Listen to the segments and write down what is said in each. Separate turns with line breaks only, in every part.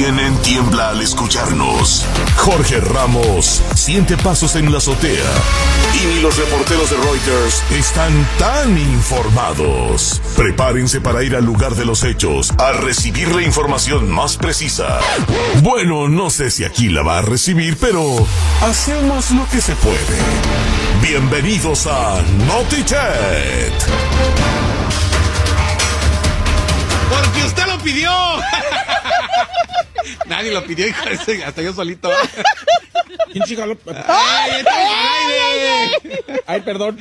tienen tiembla al escucharnos. Jorge Ramos siente pasos en la azotea. Y ni los reporteros de Reuters están tan informados. Prepárense para ir al lugar de los hechos a recibir la información más precisa. Bueno, no sé si aquí la va a recibir, pero hacemos lo que se puede. Bienvenidos a NotiChat.
Porque usted lo pidió. Nadie lo pidió, ese- hasta yo solito.
¿Quién
¡Ay, estamos al aire!
Ay, perdón.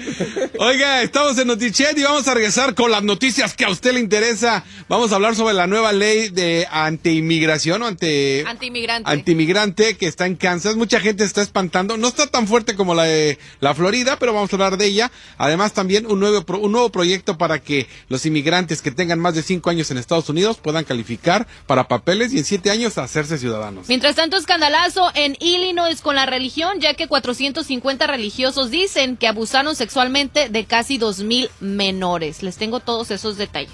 Oiga, estamos en Notichet y vamos a regresar con las noticias que a usted le interesa. Vamos a hablar sobre la nueva ley de anti-inmigración o ante...
Antimigrante.
Antimigrante que está en Kansas. Mucha gente está espantando. No está tan fuerte como la de la Florida, pero vamos a hablar de ella. Además, también un nuevo, pro- un nuevo proyecto para que los inmigrantes que tengan más de cinco años en Estados Unidos puedan calificar para papeles y en siete años hacerse ciudadanos.
Mientras tanto, escandalazo en Illinois con la religión, ya que 450 religiosos dicen que abusaron sexualmente de casi 2.000 menores. Les tengo todos esos detalles.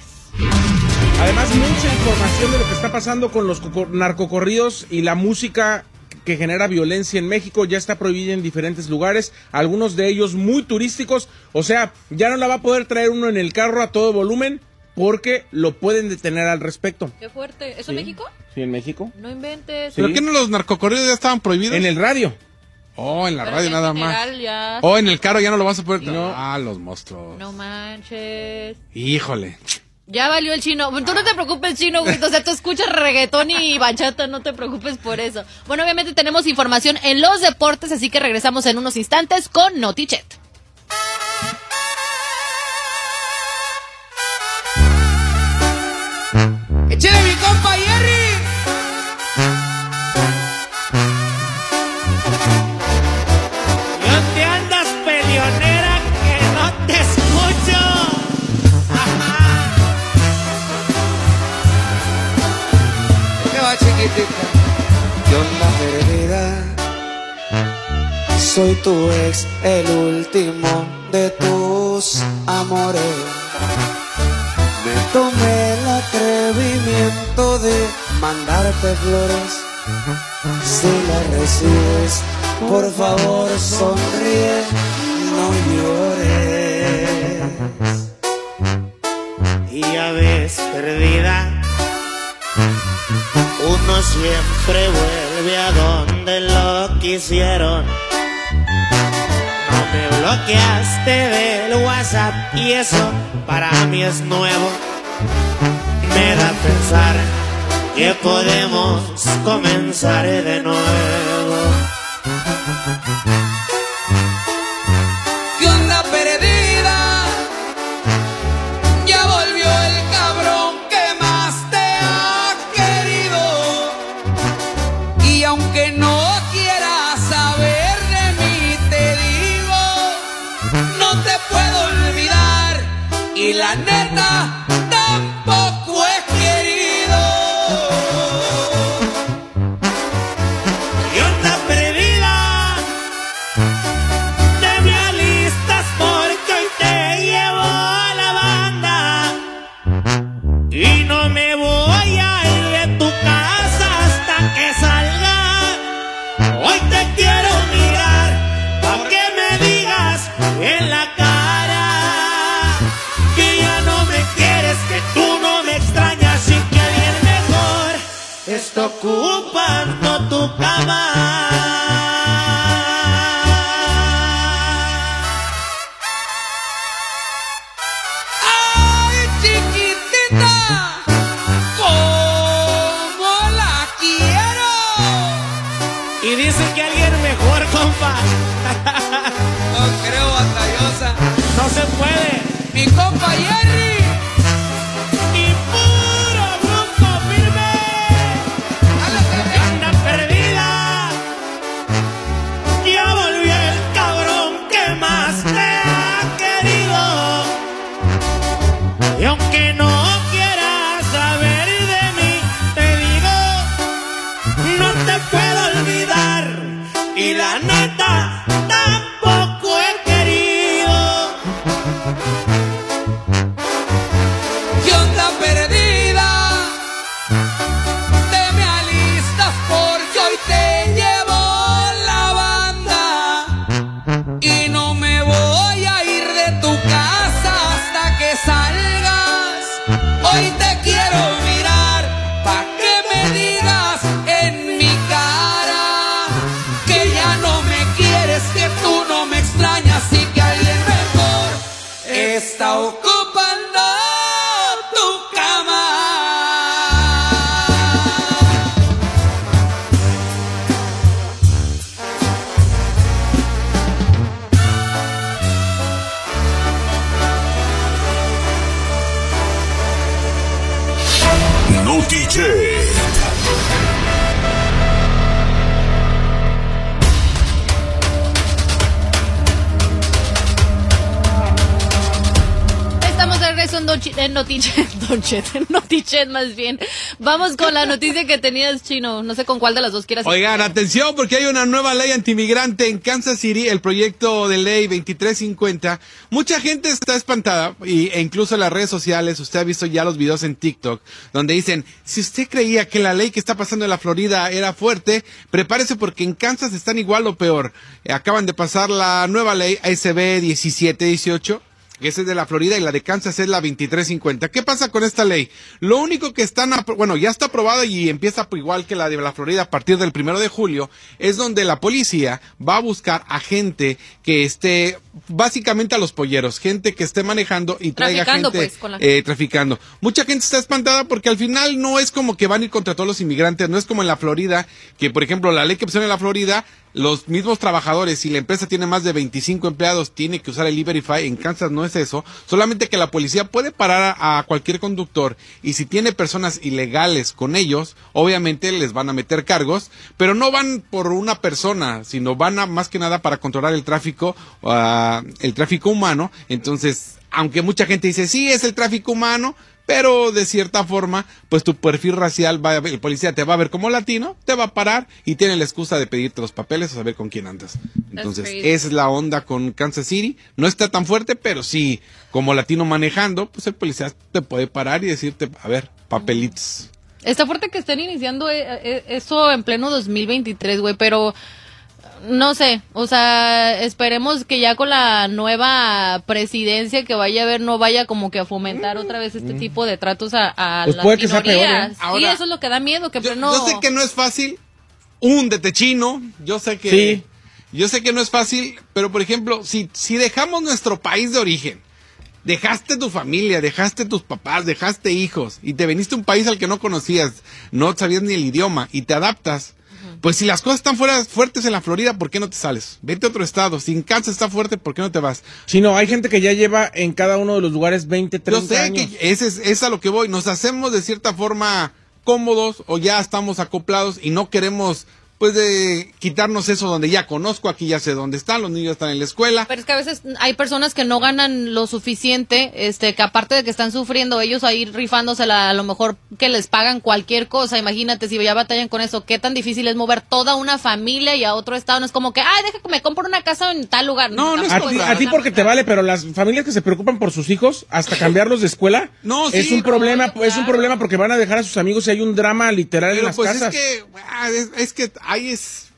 Además, mucha información de lo que está pasando con los coco- narcocorridos y la música que genera violencia en México ya está prohibida en diferentes lugares, algunos de ellos muy turísticos, o sea, ya no la va a poder traer uno en el carro a todo volumen porque lo pueden detener al respecto.
Qué fuerte. ¿Eso
Sí.
en México?
Sí, en México.
No inventes.
¿Pero
Sí.
qué no los narcocorridos ya estaban prohibidos?
En el radio.
Oh, en la
Pero
radio
en
nada
general
más.
ya-
Oh, en el carro ya no lo vas a poder...
No.
Ah, los monstruos.
No manches.
Híjole.
Ya valió el chino. Tú no te preocupes, chino, güey. O sea, tú escuchas reggaetón y bachata, no te preocupes por eso. Bueno, obviamente tenemos información en los deportes, así que regresamos en unos instantes con Notichet.
¡Échale mi compa Jerry!
No te andas peleonera que no te escucho.
¿Qué va, chiquitita? ¿Qué onda, perdida? Soy tu ex, el último de tus amores. Me tomé atrevimiento de mandarte flores. Si las recibes, por favor sonríe, no llores.
Y ya ves, perdida. Uno siempre vuelve a donde lo quisieron. No me bloqueaste del WhatsApp y eso para mí es nuevo. Me da pensar que podemos comenzar de nuevo.
¿Qué onda perdida? Ya volvió el cabrón que más te ha querido. Y aunque no quieras saber de mí, te digo, no te puedo olvidar. Y la neta
más
bien. Vamos con la noticia que tenías, Chino. No sé con cuál de las dos quieras.
Oigan, atención, porque hay una nueva ley antimigrante en Kansas City, el proyecto de ley 2350. Mucha gente está espantada, y, e incluso en las redes sociales, usted ha visto ya los videos en TikTok, donde dicen, si usted creía que la ley que está pasando en la Florida era fuerte, prepárese porque en Kansas están igual o peor. Acaban de pasar la nueva ley ASB 1718 que es de la Florida y la de Kansas es la 2350. ¿Qué pasa con esta ley? Lo único que están, bueno, ya está aprobada y empieza igual que la de la Florida a partir del primero de julio, es donde la policía va a buscar a gente que esté, básicamente a los polleros, gente que esté manejando y traiga gente
pues,
eh, traficando. Mucha gente está espantada porque al final no es como que van a ir contra todos los inmigrantes, no es como en la Florida, que por ejemplo la ley que pusieron en la Florida los mismos trabajadores, si la empresa tiene más de 25 empleados, tiene que usar el E-Verify. En Kansas no es eso. Solamente que la policía puede parar a, cualquier conductor y si tiene personas ilegales con ellos, obviamente les van a meter cargos, pero no van por una persona, sino van a, más que nada para controlar el tráfico, uh, el tráfico humano. Entonces, aunque mucha gente dice, sí, es el tráfico humano, pero de cierta forma, pues tu perfil racial, va a ver, el policía te va a ver como latino, te va a parar y tiene la excusa de pedirte los papeles o saber con quién andas. Entonces, esa es la onda con Kansas City. No está tan fuerte, pero sí, como latino manejando, pues el policía te puede parar y decirte, a ver, papelitos.
Está fuerte que estén iniciando eh, eh, eso en pleno 2023, güey, pero no sé, o sea, esperemos que ya con la nueva presidencia que vaya a haber no vaya como que a fomentar otra vez este tipo de tratos a, a
pues
las
puede que sea peor, ¿eh?
sí, eso es lo que da miedo, que
yo,
no...
yo sé que no es fácil, húndete chino, yo sé que...
Sí.
Yo sé que no es fácil, pero por ejemplo, si, si dejamos nuestro país de origen, dejaste tu familia, dejaste tus papás, dejaste hijos y te veniste a un país al que no conocías, no sabías ni el idioma y te adaptas, pues si las cosas están fuera, fuertes en la Florida, ¿por qué no te sales? Vete a otro estado. Si en Kansas está fuerte, ¿por qué no te vas?
Si no, hay gente que ya lleva en cada uno de los lugares 20, 30
Yo sé
años.
que ese es, es a lo que voy. Nos hacemos de cierta forma cómodos o ya estamos acoplados y no queremos pues de quitarnos eso donde ya conozco, aquí ya sé dónde están, los niños están en la escuela.
Pero es que a veces hay personas que no ganan lo suficiente, este, que aparte de que están sufriendo ellos ahí rifándosela, a lo mejor que les pagan cualquier cosa, imagínate si ya batallan con eso, qué tan difícil es mover toda una familia y a otro estado, no es como que, ay, deja que me compro una casa en tal lugar.
No, no es
A
Tampoco
ti,
es
a ti porque te vale, pero las familias que se preocupan por sus hijos, hasta cambiarlos de escuela,
No,
es un problema, es un problema porque van a dejar a sus amigos y hay un drama literal en las
pues
casas.
es que, ah, es, es que ahí es,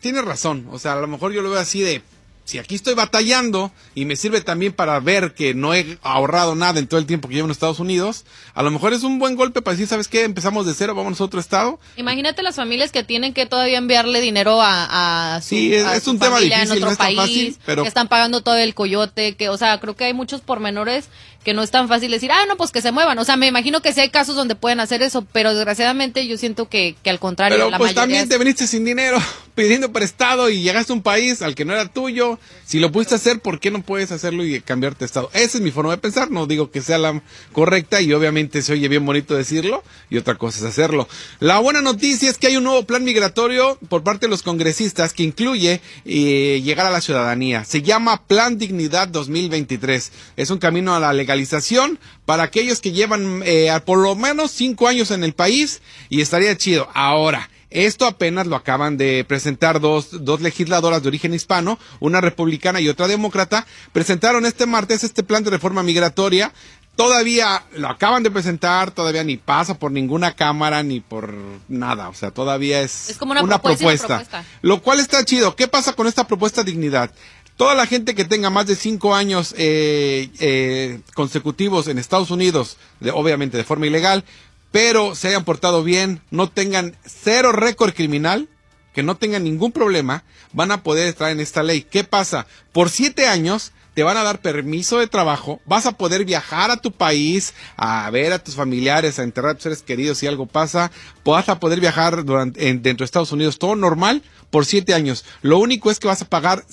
tienes razón, o sea, a lo mejor yo lo veo así de, si aquí estoy batallando y me sirve también para ver que no he ahorrado nada en todo el tiempo que llevo en Estados Unidos, a lo mejor es un buen golpe para decir, ¿sabes qué? Empezamos de cero, vamos a otro estado.
Imagínate las familias que tienen que todavía enviarle dinero a, a su,
Sí, es-
a
es
su
un tema difícil,
en otro
no
país,
fácil, pero-
que están pagando todo el coyote, que, o sea, creo que hay muchos pormenores que no es tan fácil decir, ah, no, pues que se muevan. O sea, me imagino que sí hay casos donde pueden hacer eso, pero desgraciadamente yo siento que, que al contrario,
Pero
la
pues
mayoría
también
es-
te viniste sin dinero, pidiendo prestado y llegaste a un país al que no era tuyo. Si lo pudiste hacer, ¿por qué no puedes hacerlo y cambiarte de estado? Esa es mi forma de pensar, no digo que sea la correcta y obviamente se oye bien bonito decirlo y otra cosa es hacerlo. La buena noticia es que hay un nuevo plan migratorio por parte de los congresistas que incluye eh, llegar a la ciudadanía. Se llama Plan Dignidad 2023. Es un camino a la legalización para aquellos que llevan eh, por lo menos cinco años en el país y estaría chido. Ahora, esto apenas lo acaban de presentar dos, dos legisladoras de origen hispano, una republicana y otra demócrata. Presentaron este martes este plan de reforma migratoria. Todavía lo acaban de presentar, todavía ni pasa por ninguna cámara ni por nada. O sea, todavía es,
Es como una propuesta, propuesta.
Lo cual está chido. ¿Qué pasa con esta propuesta de dignidad? Toda la gente que tenga más de cinco años eh, eh, consecutivos en Estados Unidos, de- obviamente de forma ilegal, pero se hayan portado bien, no tengan cero récord criminal, que no tengan ningún problema, van a poder estar en esta ley. ¿Qué pasa? Por siete años te van a dar permiso de trabajo, vas a poder viajar a tu país, a ver a tus familiares, a enterrar a tus seres queridos si algo pasa, vas a poder viajar durante, en- dentro de Estados Unidos, todo normal, por siete años. Lo único es que vas a pagar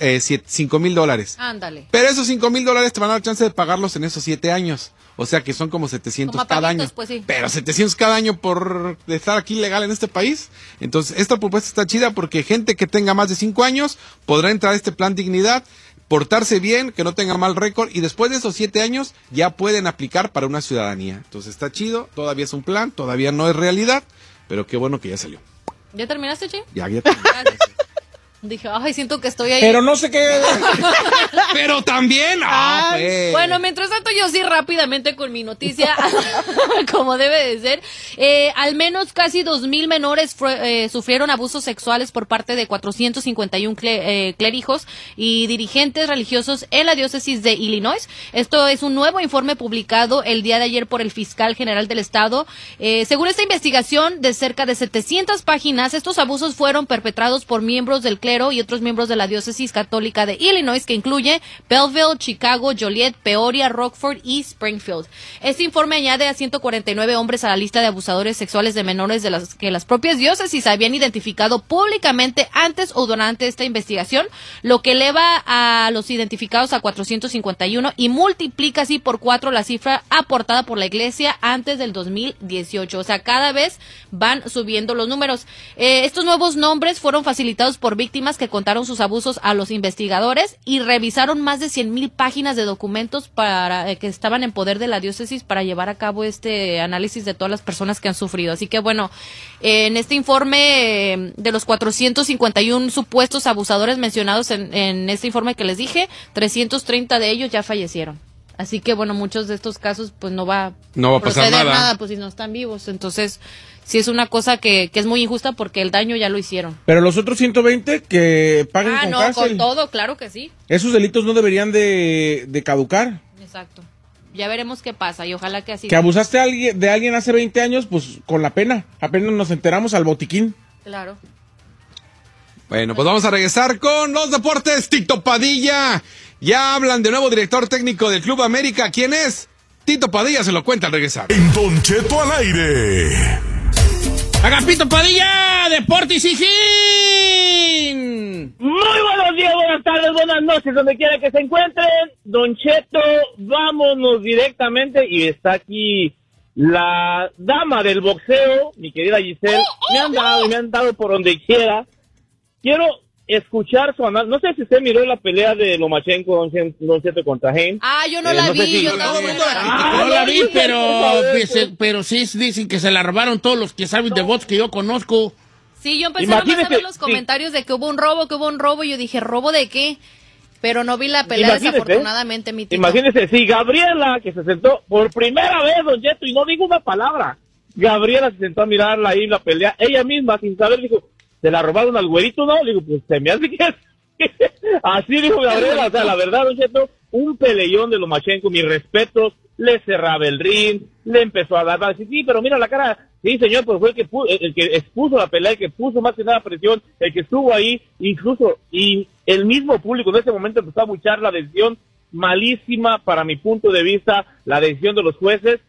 eh, siete- cinco mil dólares.
Ándale.
Pero esos cinco mil dólares te van a dar chance de pagarlos en esos siete años. O sea que son como 700
Como
cada año.
pues sí.
Pero 700 cada año por estar aquí legal en este país. Entonces, esta propuesta está chida porque gente que tenga más de cinco años podrá entrar a este plan dignidad. Portarse bien, que no tenga mal récord y después de esos siete años ya pueden aplicar para una ciudadanía. Entonces está chido, todavía es un plan, todavía no es realidad, pero qué bueno que ya salió.
¿Ya terminaste, Che?
Ya, ya terminó.
Dije, ay, siento que estoy ahí.
Pero no sé qué.
pero también, ah, pues.
Bueno, mientras tanto yo sí rápidamente con mi noticia, como debe de ser, eh, al menos casi 2.000 menores fue- eh, sufrieron abusos sexuales por parte de 451 cle- eh, clérigos y dirigentes religiosos en la diócesis de Illinois. Esto es un nuevo informe publicado el día de ayer por el fiscal general del estado. Eh, según esta investigación de cerca de 700 páginas, estos abusos fueron perpetrados por miembros del clero y otros miembros de la diócesis católica de Illinois, que incluye Belleville, Chicago, Joliet, Peoria, Rockford y Springfield. Este informe añade a 149 hombres a la lista de abusadores sexuales de menores de las que las propias diócesis habían identificado públicamente antes o durante esta investigación, lo que eleva a los identificados a 451 y multiplica así por cuatro la cifra aportada por la iglesia antes del 2018. O sea, cada vez van subiendo los números. Eh, estos nuevos nombres fueron facilitados por víctimas que contaron sus abusos a los investigadores y revisaron más de 100 mil páginas de documentos para eh, que estaban en poder de la diócesis para llevar a cabo este análisis de todas las personas que han sufrido. Así que bueno, en este informe eh, de los 451 supuestos abusadores mencionados en, en este informe que les dije, 330 de ellos ya fallecieron. Así que bueno, muchos de estos casos pues no va,
No va a pasar
proceder
nada.
pues si no están vivos. Entonces, sí es una cosa que, que es muy injusta porque el daño ya lo hicieron.
Pero los otros 120 que paguen
Ah,
con
no,
cárcel.
con todo, claro que sí.
Esos delitos no deberían de, de caducar.
Exacto. Ya veremos qué pasa y ojalá que así.
Que abusaste a alguien, de alguien hace 20 años, pues con la pena. Apenas nos enteramos al botiquín.
Claro.
Bueno, pues vamos a regresar con los deportes. Tito Padilla. Ya hablan de nuevo director técnico del Club América. ¿Quién es? Tito Padilla se lo cuenta al regresar.
En Don Cheto al aire.
Agapito Padilla, Deportes y Fin.
Muy buenos días, buenas tardes, buenas noches, donde quiera que se encuentren. Don Cheto, vámonos directamente. Y está aquí la dama del boxeo, mi querida Giselle. Me han dado y me han dado por donde quiera. Quiero escuchar su análisis. No sé si usted miró la pelea de Lomachenko, Don Cheto contra Hen.
Ah, yo no
Eh,
la
no
vi,
si-
yo
no la vi.
viendo la
Ah,
no la
no
vi,
dice,
pero,
favor,
pues,
pues.
eh, pero sí dicen que se la robaron todos los que saben de bots que yo conozco.
Sí, yo empecé a ver los
sí.
comentarios de que hubo un robo, que hubo un robo, y yo dije, ¿robo de qué? Pero no vi la pelea
Imagínese,
desafortunadamente, mi tito.
Imagínese, si Gabriela, que se sentó por primera vez, Don Cheto, y no digo una palabra, Gabriela se sentó a mirarla ahí la pelea, ella misma, sin saber, dijo, ¿se la robaron al güerito, no? Digo, pues se me hace que. Así dijo Gabriela, o sea, la verdad, Don Cheto, un peleón de Lomachenko, mis respetos, le cerraba el ring, le empezó a dar, a sí, pero mira la cara, sí, señor, pues fue el que, pu- el, el que expuso la pelea, el que puso más que nada presión, el que estuvo ahí, incluso, y el mismo público en ese momento empezó a buchar la decisión malísima para mi punto de vista, la decisión de los jueces,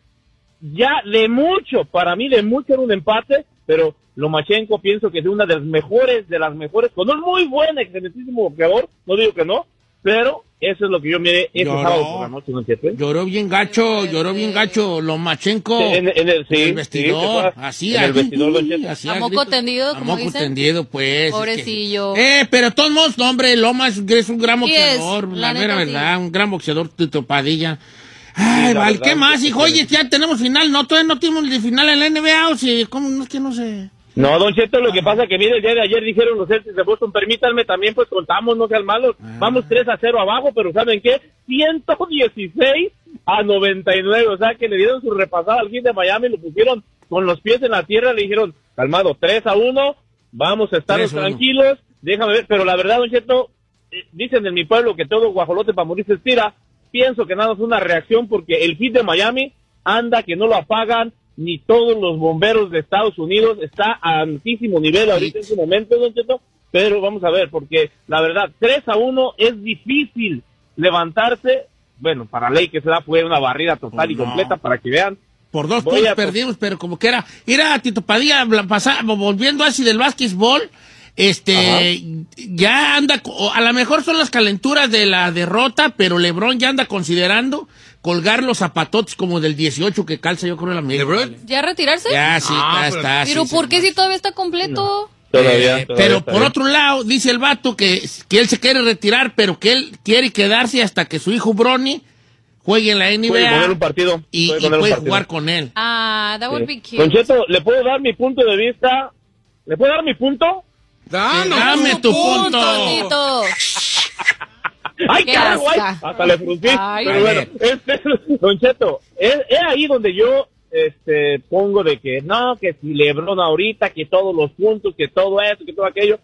ya de mucho, para mí de mucho era un empate, pero Lomachenko pienso que es una de las mejores, de las mejores, con un muy buen, excelentísimo boxeador, no digo que no, pero eso es lo que yo miré ese
Lloró.
sábado por la noche, ¿no es cierto?
Lloró bien gacho, lloró bien gacho Lomachenko.
En, en el, sí,
en el
sí,
vestidor, así,
en el vestidor, Cheto.
así
A moco tendido,
A
como
moco
dicen.
tendido, pues. es que-
Pobrecillo.
Eh, pero de todos modos, no, hombre, Lomas es un gran
Sí es,
boxeador,
la
la, mera
sí.
verdad, un gran boxeador, Tito Padilla. Ay,
verdad,
¿qué más,
sí,
hijo? Oye, ya tenemos final, ¿no? Todavía no tenemos el final en la NBA, o si, ¿cómo? No, es que no sé.
No, Don Cheto, lo que pasa que mire, el día de ayer dijeron los Celtics de Boston, permítanme también, pues contamos, no sean malos, vamos 3 a 0 abajo, pero ¿saben qué? 116 a 99, o sea que le dieron su repasada al fin de Miami, lo pusieron con los pies en la tierra, le dijeron, calmado, 3 a 1, vamos a estar
3 a 1.
tranquilos, déjame ver, pero la verdad, Don Cheto, eh, dicen en mi pueblo que todo guajolote para morir se estira, pienso que nada es una reacción porque el hit de Miami anda que no lo apagan ni todos los bomberos de Estados Unidos está a altísimo nivel ahorita en su momento, Don Cheto, pero vamos a ver, porque la verdad, 3 a 1 es difícil levantarse, bueno, para ley que se da fue una barrida total y
No.
completa para que vean,
Por dos puntos
a-
perdimos, pero como que era. Era Tito Padilla, volviendo así del básquetbol, este, ya anda, a lo mejor son las calenturas de la derrota, pero Lebron ya anda considerando colgar los zapatotes como del 18 que calza, yo creo, la
¿LeBron?
¿Ya retirarse?
Ya, sí,
Ah,
está,
pero-
está.
Pero
sí,
¿por qué
no.
si todavía está completo?
Todavía,
Eh,
todavía
pero por
bien.
otro lado, dice el vato que, que él se quiere retirar, pero que él quiere quedarse hasta que su hijo Bronny juegue en la
Puede
NBA
un partido.
y,
puede
y puede
partido.
jugar con él.
Ah, that would
Sí.
be cute.
Don Cheto, ¿le puedo dar mi punto de vista? ¿Le puedo dar mi punto?
Danos
Dame tu punto.
Tito.
¡Ay, carajo! ay! Hasta le fruncí.
Ay,
Pero bueno, este, Don Cheto, es, es ahí donde yo este, pongo de que no, que si Lebron ahorita, que todos los puntos, que todo eso, que todo aquello.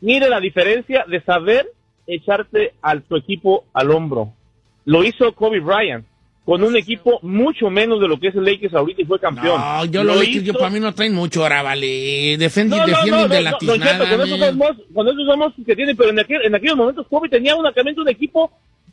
Mire la diferencia de saber echarte a tu equipo al hombro. Lo hizo Kobe Bryant con un equipo mucho menos de lo que es el Lakers ahorita y fue campeón.
No, yo lo, que yo para mí no traen mucho ahora, vale. Defienden,
no, no,
defienden
no,
de la
Cheto, con, esos somos, con esos somos que tiene, pero en, aquel- en aquellos momentos Kobe tenía únicamente un equipo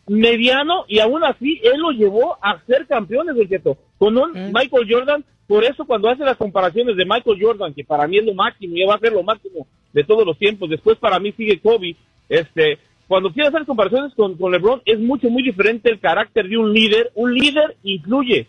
mediano y aún así él lo llevó a ser campeones, Cheto, con un Michael Jordan. Por eso cuando hace las comparaciones de Michael Jordan, que para mí es lo máximo y va a ser lo máximo de todos los tiempos, después para mí sigue Kobe, este, cuando quiere hacer comparaciones con, con LeBron es mucho, muy diferente el carácter de un líder. Un líder incluye,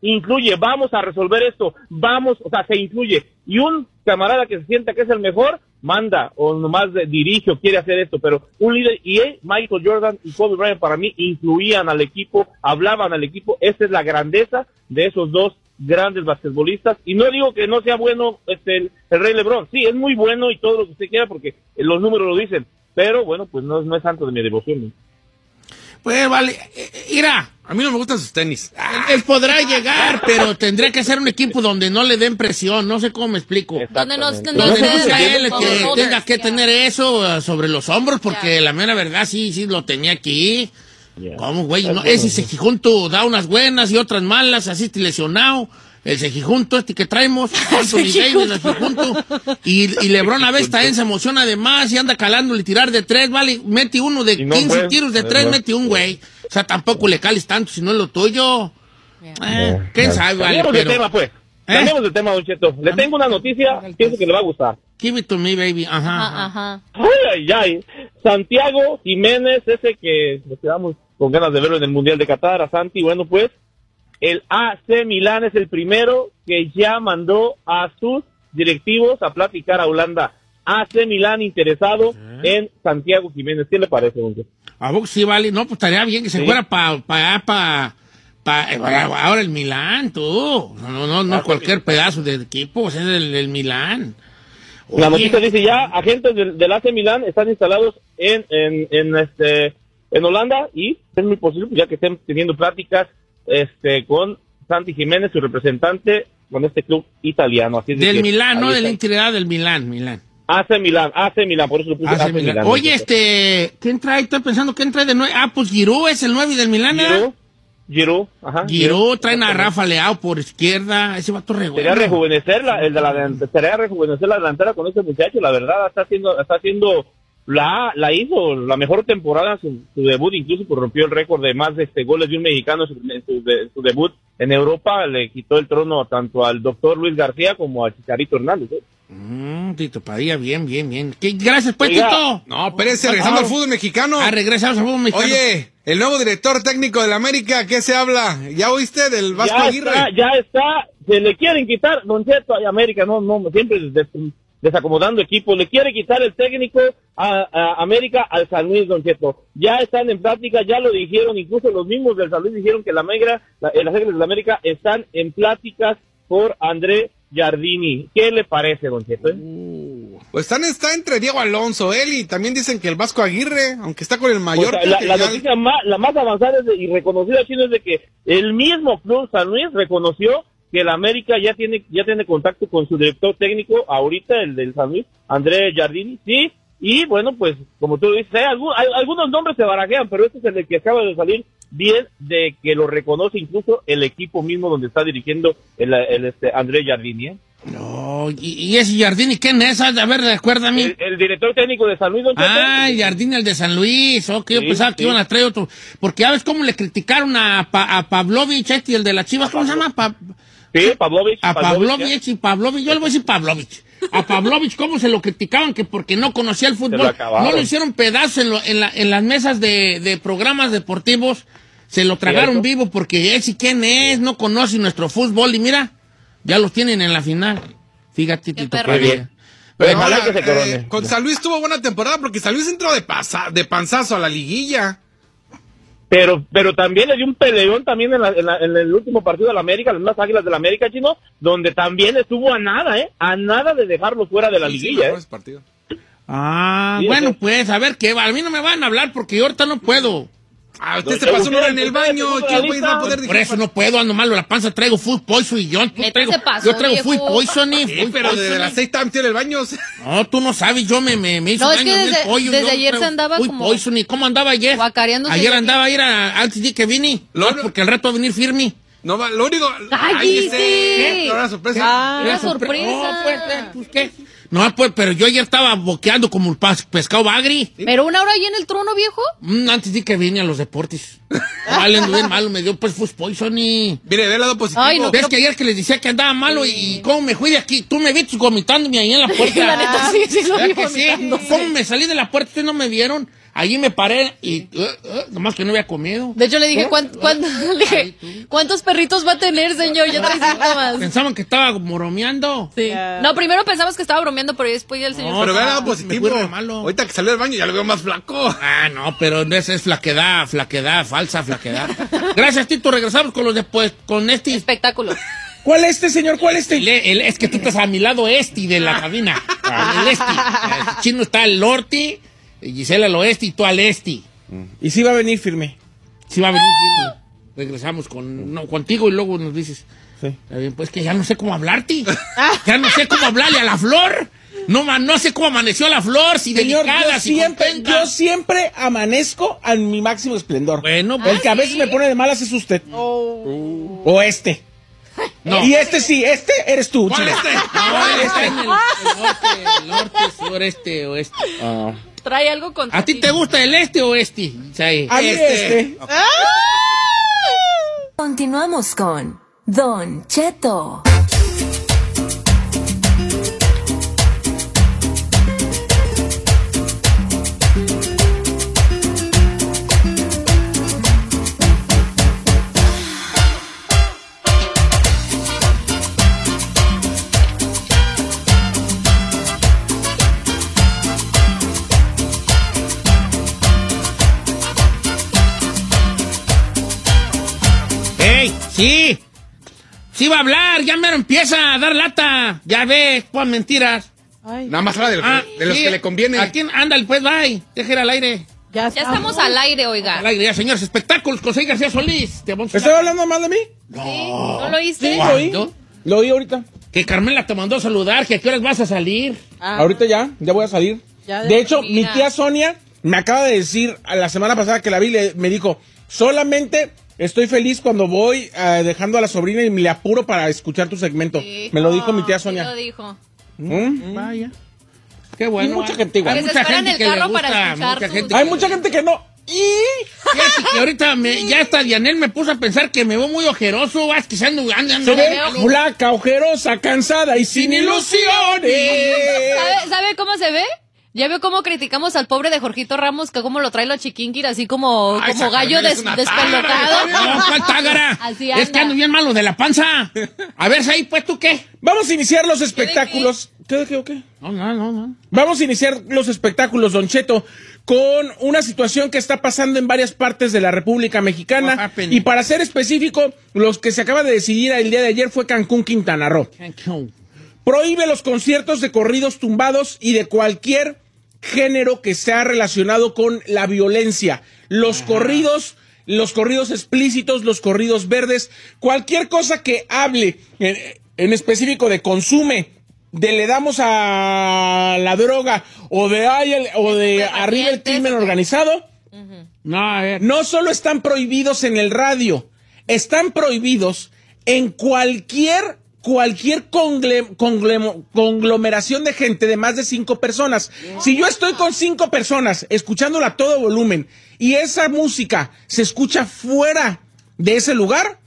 incluye, vamos a resolver esto, vamos, o sea, se incluye. Y un camarada que se sienta que es el mejor, manda o nomás dirige o quiere hacer esto, pero un líder, y él, Michael Jordan y Kobe Bryant para mí incluían al equipo, hablaban al equipo, esa es la grandeza de esos dos grandes basquetbolistas, y no digo que no sea bueno este el Rey LeBron, sí, es muy bueno y todo lo que usted quiera porque los números lo dicen, pero bueno, pues no, no es santo de mi devoción. ¿no?
Pues vale, eh, eh, mira,
A mí no me gustan sus tenis.
él, él podrá llegar, pero tendría que ser un equipo donde no le den presión, no sé cómo me explico.
Donde no- se
sea él que tenga que
yeah.
tener eso eh, sobre los hombros, porque la mera verdad sí, sí lo tenía aquí.
Ya.
¿Cómo, güey? No, ese Sejijunto da unas buenas y otras malas, así te lesionado. El Sejijunto este que traemos, Anthony Davis, el Sejijunto. Y, y Lebron a veces también se emociona de más y anda calándole tirar de tres, vale, mete uno de
no
15
fue.
tiros de
No
tres,
fue.
mete un güey. O sea, tampoco le cales tanto si no es lo tuyo. Eh, ¿Quién sabe, vale?
Cambiemos de
Pero,
tema, pues.
¿Eh?
Cambiemos de tema, Don Cheto. Le tengo una noticia, pienso que le va a gustar.
give it to me, baby. Ajá.
Ah,
ajá.
ajá.
Ay, ay, ay. Santiago Jiménez, ese que nos quedamos con ganas de verlo en el Mundial de Qatar, a Santi, bueno, pues, el AC Milán es el primero que ya mandó a sus directivos a platicar a Holanda. AC Milán interesado en Santiago Jiménez. ¿Qué le parece, Cheto?
A vos sí, vale. No, pues estaría bien que se
Sí.
fuera para pa, pa, pa- eh, ahora el Milán, tú. No, no, no
Ah,
cualquier pedazo de equipo, es el, el Milán.
La noticia dice ya, agentes del, del AC Milán están instalados en, en, en, este, en Holanda y es muy posible pues, ya que estén teniendo pláticas este, con Santi Jiménez, su representante, con este club italiano. Así es de
Del
que
Milán, no de la
está.
integridad del Milán, Milán.
AC Milán, AC Milán, por eso lo puse
AC
AC,
Milán.
Milán.
Oye, este, ¿quién trae? Estoy pensando, ¿quién trae de nueve? Ah, pues Giroud es el nueve del Milán, ¿eh?
Giroud, ajá.
Giroud, traen a Rafa Leao por izquierda, ese vato re
Sería
bueno.
rejuvenecer la, el de la, sería rejuvenecer la delantera con este muchacho, la verdad, está haciendo, está haciendo, la, la hizo la mejor temporada, su, su debut, incluso pues, rompió el récord de más de este, goles de un mexicano en su, en su de- su debut en Europa, le quitó el trono tanto al doctor Luis García como al Chicharito Hernández. ¿eh?
Mm, Tito Padilla, bien, bien, bien. ¿Qué- Gracias, pues,
Oiga.
Tito.
No, espérese, regresando al fútbol mexicano.
Ah, regresamos al fútbol mexicano.
Oye, el nuevo director técnico del América, ¿qué se habla? ¿Ya oíste del Vasco
ya
Aguirre?
está, ya está, se le quieren quitar, Don Cheto, a América, no, no, siempre des- desacomodando equipos, le quiere quitar el técnico a, a América al San Luis, Don Cheto. Ya están en plática, ya lo dijeron, incluso los mismos del San Luis dijeron que la América, la- las de la América están en pláticas por André Giardini. ¿Qué le parece, Don Cheto? eh?
Pues están, está entre Diego Alonso, él, y también dicen que el Vasco Aguirre, aunque está con el mayor.
la, la
ya-
noticia más, la más avanzada y reconocida chino es de que el mismo club San Luis reconoció que el América ya tiene ya tiene contacto con su director técnico ahorita el del San Luis André Giardini sí y bueno pues como tú dices hay, algu- hay- algunos nombres se barajean pero este es el que acaba de salir bien de que lo reconoce incluso el equipo mismo donde está dirigiendo el, el, este André Giardini ¿eh?
No, y, y ese Jardini, ¿quién es? A ver, recuérdame.
el, el director técnico de San Luis.
Ah, Jardín, el de San Luis. Ok, yo
Sí,
pensaba que iban a traer otro. Porque ya ves cómo le criticaron a, Pa- a Pavlovich, este, el de las chivas. ¿Cómo se llama? Pa-
sí Pavlovich
a
Pavlovich, ¿eh?
Pavlovich y Pavlovich. Yo le voy a decir Pavlovich. A Pavlovich, ¿cómo se lo criticaban? Que porque no conocía el
lo
fútbol.
acabaron.
No lo hicieron pedazos en, lo- en, la- en las mesas de, de programas deportivos. Se lo tragaron
Cierto.
vivo porque ese quién es, no conoce nuestro fútbol. Y mira, ya los tienen en la final. Fíjate, Tito.
Pero
Ojalá
ahora,
que se corone.
eh, con San Luis tuvo buena temporada porque San Luis entró de, pasa- de panzazo a la liguilla.
Pero, pero también le dio un peleón también en, la- en la- en el último partido de la América, las más águilas de la América, chino, donde también estuvo a nada, ¿eh? A nada de dejarlo fuera de la
Sí, sí,
liguilla, ¿eh?
ese partido.
Ah,
Sí,
bueno, pues, a ver qué va. A mí no me van a hablar porque yo ahorita no puedo.
Ah, usted
No,
se
¿te
pasó una hora en el baño.
¿Te gustó
¿Quién
la
güey, no va a poder
Por eso no puedo, ando malo la panza, traigo food poison y yo, traigo,
pasó,
yo traigo food poisoning.
Sí, pero desde las seis estaba metido en el baño.
No, tú no sabes, yo me, me, me hizo
No, es
daño
que
a mí el
desde-
pollo,
desde ayer se andaba
food
como
poisoning. ¿Cómo andaba ayer?
guacareándose
Ayer andaba a ir a, antes de que vine.
Lo-
No, porque el reto va a venir firme.
No, va- lo único.
¡Cállese!
ese- Ahora sorpresa.
Ah,
Era
sorpresa.
Oh, pues, eh, pues, ¿qué? No, pues, pero yo ayer estaba boqueando como el pas- pescado bagri.
Pero una hora ahí en el trono, viejo.
Mm, antes de que vine a los deportes. Vale, ando bien malo, me dio pues food poisoning.
Mire, ve el lado positivo.
Ay, no,
¿Ves que ayer que les decía que andaba malo y, y cómo me fui de aquí? Tú me viste vomitándome ahí en la puerta.
La neta, sí, sí, lo
¿Verdad
vi
que sí?
vomitando.
¿Cómo me salí de la puerta? Ustedes no me vieron. Allí me paré y uh, uh, nomás que no había comido.
De hecho, le dije, ¿cuán- cuán- le dije, ¿cuántos perritos va a tener, señor? Ya trae síntomas.
Pensaban que estaba moromeando.
Sí. No, primero pensamos que estaba bromeando, pero después ya el señor...
No,
Pero ve el lado
me
positivo. Ahorita que salió del baño ya lo veo más flaco.
Ah, no, pero esa es flaquedad, flaquedad, falsa flaquedad. Gracias, Tito. Regresamos con los después, con este.
Espectáculo.
¿Cuál este, señor? ¿Cuál este?
El, el- es que tú estás a mi lado este de la cabina. El este. El chino está al norte, Gisela al oeste y tú al este.
Y sí va a venir firme.
Sí va a venir. sí. Regresamos con, no, contigo y luego nos dices.
Sí.
Está bien, pues que ya no sé cómo hablarte. Ya no sé cómo hablarle a la flor. No, ma- no sé cómo amaneció la flor, si
Señor,
delicada,
yo
si
siempre,
contenta.
yo siempre amanezco a mi máximo esplendor.
Bueno,
El
pues,
que a veces me pone de malas es usted. O este.
no.
Y este sí, este eres tú.
¿Cuál este?
No, está en el, el norte, el norte, sureste, oeste.
Trae algo contra
¿A ti te gusta el este o este? Sí.
A mí este.
Continuamos con Don Cheto.
¡Sí va a hablar! ¡Ya mero empieza a dar lata! ¡Ya ves! ¡Pues mentiras!
Nada más habla de, lo que-
Ah,
de los
sí,
que le conviene.
¿A quién? Ándale, pues, bye. Deja ir al aire.
Ya estamos al aire, oiga.
Al aire, ya, señores. Espectáculos con José García Solís. Te vamos a-
¿Estás hablando mal de mí?
¿No lo oíste?
Sí, lo oí. Lo oí ahorita.
Que Carmela te mandó a saludar, que a qué horas vas a salir.
Ahorita ya, ya voy a salir. de hecho, mi tía Sonia me acaba de decir a la semana pasada que la vi, le- me dijo, solamente estoy feliz cuando voy eh, dejando a la sobrina y me le apuro para escuchar tu segmento. Me lo dijo mi tía
Sí
Sonia.
lo dijo.
¿Mm?
Vaya. Qué bueno.
Y mucha gente igual.
Hay mucha gente que le gusta. Mucha gente
Hay
que-
mucha gente que no. Y
Fíjate que ahorita me, ya hasta Dianel me puso a pensar que me veo muy ojeroso. Vas que ando, ando, ando-
se ve
ando-
flaca, ojerosa, cansada y sin ilusiones.
¿Sabe, sabe cómo se ve? Ya veo cómo criticamos al pobre de Jorgito Ramos, que cómo lo trae la chiquinquir, así como,
Ay,
como gallo des- despelotado.
No, ¿cuál tágara?
Así
Es que
anda.
ando bien malo de la panza. A ver, ahí, pues, ¿tú qué?
Vamos a iniciar los espectáculos. ¿Qué de qué o qué?
No, no, no, no.
Vamos a iniciar los espectáculos, Don Cheto, con una situación que está pasando en varias partes de la República Mexicana. Y para ser específico, los que se acaba de decidir el día de ayer fue Cancún, Quintana Roo.
You.
Prohíbe los conciertos de corridos tumbados y de cualquier género que sea relacionado con la violencia. Los corridos, los corridos explícitos, los corridos verdes, cualquier cosa que hable en, en específico de consume, de le damos a la droga o de, ay, el- o de arriba el crimen organizado,
no
solo están prohibidos en el radio, están prohibidos en cualquier cualquier congle- conglemo- conglomeración de gente de más de cinco personas. Si yo estoy con cinco personas escuchándola a todo volumen y esa música se escucha fuera de ese lugar,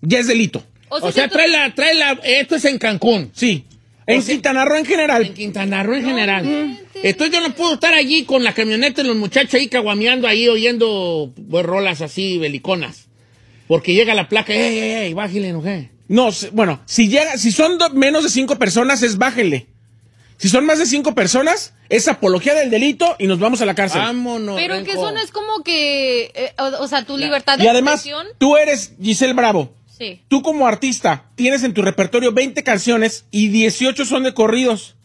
ya es delito.
O sea,
que tú-
tráela, tráela. Esto es en Cancún.
Sí. En
O sea-
Quintana Roo en
En
general.
Quintana Roo en general. Entonces yo no puedo estar allí con la camioneta y los muchachos ahí caguameando ahí oyendo pues, rolas así beliconas. Porque llega la placa, ey, ey, ey, bájale, no qué.
No, bueno, si llega, si son do- menos de cinco personas, es bájenle. Si son más de cinco personas, es apología del delito y nos vamos a la cárcel.
Vámonos.
Pero que eso no es como que, eh, o, o sea, tu libertad de
y además,
expresión.
tú eres Giselle Bravo.
Sí.
Tú como artista tienes en tu repertorio 20 canciones y 18 son de corridos.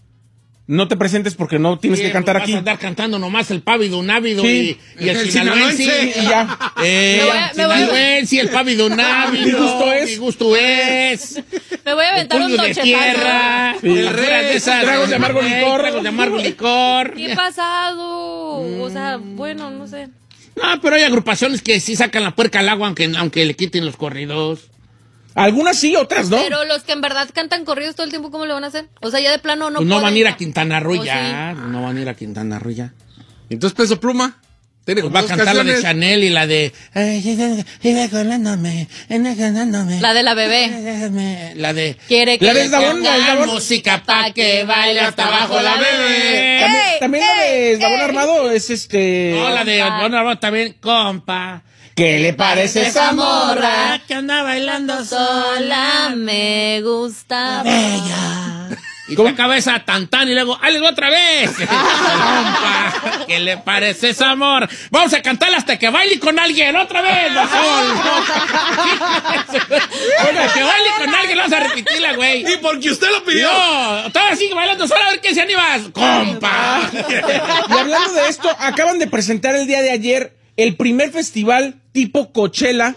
No te presentes porque no tienes
Sí,
que cantar
vas
aquí.
a andar cantando nomás el pávido, un ávido
Sí.
y, y el,
El
sinaloense.
sinaloense.
Y ya.
Eh,
Me voy a- me voy
sinaloense el pávido, un ávido.
Mi gusto es.
Mi gusto es.
Me voy a
El
aventar un
puño de tierra.
Sí.
El rey de esas.
Tragos de amargo licor.
Tragos de amargo licor.
¿Qué pasado? O sea, bueno, no sé.
No, pero hay agrupaciones que sí sacan la puerca al agua aunque, aunque le quiten los corridos.
Algunas sí, otras no.
Pero los que en verdad cantan corridos todo el tiempo, ¿cómo le van a hacer? O sea, ya de plano no
pues no
pueden.
van a ir a Quintana Roo
¿O
ya. No van a ir a Quintana Roo ya.
Entonces, Peso Pluma. Tiene
Pues va a cantar la de. Chanel y la de.
La de la bebé.
La de.
Quiere que
La de Eslabón, Eslabón.
música pa' que baile hasta abajo la bebé.
También,
¡Ey,
también la de Eslabón Armado es este.
No, la de. Bueno, ahora también, compa.
¿Qué le parece esa morra?
que anda bailando
Sola me gusta.
Y con cabeza tan tan y luego, ¡ale otra vez! Compa, ¿Qué le parece ese amor? Vamos a cantarla hasta que baile con alguien, otra vez. Oiga, que baile con alguien, vamos a repetirla, güey.
Y porque usted lo pidió.
No, todavía sigue bailando sola, a ver quién se anima. ¡Compa!
Y hablando de esto, acaban de presentar el día de ayer el primer festival tipo Coachella,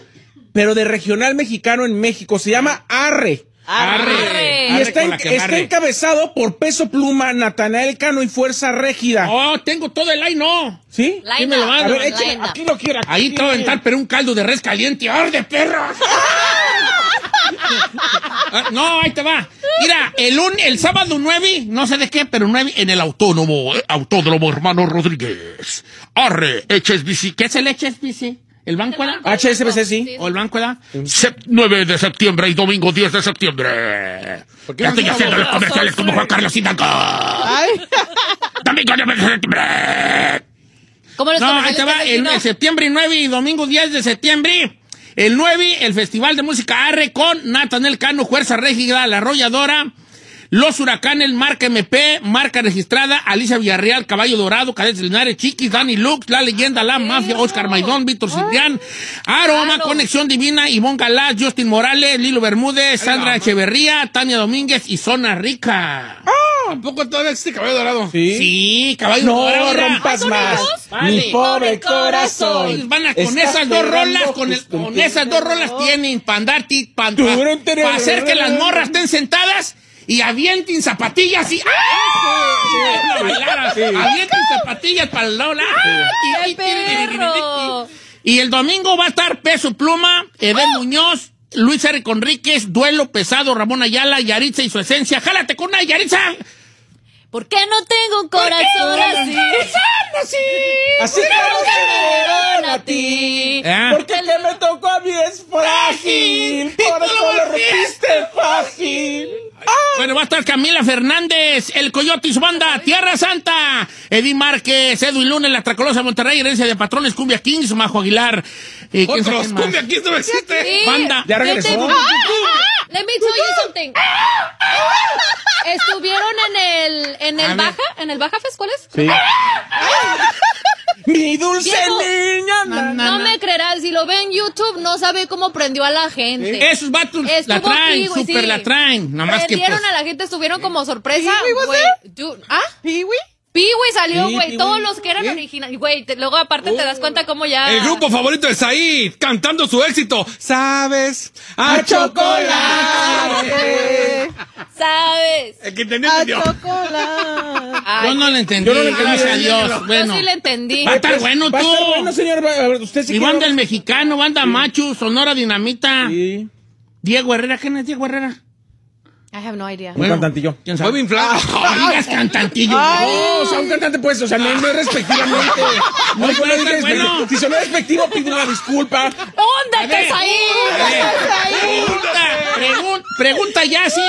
pero de regional mexicano en México. Se llama Arre.
Arre.
Y
Arre
está, en-
que
está encabezado por Peso Pluma, Natanael Cano y Fuerza Régida.
Oh, tengo todo el no.
¿Sí?
Line
¿Quién me lo
A ver, aquí lo quiero. aquí
Ahí te voy a
quiero.
aventar, pero un caldo de res caliente. ¡Arde, perros! Ah, no, ahí te va. Mira, el, un, el sábado 9, no sé de qué, pero 9 en el autónomo, eh, autódromo hermano Rodríguez. Arre, HSBC. ¿Qué es el HSBC? ¿El banco era?
HSBC, sí.
¿O el banco era? Sep- 9 de septiembre y domingo 10 de septiembre.
qué
Ya estoy haciendo los comerciales como Juan Carlos Hidalgo. Domingo 9 de septiembre.
¿Cómo los
No, ahí te va, el septiembre 9 y domingo 10 de septiembre. El 9, el Festival de Música Arre con Natanel Cano, Fuerza Régida, La Arrolladora, Los Huracanes, Marca MP, Marca Registrada, Alicia Villarreal, Caballo Dorado, Cadetes Linares, Chiquis, Dani Lux, La Leyenda, La Mafia, Oscar Maidón, Víctor Ciprián, Aroma,
Claro.
Conexión Divina, Ivonne Galás, Justin Morales, Lilo Bermúdez, Sandra Echeverría, Tania Domínguez y Zona Rica.
Tampoco todavía existe cabello dorado.
Sí.
Sí, Caballo
No
Dorado. era-
rompas más.
Vale.
Mi pobre corazón.
Van a- con esas dos rolas, con, el- con esas dos rolas tienen para andar, para hacer que las morras estén sentadas y avienten zapatillas y ¡ah! No, bailar, Avienten zapatillas para el lado. ¡ah!
¡Qué perro!
Y el domingo va a estar Peso Pluma, Edén Muñoz, Luis R. Conríquez, Duelo Pesado, Ramón Ayala, Yaritza y su esencia. ¡Jálate con una Yaritza!
¿Por qué no tengo un corazón así?
Así que no a ti.
Ah.
Porque el que me tocó a mí es frágil.
Y
Por
tú
eso
lo rompiste.
fácil.
Bueno, va a estar Camila Fernández, El Coyote y su banda, Tierra Santa, Eddie Márquez, Edwin Lunes, La Tracolosa Monterrey, Herencia de Patrones, Cumbia Kings, Majo Aguilar. Eh,
cumbia, esto no existe.
Banda.
Ya regresó.
Let me tell you something. Estuvieron en el, en el. Baja, en el Baja Fest, ¿cuál es?
Sí. Mi dulce
Diego.
niña. na, na,
No me creerás, si lo ve en YouTube, no sabe cómo prendió a la gente.
Esos vatos la
Estuvo
traen,
aquí, güey,
súper
sí.
la traen. Nada más que
Prendieron
pues,
a la gente, estuvieron como sorpresa. Dude, ¿Ah?
¿Piwi?
Piwi salió, güey. Todos los que eran originales. Güey, luego aparte te das cuenta cómo ya.
El grupo favorito de Said, cantando su éxito. ¿Sabes? A,
A chocolate.
¿Sabes?
El que entendió, entendió.
Ay,
yo no lo entendí,
Yo no lo entendí,
gracias a Dios. Bueno,
Yo sí le entendí.
Va a estar bueno
Va a
tú.
estar bueno, señor. Va- a ver, Usted sí
y banda El Mexicano, banda Machu, Sonora Dinamita.
Sí.
Diego Herrera, ¿quién es Diego Herrera?
I have no idea.
Un cantantillo.
¿Quién
Fue
sabe?
bien inflado.
No digas cantantillo.
No, o sea, un cantante, pues, o sea, no, no es respectivamente. No, no
bueno, bueno.
Si sonó despectivo, pido una disculpa.
¡Húndete ahí!
Pregunta, pregun- pregunta ya sí.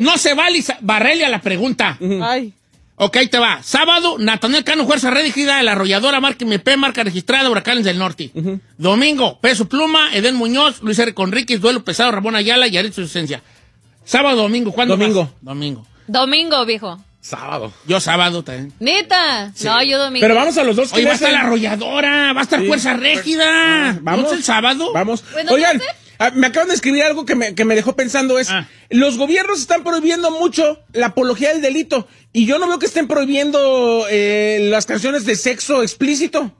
No se vale barrele a la pregunta.
Ay.
Ok, te va. Sábado, Natanel Cano, Fuerza Redigida, La Arrolladora, Marca MP, Marca Registrada, Huracanes del Norte. Domingo, Peso Pluma, Edén Muñoz, Luis R. Conríquez, Duelo Pesado, Ramón Ayala y Aritz su esencia. Sábado, domingo, ¿cuándo
Domingo.
vas? Domingo.
Domingo, viejo.
Sábado.
Yo sábado también.
Neta. No, yo domingo.
Pero vamos a los dos. ¿qué
va a estar la arrolladora, va a estar
Sí.
Fuerza Régida.
Vamos.
¿No es el sábado?
Vamos.
Bueno,
Oigan, ah, me acaban de escribir algo que me, que me dejó pensando es,
Ah.
los gobiernos están prohibiendo mucho la apología del delito y yo no veo que estén prohibiendo eh, las canciones de sexo explícito.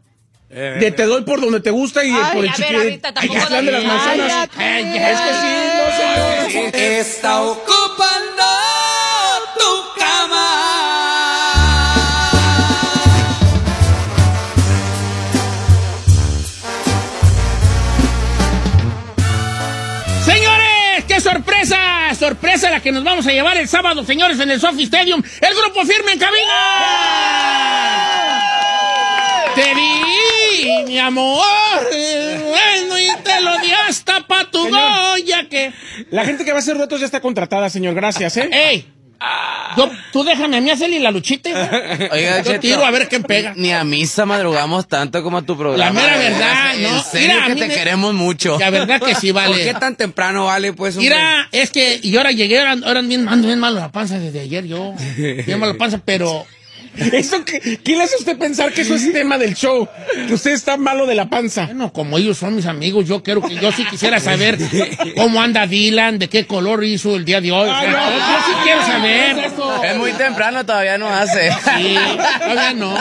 de te doy por donde te gusta y
Ay,
por el
a ver,
chiqui-
ahorita
Ay, de las manzanas.
Ay, ya.
Es que sí,
Está ocupando tu cama.
Señores, qué sorpresa, sorpresa la que nos vamos a llevar el sábado, señores, en el Sophie Stadium. El grupo firme en cabina. Te vi, mi amor, bueno, hasta pa' tu. Goya que...
La gente que va a hacer retos ya está contratada, señor. Gracias, ¿eh?
¡Ey! Yo- tú déjame a mí hacerle la luchita.
Oiga,
Yo
Cheto,
tiro a ver quién pega.
Ni a misa madrugamos tanto como a tu programa.
La mera verdad,
En
¿no?
serio
Mira, a
que
mí
te
me-
queremos mucho.
La verdad que sí, vale.
¿Por qué tan temprano vale, pues, hombre?
Mira, es que y ahora llegué, ahora, ahora bien, ando bien malo la panza desde ayer yo. Bien malo la panza, pero
¿Eso qué, ¿Qué le hace a usted pensar que eso es tema del show? Que usted está malo de la panza.
bueno, como ellos son mis amigos, yo quiero que yo sí quisiera saber cómo anda Dylan, de qué color hizo el día de hoy. O sea, yo, yo sí quiero saber.
Es muy temprano, todavía no hace.
Sí, todavía no.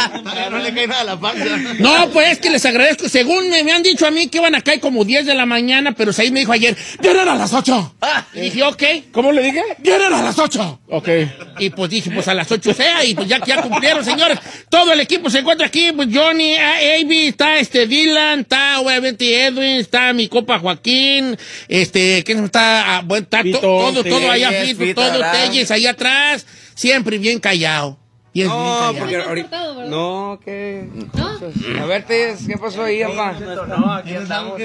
no le cae nada a la panza.
No, pues es que les agradezco. Según me, me han dicho a mí que iban a caer como 10 de la mañana, pero Said me dijo ayer, vienen a las 8. Y dije, ok,
¿Cómo le dije?
vienen a las 8.
Ok.
Y pues dije, pues a las 8 sea, y pues ya, ya cumplieron, señores. Todo el equipo se encuentra aquí, pues Johnny, Avi, está este Dylan, está obviamente Edwin, está mi copa Joaquín, este, ¿quién está? Ah, bueno, está to-
Fito,
todo, todo allá,
Telles,
Fito,
Fito,
todo. Telles ahí atrás, siempre bien callado. Bien, bien
No,
callado.
porque ahorita... No, ¿qué?
¿No?
A ver, Tess, ¿qué pasó ahí, papá?
No, aquí andamos.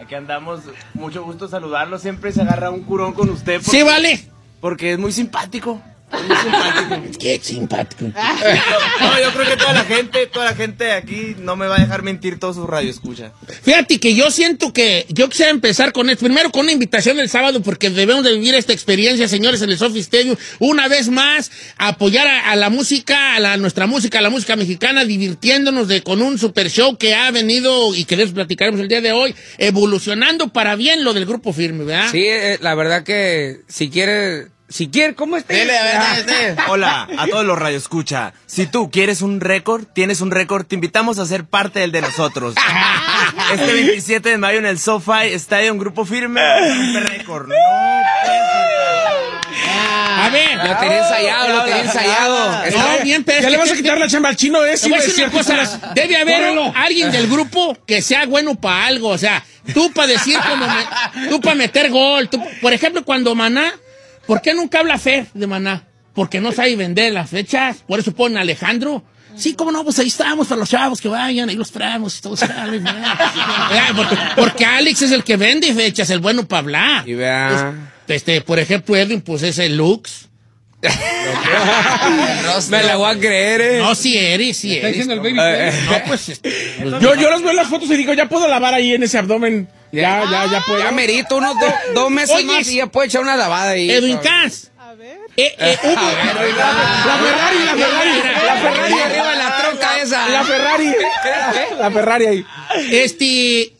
Aquí andamos. Mucho gusto saludarlo. Siempre se agarra un curón con usted. Porque,
Sí, vale.
Porque es muy simpático. Es simpático.
Qué simpático.
No, yo creo que toda la gente, toda la gente aquí no me va a dejar mentir todo su radio escucha.
Fíjate que yo siento que yo quisiera empezar con esto. Primero con una invitación el sábado porque debemos de vivir esta experiencia, señores, en el Sophie Stadium. Una vez más, apoyar a, a la música, a la, nuestra música, a la música mexicana, divirtiéndonos de, con un super show que ha venido y que les platicaremos el día de hoy, evolucionando para bien lo del grupo firme, ¿verdad?
Sí, eh, la verdad que si quiere... Si quiere, ¿cómo está?
Dele, a ver. Hola a todos los radio escucha. Si tú quieres un récord, tienes un récord, te invitamos a ser parte del de nosotros. Este 27 de mayo en el SoFi Stadium Grupo Firme, un récord. No.
A ver.
Lo tenía ensayado, lo tenía ensayado.
No, bien, pero
¿Ya le vas a quitar la chamba al chino, Sí,
voy a
es
decir una cosa, debe haber
Córrelo.
alguien del grupo que sea bueno para algo, o sea, tú para decir como, me- tú para meter gol, tú- por ejemplo, cuando Maná, ¿por qué nunca habla Fer de Maná? Porque no sabe vender las fechas, por eso ponen a Alejandro. Sí, cómo no, pues ahí estamos para los chavos que vayan, ahí los traemos y todos salen, porque, porque Alex es el que vende fechas, el bueno para hablar.
Y vea...
Este, por ejemplo, Edwin, pues es el Lux.
Me la voy a creer, eh.
No, si eres, si eres. No, pues, este, pues,
Yo, yo los veo en las fotos y digo, ya puedo lavar ahí en ese abdomen. Ya, ya, ya puedo.
Ya merito unos do- dos meses
Oye,
más y ya puede echar una lavada ahí.
Edwin Cass. Eh, eh, hubo-
La Ferrari, la Ferrari, la Ferrari
arriba en la troca esa.
La Ferrari. La Ferrari ahí.
Este,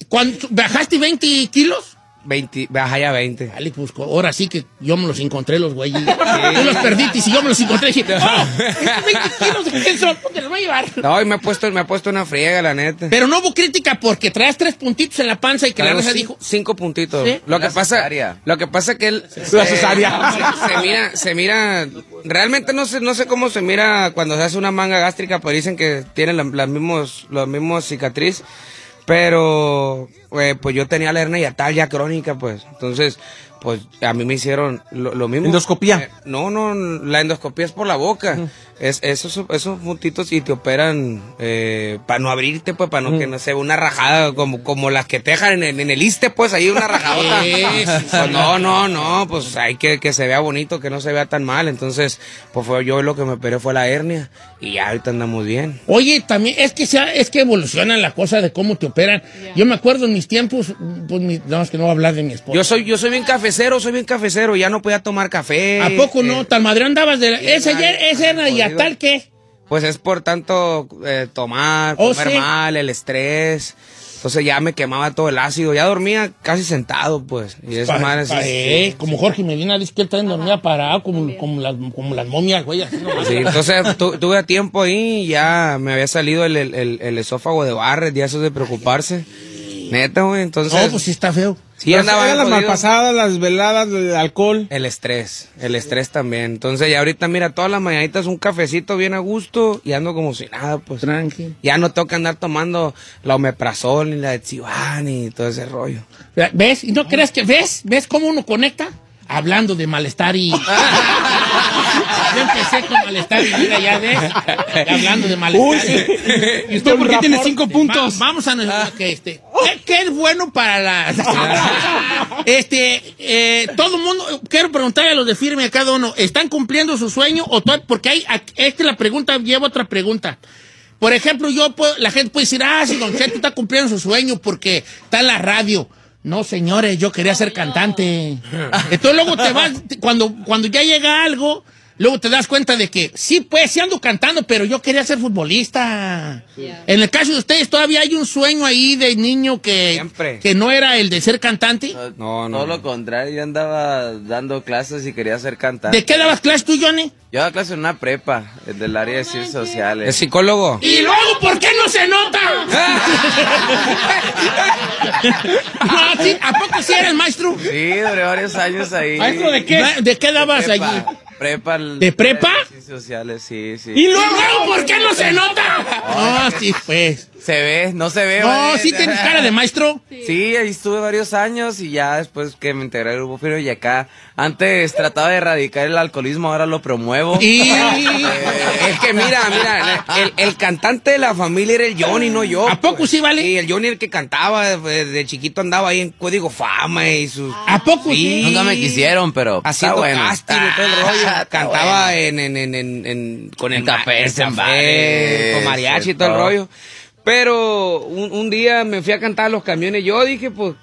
bajaste 20 kilos.
20, baja ya 20.
Dale, pues ahora sí que yo me los encontré los güeyes. Tú los perdiste y si yo me los encontré dije, oh, estos 20 kilos de qué son, ¿Dónde los voy a llevar.
No, y me ha puesto, me ha puesto una friega, la neta.
Pero no hubo crítica porque traes tres puntitos en la panza y que la
Traigo
raza dijo,
cinco puntitos.
¿Sí?
Lo que
La
pasa,
cesárea.
lo que pasa que él
La cesárea.
se, se mira, se mira, realmente no sé, no sé cómo se mira cuando se hace una manga gástrica, pero dicen que tiene la- las mismos, los mismos cicatriz. Pero, eh, pues yo tenía la hernia yatal ya crónica, pues. Entonces, pues a mí me hicieron lo, lo mismo.
¿Endoscopía?
Eh, no, no, la endoscopía es por la boca. Es, esos, esos puntitos y te operan eh, para no abrirte, pues, para no que no se vea una rajada como, como las que te dejan en el, en el iste, pues, ahí una rajadota. Pues, no, no, no, pues hay que que se vea bonito, que no se vea tan mal. Entonces, pues fue yo lo que me operé fue la hernia y ya ahorita andamos bien.
Oye, también es que sea, es que evoluciona la cosa de cómo te operan. Yo me acuerdo en mis tiempos, pues mi- no, es que no voy a hablar de mi esposa.
Yo soy, yo soy bien cafecero, soy bien cafecero, ya no podía tomar café.
¿A poco no?
eh,
Tan madre andabas de la... ya- ese era y a
jodido.
tal que...
Pues es por tanto eh, tomar,
Oh,
comer
sí.
mal, el estrés. Entonces ya me quemaba todo el ácido. Ya dormía casi sentado, pues. Y esa
Pa-
madre
pa-
sí,
eh,
sí,
como Jorge Medina dice que él también dormía parado como, como, las, como las momias, güey. así nomás.
Sí, entonces tu- tuve tiempo ahí y ya me había salido el, el- el- el esófago de Barrett, ya eso de preocuparse. Neta, güey, entonces...
No, pues sí está feo.
sí andaba
Eran las malpasadas, las veladas, el alcohol.
El estrés, el estrés también. Entonces ya ahorita, mira, todas las mañanitas un cafecito bien a gusto y ando como si nada, pues.
Tranqui.
Ya no tengo que andar tomando la omeprazol ni la Etsivan y todo ese rollo.
¿Ves? ¿Y no crees que ves? ¿Ves cómo uno conecta? Hablando de malestar y... Yo empecé con malestar y mira, ya ves. Hablando de malestar.
¿Y usted por qué tiene cinco
Va-
puntos?
vamos a que este. ¿Qué, qué es bueno para la. este, eh, todo el mundo. Quiero preguntarle a los de firme a cada uno. ¿Están cumpliendo su sueño o to- Porque hay. Esta es la pregunta, lleva otra pregunta. Por ejemplo, yo puedo- la gente puede decir, ah, si Don Cheto está cumpliendo su sueño porque está en la radio. No, señores, yo quería ser cantante. Entonces luego te vas, cuando, cuando ya llega algo, luego te das cuenta de que sí, pues sí ando cantando, pero yo quería ser futbolista. En el caso de ustedes, todavía hay un sueño ahí de niño que,
Siempre.
que no era el de ser cantante.
No, no.
Todo lo contrario, yo andaba dando clases y quería ser cantante.
¿De qué dabas clases tú, Johnny?
Yo daba clases en una prepa, del área de ciencias sociales.
¿Es psicólogo?
Y luego, ¿por qué no se nota? no, sí, ¿A poco sí eres maestro?
Sí, duré varios años ahí.
¿Maestro de qué? ¿De qué dabas
Prepa,
allí?
Prepa.
¿De prepa?
Ciencias sociales, sí, sí.
Y luego, ¿por qué no se nota? No, sí, pues.
Se ve, no se ve.
No,
¿vale?
sí tienes cara de maestro.
Sí, ahí estuve varios años y ya después que me integré al grupo Firme y acá, antes trataba de erradicar el alcoholismo, ahora lo promuevo.
Y...
Es que mira, mira, el, el cantante de la familia era el Johnny, no yo.
¿A poco sí, vale?
Sí, el Johnny el que cantaba, de, de chiquito andaba ahí en Código Fama y sus...
¿A poco sí?
Nunca me quisieron, pero está
Haciendo
bueno.
casting y todo el rollo.
Está
Cantaba
bueno.
en, en, en, en, en- con el
En cafés,
ma-
en
café,
bares,
con mariachi y todo el rollo. Pero un, un día me fui a cantar a los camiones. Yo dije, pues,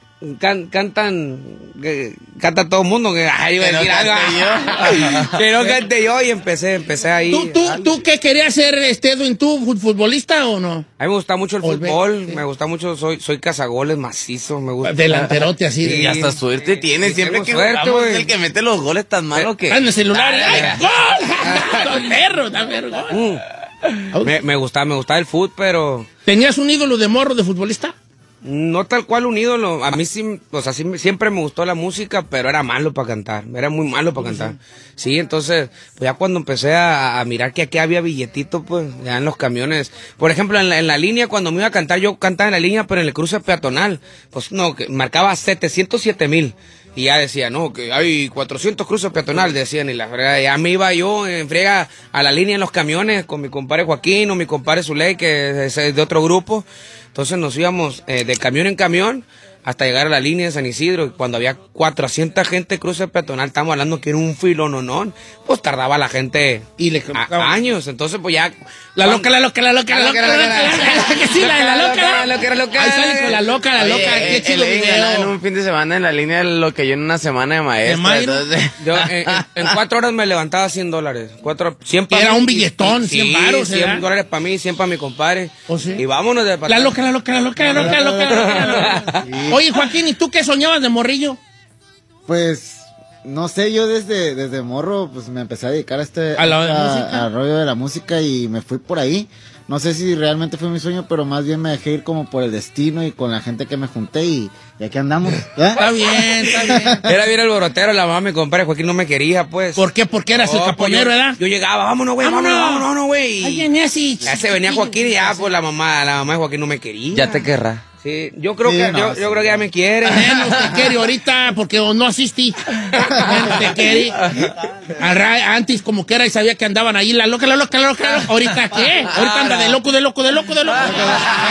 can- cantan, que- canta todo el mundo. Que, ay, iba a
Que no
decir algo.
cante
que no cante yo y empecé, empecé ahí.
¿Tú, tú, ¿Tú qué querías ser, este, Edwin, tú, fut- futbolista o no?
A mí me gusta mucho el
Olve-
fútbol,
sí.
me gusta mucho, soy, soy cazagoles macizo, me gusta.
Delanterote así.
Sí,
Y hasta suerte tiene,
Sí,
siempre que
suerte,
jugamos, es el que mete los goles tan malo que...
Ah, en el celular. ¡Ay, gol! ¡Don perro, da vergüenza!
Mm. Me, me gustaba, me gustaba el fútbol, pero
¿Tenías un ídolo de morro de futbolista?
no tal cual un ídolo. A mí sí, o sea, sí siempre me gustó la música, pero era malo para cantar, era muy malo para cantar. Sí, entonces, pues ya cuando empecé a, a mirar que aquí había billetito, pues, ya en los camiones. Por ejemplo, en la, en la línea, cuando me iba a cantar, yo cantaba en la línea, pero en el cruce peatonal, pues no, que marcaba 707 mil. Y ya decía, no, que hay 400 cruces peatonal, decían, y la fregada. Ya me iba yo en frega a la línea en los camiones con mi compadre Joaquín o mi compadre Zuley, que es de otro grupo. Entonces nos íbamos eh, de camión en camión hasta llegar a la línea de San Isidro. Cuando había 400 gente cruce peatonal, estamos hablando que era un filo no, no. Pues tardaba la gente
Y le
a- años. Entonces, pues ya.
La loca, la loca, la loca, la loca, la loca, la loca, que sí, la de la loca.
La loca, la loca.
Ahí sale con la loca, la loca,
eh,
qué chido
ganaba en
video.
un fin de semana en la línea de lo que yo en una semana de maestra. entonces-
Yo en, cuatro horas me levantaba 100 dólares. Cuatro, 100 pa'
Era un billetón,
y-
100
sí,
varos,
100
¿verdad?
dólares para mí, 100 para mi compadre.
¿Oh?
Y vámonos de
La
patada.
loca, la loca, la loca, la loca, la loca, la loca, la loca. Oye, Joaquín, ¿y tú qué soñabas de morrillo?
Pues, no sé, yo desde, desde morro, pues me empecé a dedicar a este,
¿A la
esta-
música?
al rollo de la música y me fui por ahí. No sé si realmente fue mi sueño, pero más bien me dejé ir como por el destino y con la gente que me junté y, y aquí andamos. ¿eh?
Está bien, está bien.
Era bien el borotero, la mamá de mi compadre Joaquín no me quería, pues.
¿Por qué? Porque eras el
Oh, pues
caponero,
yo,
¿verdad?
Yo llegaba, vámonos, güey, vámonos,
Vámonos.
vámonos, vámonos, güey.
Ay, en ese-
Ya se venía Joaquín y ya, pues la mamá, la mamá de Joaquín no me quería.
Ya te querrá.
Sí, yo creo
Sí,
que
no,
yo,
sí.
yo creo que ya me quiere.
Menos te quiere ahorita porque no asistí. Menos te quiere. Antes como que era y sabía que andaban ahí la loca, la loca, la loca. la loca. ¿Ahorita qué? Ahorita anda de loco, de loco, de loco, de loco.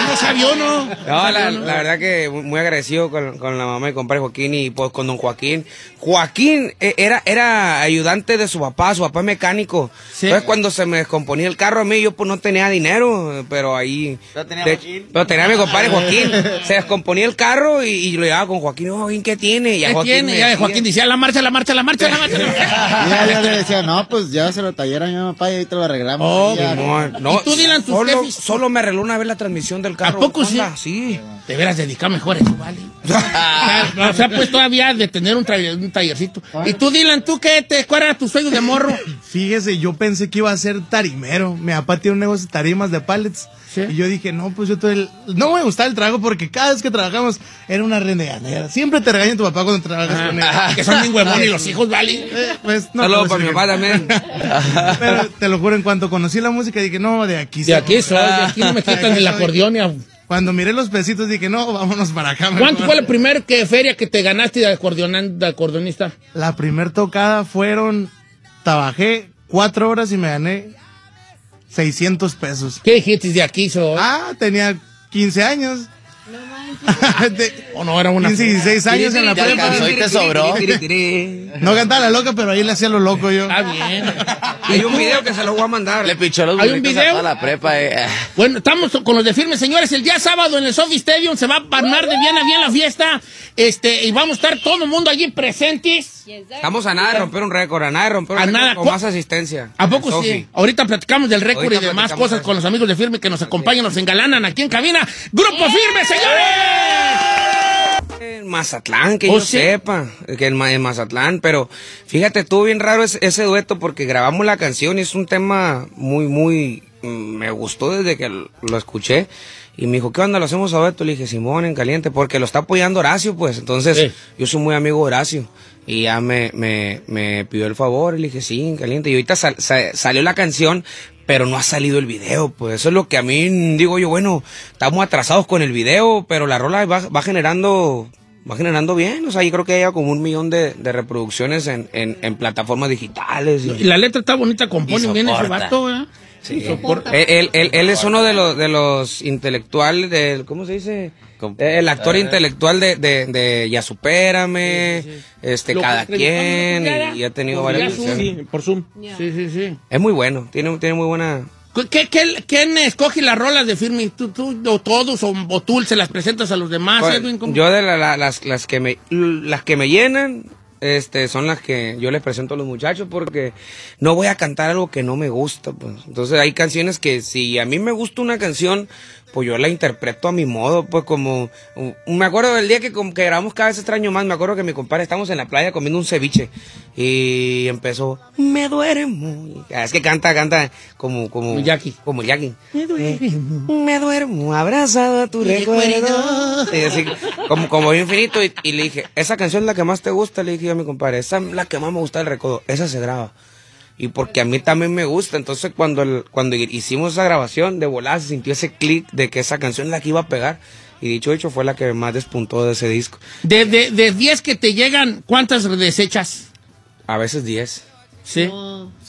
No sabía no.
No, la, la verdad que muy agradecido con, con la mamá y compadre Joaquín y pues con don Joaquín. Joaquín eh, era, era ayudante de su papá, su papá es mecánico. Entonces cuando se me descomponía el carro a mí, yo pues no tenía dinero, pero ahí...
Pero tenía
de-
Joaquín.
pero tenía a mi compadre Joaquín. Se descomponía el carro y, y lo llevaba con Joaquín. Oh, Joaquín, ¿qué tiene? Y ya
¿Qué
Joaquín
tiene? Ya
decía-
Joaquín decía la marcha, la marcha, la marcha, la marcha. La marcha.
Y ya yo le decía, no, pues llévaselo al taller a mi papá y ahí te lo arreglamos.
Oh,
Y ya.
No, no,
¿Y tú, Dylan, tus
solo,
jefes?
solo me arregló una vez la transmisión del carro.
¿A poco sí?
Sí.
Te verás dedicar mejor a eso, vale. o sea, pues todavía de tener un, taller- un tallercito. Y tú, Dylan, ¿tú qué? Te, ¿Cuál era tu sueño de morro?
Fíjese, yo pensé que iba a ser tarimero. Mi papá tiene un negocio de tarimas de pallets. Y yo dije, no, pues yo todo el... No me gustaba el trabajo porque cada vez que trabajamos era una renegadera. Siempre te regaña tu papá cuando trabajas con él.
Ah, que son bien huevones los hijos, ¿vale?
Eh, pues, no,
Saludos
pues,
para mi papá también.
Pero te lo juro, en cuanto conocí la música dije, no, de aquí
De aquí soy, de aquí no me quitan el acordeón. ni a-
Cuando miré los pesitos dije, no, vámonos para acá.
¿Cuánto fue la primera que feria que te ganaste de, acordeonan- de acordeonista?
La primer tocada fueron, trabajé cuatro horas y me gané 600 pesos.
¿Qué dijiste de aquí soy?
Ah, tenía 15 años. De-
¿O no era una
15, 16 años en la prepa.
alcanzó y te sobró.
No cantaba la loca, pero ahí le hacía lo loco yo.
Está bien.
Hay un video que se lo voy a mandar.
Le pichó los
¿Hay un
burritos a
video?
toda la prepa. eh.
Bueno, estamos con los de firme, señores. El día sábado en el Sophie Stadium se va a armar de bien a bien la fiesta. Este, y vamos a estar todo el mundo allí presentes.
Estamos a nada de romper un récord, a nada de romper un
A
récord
nada.
con más asistencia.
¿A poco sí? Ahorita platicamos del récord
Ahorita
y demás cosas con los amigos de Firme que nos acompañan, nos engalanan aquí en cabina. ¡Grupo Firme, señores!
En Mazatlán, que
¿Oh,
yo
sí?
sepa, que en, Ma- en Mazatlán, pero fíjate, estuvo bien raro ese, ese dueto porque grabamos la canción y es un tema muy, muy, mm, me gustó desde que lo escuché y me dijo, ¿qué onda? ¿Lo hacemos a dueto? Le dije, Simón, en caliente, porque lo está apoyando Horacio, pues, entonces
Sí.
yo soy muy amigo de Horacio y ya me, me, me pidió el favor y le dije, sí, en caliente, y ahorita sal- sa- salió la canción, pero no ha salido el video, pues eso es lo que a mí digo yo, bueno, estamos atrasados con el video, pero la rola va, va generando va generando bien, o sea, yo creo que haya como un millón de, de reproducciones en, en, en plataformas digitales.
Y la letra está bonita, compone
Y
bien ese vato, ¿eh?
Sí.
soporta.
Él, él- él- él es uno de los, de los intelectuales, del, ¿cómo se dice? Eh, El actor
Ah.
intelectual de, de, de Ya Supérame, este,
Lo que
cada quien, y, y ha tenido
por
varias
Zoom,
versiones.
sí, por Zoom. Sí, sí, sí.
Es muy bueno, tiene, tiene muy buena...
¿Qué, qué- quién escoge las rolas de Firme? ¿Tú, tú o todos o, o tú se las presentas a los demás,
Pues,
Edwin? ¿Cómo?
yo de la- la- las, las que me las que me llenan este son las que yo les presento a los muchachos porque no voy a cantar algo que no me gusta pues. Entonces hay canciones que si a mí me gusta una canción pues yo la interpreto a mi modo pues como me acuerdo del día que, que grabamos cada vez extraño más me acuerdo que mi compadre estamos en la playa comiendo un ceviche y empezó me duermo es que canta canta como como
Como Jackie.
como Jackie me duermo abrazado a tu recuerdo. Sí, así, como, como infinito. Y, y le dije, esa canción es la que más te gusta. Le dije yo a mi compadre, esa es la que más me gusta del recodo. Esa se graba. Y porque a mí también me gusta. Entonces, cuando, el- cuando hicimos esa grabación, de volada se sintió ese clic de que esa canción es la que iba a pegar. Y dicho hecho, fue la que más despuntó de ese disco.
De, de, de 10 que te llegan, ¿cuántas desechas?
A veces 10.
Sí.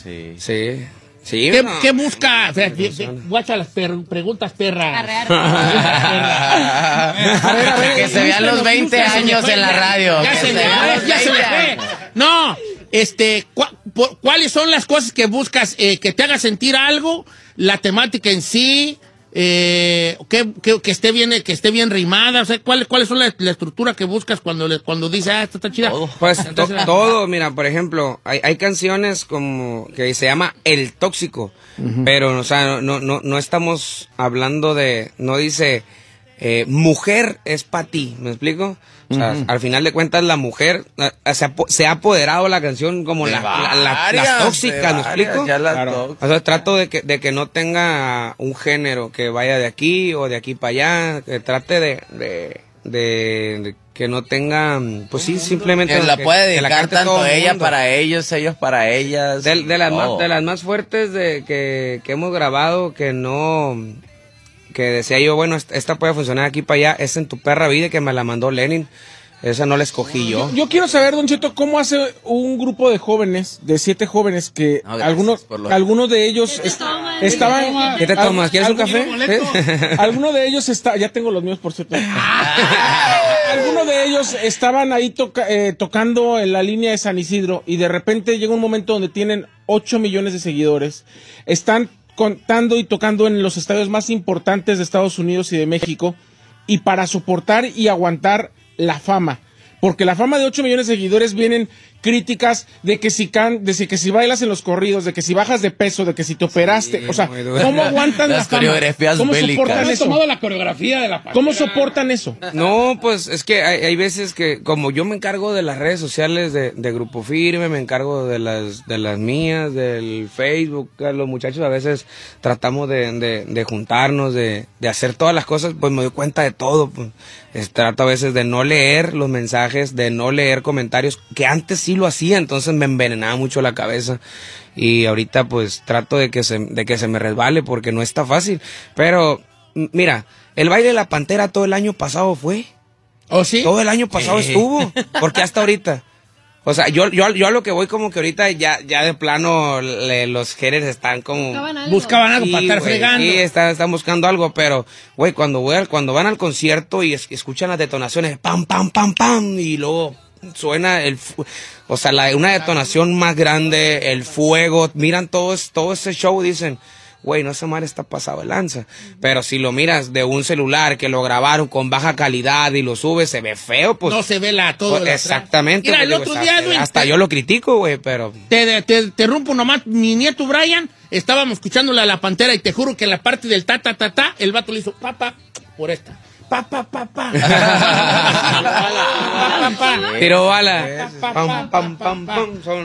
Sí.
Sí. Sí.
¿Qué,
no.
qué busca? O sea, de- de- Guacha las per- preguntas, perra.
Que se vean los 20 años en la radio.
Ya se le fue, ya se le
20
fue.
años.
No, este, por- ¿cuáles son las cosas que buscas eh, que te haga sentir algo? La temática en sí, eh, que, que- que esté bien, que esté bien rimada, o sea, ¿cuál- ¿cuáles son la, la estructura que buscas cuando le, cuando dices, ah, esta está chida?
Pues to-
Entonces,
todo, mira, por ejemplo, hay, hay canciones como que se llama El Tóxico, pero, o sea, no, no, no estamos hablando de, no dice, eh, mujer es para ti, ¿me explico? O sea, al final de cuentas la mujer eh, se, ha, se ha apoderado la canción como la, las tóxicas, ¿me explico? Claro. O sea, trato de que, de que no tenga un género que vaya de aquí o de aquí para allá, que trate de, de, que no tenga, pues sí, simplemente...
Que la puede
que
dedicar tanto
el
ella
mundo.
para ellos, ellos para ellas.
De, de las más, de las más fuertes de que, que hemos grabado que no que decía yo, bueno, esta- puede funcionar aquí para allá, es en tu perra vida que me la mandó Lenin. Esa no la escogí yo.
Yo quiero saber, Don Cheto, cómo hace un grupo de jóvenes, de siete jóvenes, que
No,
algunos,
lo-
algunos de ellos est- estaban...
¿Qué te tomas? ¿Quieres un café?
Algunos de ellos está, ya tengo los míos por cierto. Algunos de ellos estaban ahí toca- eh, tocando en la línea de San Isidro y de repente llega un momento donde tienen 8 millones de seguidores. Están contando y tocando en los estadios más importantes de Estados Unidos y de México y para soportar y aguantar la fama. Porque la fama de 8 millones de seguidores vienen críticas de que si can, de si- que si bailas en los corridos, de que si bajas de peso, de que si te operaste, o sea. ¿cómo aguantan la
Las
fama?
coreografías
¿Cómo
bélicas.
soportan
¿No has
eso?
tomado
la coreografía de la
¿Cómo soportan eso?
No, pues es que hay, hay veces que como yo me encargo de las redes sociales de, de Grupo Firme, me encargo de las de las mías, del Facebook, los muchachos a veces tratamos de, de- de juntarnos, de, de hacer todas las cosas, pues me doy cuenta de todo. Pues. Es- trato a veces de no leer los mensajes, de no leer comentarios, que antes sí lo hacía, entonces me envenenaba mucho la cabeza. Y ahorita pues trato de que se, de que se me resbale porque no está fácil. Pero, mira, el baile de la pantera todo el año pasado fue.
¿Oh, sí?
Todo el año pasado
Sí.
estuvo. Porque hasta ahorita. O sea, yo, yo, yo a lo que voy como que ahorita ya, ya de plano le- los géneros están como...
Buscaban algo. Buscaban algo para estar fregando.
Sí, están, están buscando algo, pero, güey, cuando, voy al- cuando van al concierto y es- escuchan las detonaciones, pam, pam, pam, pam, y luego suena el... O sea, la, una detonación más grande, el fuego, miran todo, todo ese show, dicen... Güey, no esa madre está pasado de lanza. Pero si lo miras de un celular que lo grabaron con baja calidad y lo subes, se ve feo, pues.
no se ve la todo.
Pues, exactamente.
Mira,
pues,
el otro
hasta-
día,
hasta yo lo critico, güey, pero
Te, te, te rompo nomás, mi nieto Brian, estábamos escuchándole a la pantera y te juro que en la parte del ta, ta, ta, ta, el vato le hizo pa, pa, por esta. Pa, pa, pa, pa. Pa, pa, pa.
Tiro bala. Pam, pam, pam,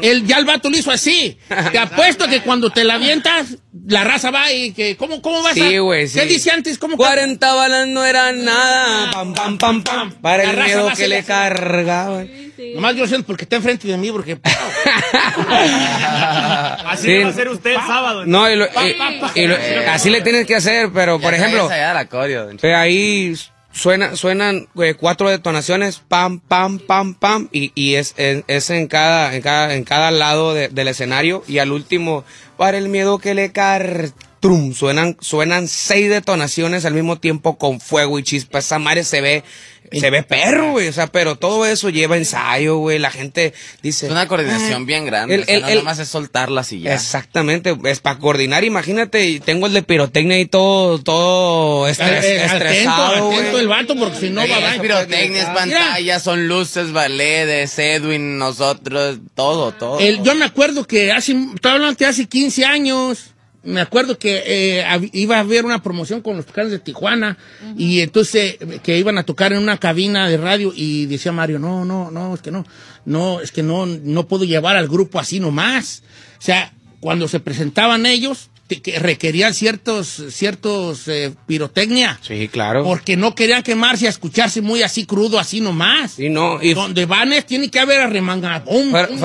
El, ya el vato lo hizo así. Te apuesto que cuando te la avientas, la raza va y que, ¿cómo, cómo vas a?
Sí, güey, sí.
¿Qué dice antes? ¿Cómo
40 balas no eran nada. Pam, pam, pam, pam. Para
La
el miedo
a
que le
así.
Cargaba.
Nomás yo siento porque está enfrente de mí, porque.
Así
Sí.
lo va a hacer usted el sábado.
No, y lo- y- y lo- así le tienes que hacer, pero por ejemplo, eh, ahí suena, suenan eh, cuatro detonaciones, pam, pam, pam, pam, y, y es, es, es en cada, en cada, en cada lado de- del escenario, y al último, para el miedo que le car trum, suenan, suenan seis detonaciones al mismo tiempo con fuego y chispa, esa madre se ve, se ve perro, güey, o sea, pero todo eso lleva ensayo, güey, la gente dice...
Es una coordinación
"Ah".
bien grande.
El-
o sea,
el-
no
el-
nomás es soltarlas y ya.
Exactamente, es para coordinar, imagínate, y tengo el de pirotecnia y todo, todo estres-
Eh, atento,
estresado,
atento
güey.
el vato, porque si no va a
pirotecnias,
Mira,
pantallas, son luces, baledes, Edwin, nosotros, todo, todo.
El- yo me acuerdo que hace, estoy hablando que hace 15 años, me acuerdo que eh, iba a haber una promoción con los Tucanes de Tijuana y entonces que iban a tocar en una cabina de radio y decía Mario, no, no, no, es que no, no, es que no, no puedo llevar al grupo así nomás. O sea, cuando se presentaban ellos, que requerían ciertos, ciertos eh, pirotecnia.
Sí, claro.
Porque no querían quemarse a escucharse muy así crudo, así nomás.
Y no, y
Donde van es, tiene que haber arremanga. Bum,
Fueron-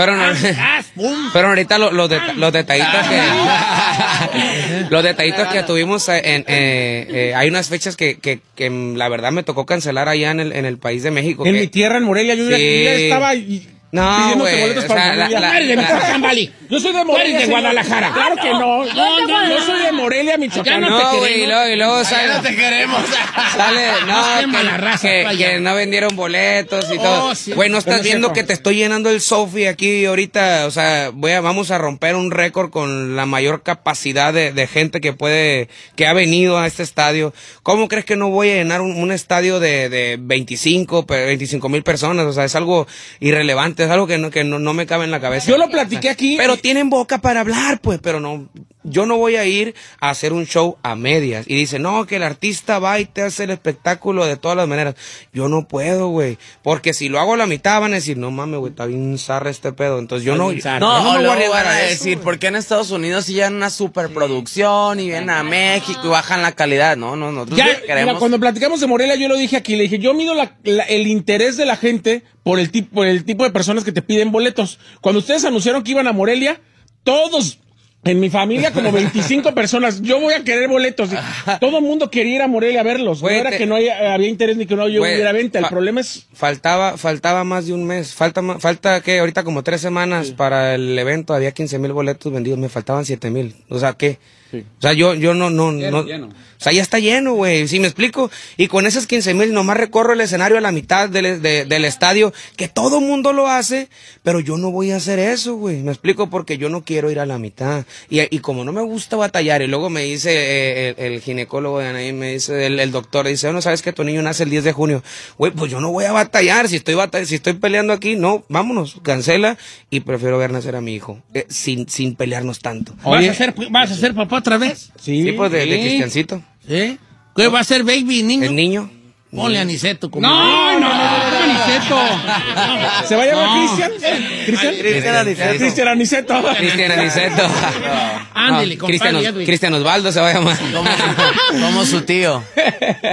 bum,
fueron- ahorita lo- los, det- los detallitos que los detallitos que tuvimos en eh, eh, hay unas fechas que, que, que, la verdad me tocó cancelar allá en el, en el país de México.
En
que-
mi tierra, en Morelia, yo ya-
Sí.
yo ya estaba y-
No, güey, o sea, la- la-
de Michoacán, Vali. Yo soy de Morelia.
eres de. Guadalajara.
Claro que no. No, no, yo soy de Morelia, Michoacán.
No
No, güey, y luego, y luego
Allá
sale,
no te queremos.
sale, no,
la
que,
raza,
que- no vendieron boletos y
Oh,
todo.
sí.
Güey, no estás viendo que te estoy llenando el Sofi aquí ahorita, o sea, voy a, vamos a romper un récord con la mayor capacidad de, de gente que puede, que ha venido a este estadio. ¿Cómo crees que no voy a llenar un, un estadio de, de 25, pe- 25 mil personas? O sea, es algo irrelevante, es algo que no, que no, no me cabe en la cabeza.
Yo lo platiqué aquí.
Pero tienen boca para hablar, pues, pero no. Yo no voy a ir a hacer un show a medias. Y dice, no, que el artista va y te hace el espectáculo de todas las maneras. Yo no puedo, güey. Porque si lo hago a la mitad van a decir, no mames, güey, está bien zarra este pedo. Entonces yo no.
No,
yo
o
me voy
van a
eso,
decir,
güey.
¿por qué en Estados Unidos sí llegan una superproducción y vienen a México y bajan la calidad? No, no, nosotros
Ya,
queremos...
mira, cuando platicamos de Morelia, yo lo dije aquí, le dije, yo mido la- la- el interés de la gente por el, tipo, por el tipo de personas que te piden boletos. Cuando ustedes anunciaron que iban a Morelia, todos, En mi familia como 25 personas. Yo voy a querer boletos. Todo el mundo quería ir a Morelia a verlos.
Güey,
no era
te-
que no haya- había interés ni que no
Güey,
hubiera venta. El problema es...
Faltaba, faltaba más de un mes. Falta, falta que ahorita como tres semanas para el evento había 15 mil boletos vendidos. Me faltaban 7 mil. O sea, O sea, yo, yo no, no, no.
lleno.
O sea, ya está lleno, güey. ¿Sí me explico? Y con esos 15 mil nomás recorro el escenario a la mitad del, de- del estadio, que todo mundo lo hace, pero yo no voy a hacer eso, güey. Me explico porque yo no quiero ir a la mitad. Y, y como no me gusta batallar, y luego me dice eh, el, el ginecólogo de ahí, me dice el, el doctor, dice, no sabes que tu niño nace el 10 de junio. Güey, pues yo no voy a batallar. Si estoy batall si estoy peleando aquí, no, vámonos, cancela. Y prefiero ver nacer a mi hijo, eh, sin, sin pelearnos tanto.
¿Vas, a ser, ¿Vas a ser papá otra vez?
Sí.
Sí, pues de, de
Sí.
Cristiancito.
¿Eh? ¿Qué va a ser baby niño?
El niño.
Ponle Aniceto como
No, no, no, no, no, Aniceto.
¿Se va a llamar
No.
Cristian? ¿Cristian?
Cristian Aniceto.
Cristian Aniceto.
Cristian Aniceto.
Ándele, compadre,
Cristian, Osvaldo se va a llamar.
Como su tío.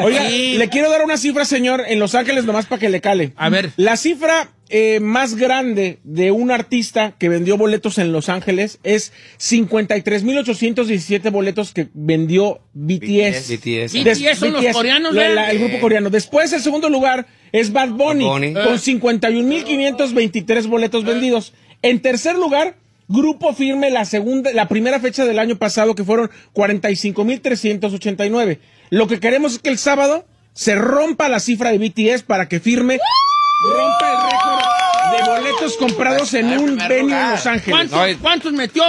Oiga,
Sí.
le quiero dar una cifra, señor, en Los Ángeles nomás para que le cale.
A ver.
La cifra eh, más grande de un artista que vendió boletos en Los Ángeles es 53.817 boletos que vendió BTS.
BTS.
BTS son los coreanos,
la- el grupo coreano. Después, el segundo lugar es Bad Bunny,
Bad Bunny.
con 51.523 boletos vendidos. En tercer lugar, Grupo Firme, la segunda, la primera fecha del año pasado, que fueron 45.389. Lo que queremos es que el sábado se rompa la cifra de BTS para que Firme rompa el récord de boletos comprados en un venue en Los Ángeles.
¿Cuántos, metió,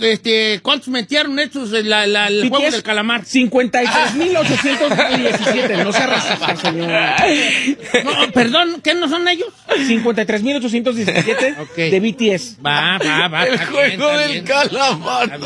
este, cuántos metieron estos en la, la- el juego del calamar?
53.817. No se racista, señor.
No, perdón, ¿qué no son ellos?
53.817
Ok.
de BTS.
Va, va, va.
El
bien,
juego del calamar.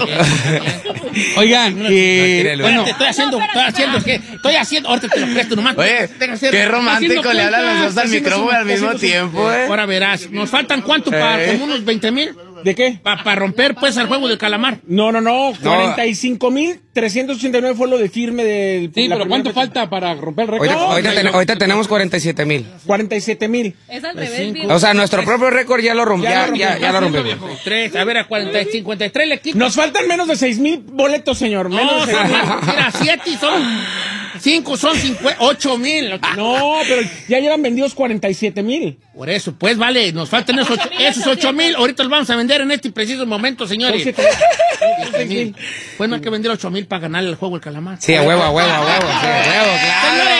Oigan, eh, bueno,
Espérate, estoy haciendo, estoy haciendo, ¿qué? Estoy haciendo, ahorita te lo presto nomás.
Oye, qué romántico le hablan los dos al micrófono al mismo tiempo, ¿eh?
Ahora verás, ¿nos faltan cuánto para
Eh.
como unos 20 mil?
¿De qué?
Para romper, pues, al juego del calamar.
No, no, no. 45.389 fue lo de firme del.
sí,
la
pero ¿cuánto
fecha.
falta para romper el récord?
Ahorita, ahorita ten- ahorita tenemos 47 mil.
47.000.
Es al revés.
O sea, nuestro propio récord ya lo rompió.
Ya
Ya,
lo
ya,
rompió.
lo.
Tres, a ver, a 40, 53 le quito.
Nos faltan menos de 6.000 boletos, señor. Menos
No,
de 6,000.
mira, siete son, cinco son cincuenta, ocho mil.
No, pero ya llevan vendidos 47.000.
Por eso, pues vale, nos faltan esos ocho, esos ocho mil. Ahorita los vamos a vender en este preciso momento, señores.
Son
Siete mil. Pues no hay que vender ocho mil para ganar el juego el calamar.
Sí, a huevo, a huevo, a huevo. Sí, a huevo, claro.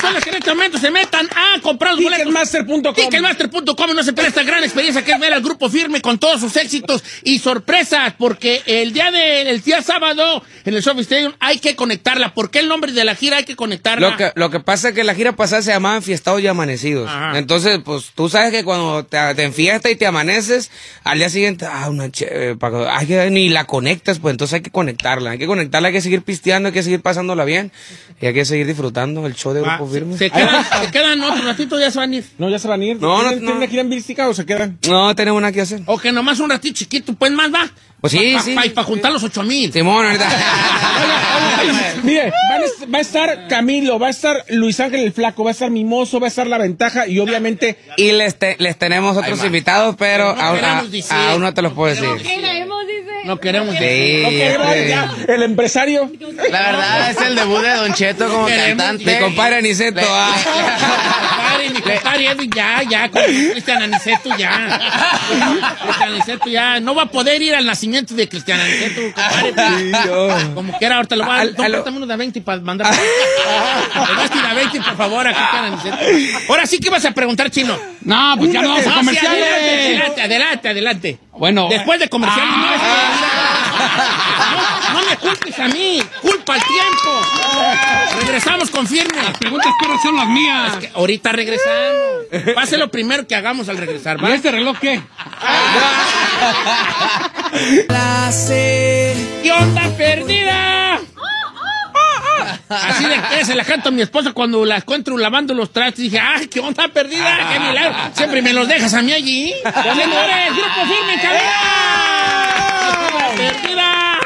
Personas que en este momento se metan a comprar los boletos.
Ticketmaster.com.
Ticketmaster.com no se pierda esta gran experiencia que es ver al grupo firme con todos sus éxitos y sorpresas, porque el día de, el día sábado en el Sophie Stadium hay que conectarla. ¿Por qué el nombre de la gira hay que conectarla?
Lo que, lo que pasa es que la gira pasada se llamaban Fiestados y Amanecidos.
Ajá.
Entonces, pues tú sabes que cuando te, te enfiestas y te amaneces, al día siguiente, ah, una chévere, pa- ay, que ni la conectas, pues entonces hay que conectarla. Hay que conectarla, hay que seguir pisteando, hay que seguir pasándola bien y hay que seguir disfrutando el show de Grupo
Se, quedan, se quedan otro ratito, ya se van a ir.
No, ya se van a ir.
No, no,
¿Tienen,
no.
¿tienen una gira en Vística o se quedan?
No tenemos nada que hacer.
O que nomás un ratito chiquito, pues más va.
Pues sí,
Pa-
sí.
pa- Para juntar los ocho mil.
Simón, ahorita.
Mire, van a est- va a estar Camilo, va a estar Luis Ángel el Flaco, va a estar Mimoso, va a estar La Ventaja y obviamente
y les, te- les tenemos otros invitados, pero
No
aún, a- no te los puedo decir.
Queremos, dice.
No queremos
Sí,
decir.
Ya, el empresario.
La verdad es el debut de Don Cheto como cantante.
Mi compadre Aniceto.
Le-
ah.
Compadre, mi compadre Edwin, ya, ya, con Cristian Aniceto, ya. Cristian Aniceto, ya. No va a poder ir al nacimiento de Cristian Aniceto, compadre. Como quiera, ahorita lo va a... Préstame uno de 20 para mandar. Le de 20, por favor, a Cristian Aniceto. Ahora sí que vas a preguntar, Chino.
No, pues ya no vamos a
sí,
comerciales.
adelante, adelante, adelante, adelante.
Bueno,
Después de comerciales, no, que- me culpes a mí, culpa al tiempo. Regresamos con firme.
las preguntas perras son las mías.
Que ahorita regresamos. Pase lo primero que hagamos al regresar,
¿Y
¿va?
este reloj qué?
¿Qué onda perdida? Así de que se la canto a mi esposa cuando la encuentro lavando los trastes. Dije, ¡ay, qué onda perdida! ¡Qué milagro! Siempre me los dejas a mí allí. Señores, grupo firme, cabina. ¡Perdida!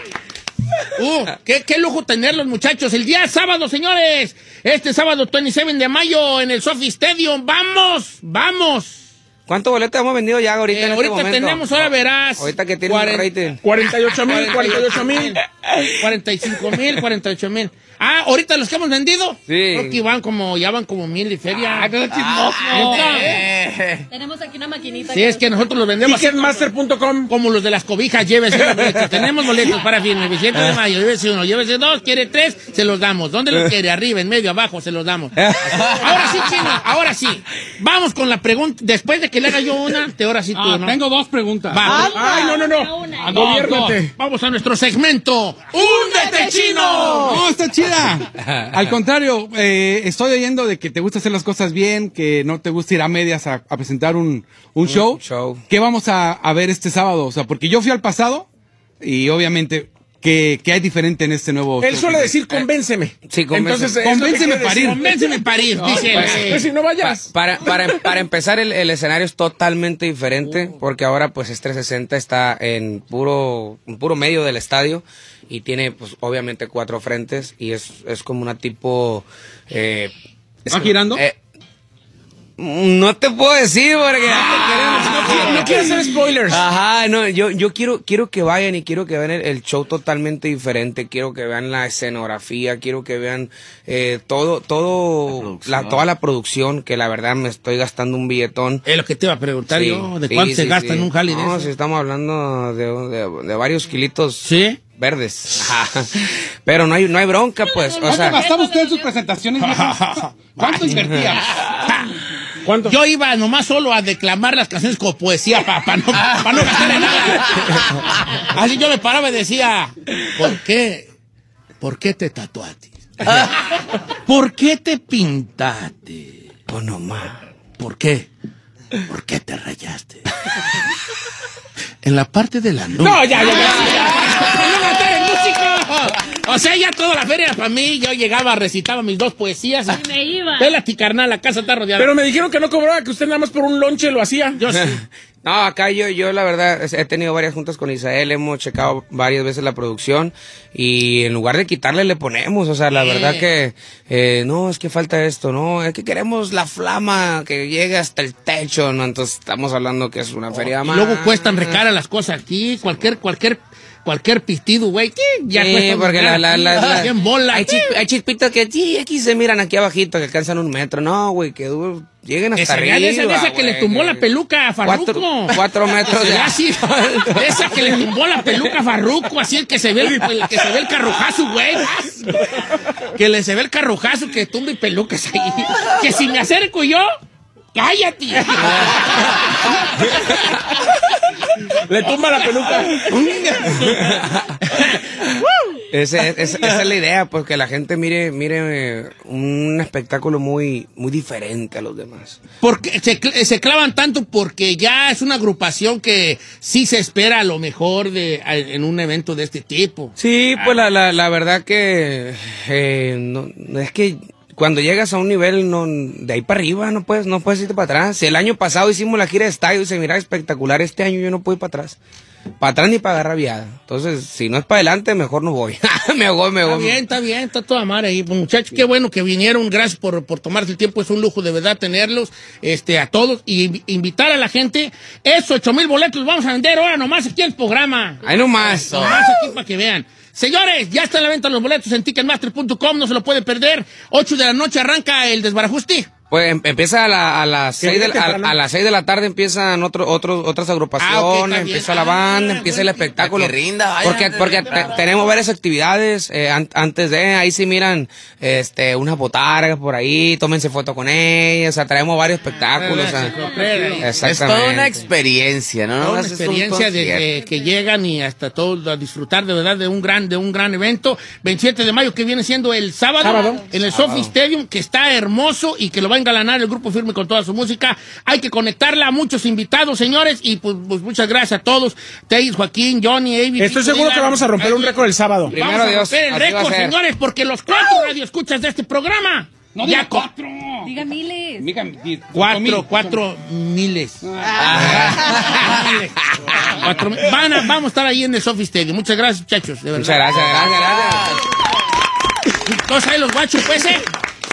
Uh, qué, qué lujo tenerlos, muchachos. El día sábado, señores. Este sábado, 27 de mayo, en el Sophie Stadium. ¡Vamos! ¡Vamos!
¿Cuántos boletos hemos vendido ya ahorita
Eh,
en este
ahorita
momento?
tenemos, ahora verás.
Ahorita que tiene un
Cuaren-
rating.
48 mil, 48 mil.
45 mil, 48 mil. Ah, ahorita los que hemos vendido.
Sí.
Creo que van como, ya van como mil y feria.
Ah,
¿neta?
Tenemos aquí una maquinita.
Sí, es que nosotros los vendemos
Ticketmaster.com.
como los de las cobijas, llévese los boletos. Tenemos boletos para firme, 27 de mayo, llévese uno, llévese dos, quiere tres, se los damos. ¿Dónde los quiere? Arriba, en medio, abajo, se los damos. Ahora sí, chino, ahora sí. Vamos con la pregunta. Después de que le haga yo una, te ahora sí tú,
Ah,
¿no?
tengo dos preguntas.
Va,
Ay, no, no, no.
Ah,
Gobiérnate.
Vamos a nuestro segmento. ¡Húndete, chino!
No, está Al contrario, eh, estoy oyendo de que te gusta hacer las cosas bien, que no te gusta ir a medias a, a presentar un, un show.
show.
¿Qué vamos a, a ver este sábado? O sea, porque yo fui al pasado y obviamente, ¿qué, qué hay diferente en este nuevo
Él
show?
suele decir convénceme.
Sí, convénceme.
Entonces,
Convénceme
quiere
para
decir.
ir.
Convénceme para ir, dice.
pues,
eh,
Pues si no vayas.
Para, para, para empezar, el, el escenario es totalmente diferente porque ahora pues es 360 está en puro, en puro medio del estadio y tiene pues obviamente cuatro frentes y es, es como una tipo... Eh, es
¿Va
como-
girando?
eh, no te puedo decir porque...
No quiero hacer spoilers.
Ajá, no, yo, yo quiero, quiero que vayan y quiero que vean el, el show totalmente diferente, quiero que vean la escenografía, quiero que vean eh, todo, todo, la, toda la producción, que la verdad me estoy gastando un billetón.
Es lo que te iba a preguntar
Sí,
yo, ¿de
sí,
cuánto se
sí,
gasta
sí.
en un jale
No, si estamos hablando de, de- de varios kilitos
¿Sí?
verdes. Pero no hay, no hay bronca, pues, o
¿Cuánto
sea...
gastaba usted en sus presentaciones? ¿Cuánto invertía?
¿Cuánto?
Yo iba nomás solo a declamar las canciones como poesía para no, pa no gastar en nada. Así yo me paraba y decía, ¿por qué? ¿Por qué te tatuaste? ¿Por qué te pintaste?
Pues nomás.
¿Por qué? ¿Por qué te rayaste? En la parte de la nuca.
No, ya, ya, ya.
¡No me traes música! O sea, ya toda la feria era para mí. Yo llegaba, recitaba mis dos poesías. Y
me iba.
Vela, carnal, la casa está rodeada.
Pero me dijeron que no cobraba, que usted nada más por un lonche lo hacía.
Yo sí.
No, acá yo, yo la verdad he tenido varias juntas con Isael, hemos checado varias veces la producción y en lugar de quitarle le ponemos, o sea, la
Eh.
verdad que eh, no, es que falta esto, no, es que queremos la flama que llegue hasta el techo, no, entonces estamos hablando que es una feria
Y
más.
luego cuestan recara las cosas aquí. Cualquier, cualquier, cualquier pistido, güey. ¿qué? Ya
Sí,
cuesta
porque la, la, la, la-
bola.
hay, chip- hay chispitas que sí, aquí se miran aquí abajito, que alcanzan un metro, no, güey, que duro, lleguen hasta
Esa,
arriba.
esa, de esa que le
güey,
tumbó la peluca a Farruco.
Cuatro- cuatro metros de-
Así, de esa que le tumbó la peluca a Farruco, así el que se ve el, el que se ve el carrujazo, güey. Que le se ve el carrujazo que tumbe pelucas ahí. Que si me acerco yo, cállate.
Le tumba la peluca.
Ese- ese- esa es la idea, pues que la gente mire, mire eh, un espectáculo muy, muy diferente a los demás.
Porque se, cl- se clavan tanto porque ya es una agrupación que sí se espera a lo mejor de, a- en un evento de este tipo.
Sí, pues la, la, la verdad que eh, no es que cuando llegas a un nivel no, de ahí para arriba no puedes, no puedes irte para atrás. Si el año pasado hicimos la gira de estadio y se miraba espectacular, este año yo no puedo ir para atrás. Para atrás ni para agarrar viada. Entonces, si no es para adelante, mejor no voy. me voy, me
Está
voy.
bien, está bien, está toda madre ahí. Pues, muchachos, qué bueno que vinieron. Gracias por, por tomarse el tiempo. Es un lujo de verdad tenerlos este, a todos. Y invi- invitar a la gente. Esos ocho mil boletos los vamos a vender ahora nomás aquí en el programa.
Ahí nomás.
Nomás aquí para que vean. Señores, ya está a la venta los boletos en ticketmaster.com. No se lo puede perder. 8 de la noche arranca el desbarajuste.
Pues em- empieza a, la- a las
Que
seis de,
llegue
la- a,
temprano.
a las 6 de la tarde empiezan otro, otros otras agrupaciones,
Ah,
empieza la banda, empieza el espectáculo.
que rinda, vayan.
porque porque te- tenemos varias actividades eh, an- antes de, ahí sí miran este unas botargas por ahí, tómense foto con ellas, o sea, traemos varios espectáculos. o sea,
Es toda una experiencia, ¿no?
Toda una
un
experiencia de que, que llegan y hasta todo a disfrutar de verdad de un gran de un gran evento 27 de mayo que viene siendo el sábado,
Sábado.
en el. Sophie Stadium que está hermoso y que lo va a engalanar el grupo firme con toda su música hay que conectarla a muchos invitados señores y pues, pues muchas gracias a todos Teis, Joaquín, Johnny, Avi
Estoy seguro que vamos a romper un récord el sábado.
vamos a romper el récord señores porque los cuatro radioescuchas de este programa
No diga cuatro.
Diga miles.
Diga,
Cuatro,
mil.
cuatro miles. Cuatro mil. Van a- vamos a estar ahí en el Stadium. Muchas gracias, muchachos. De verdad.
Muchas gracias, gracias, gracias.
¿Todos ahí los guachos, pues, eh?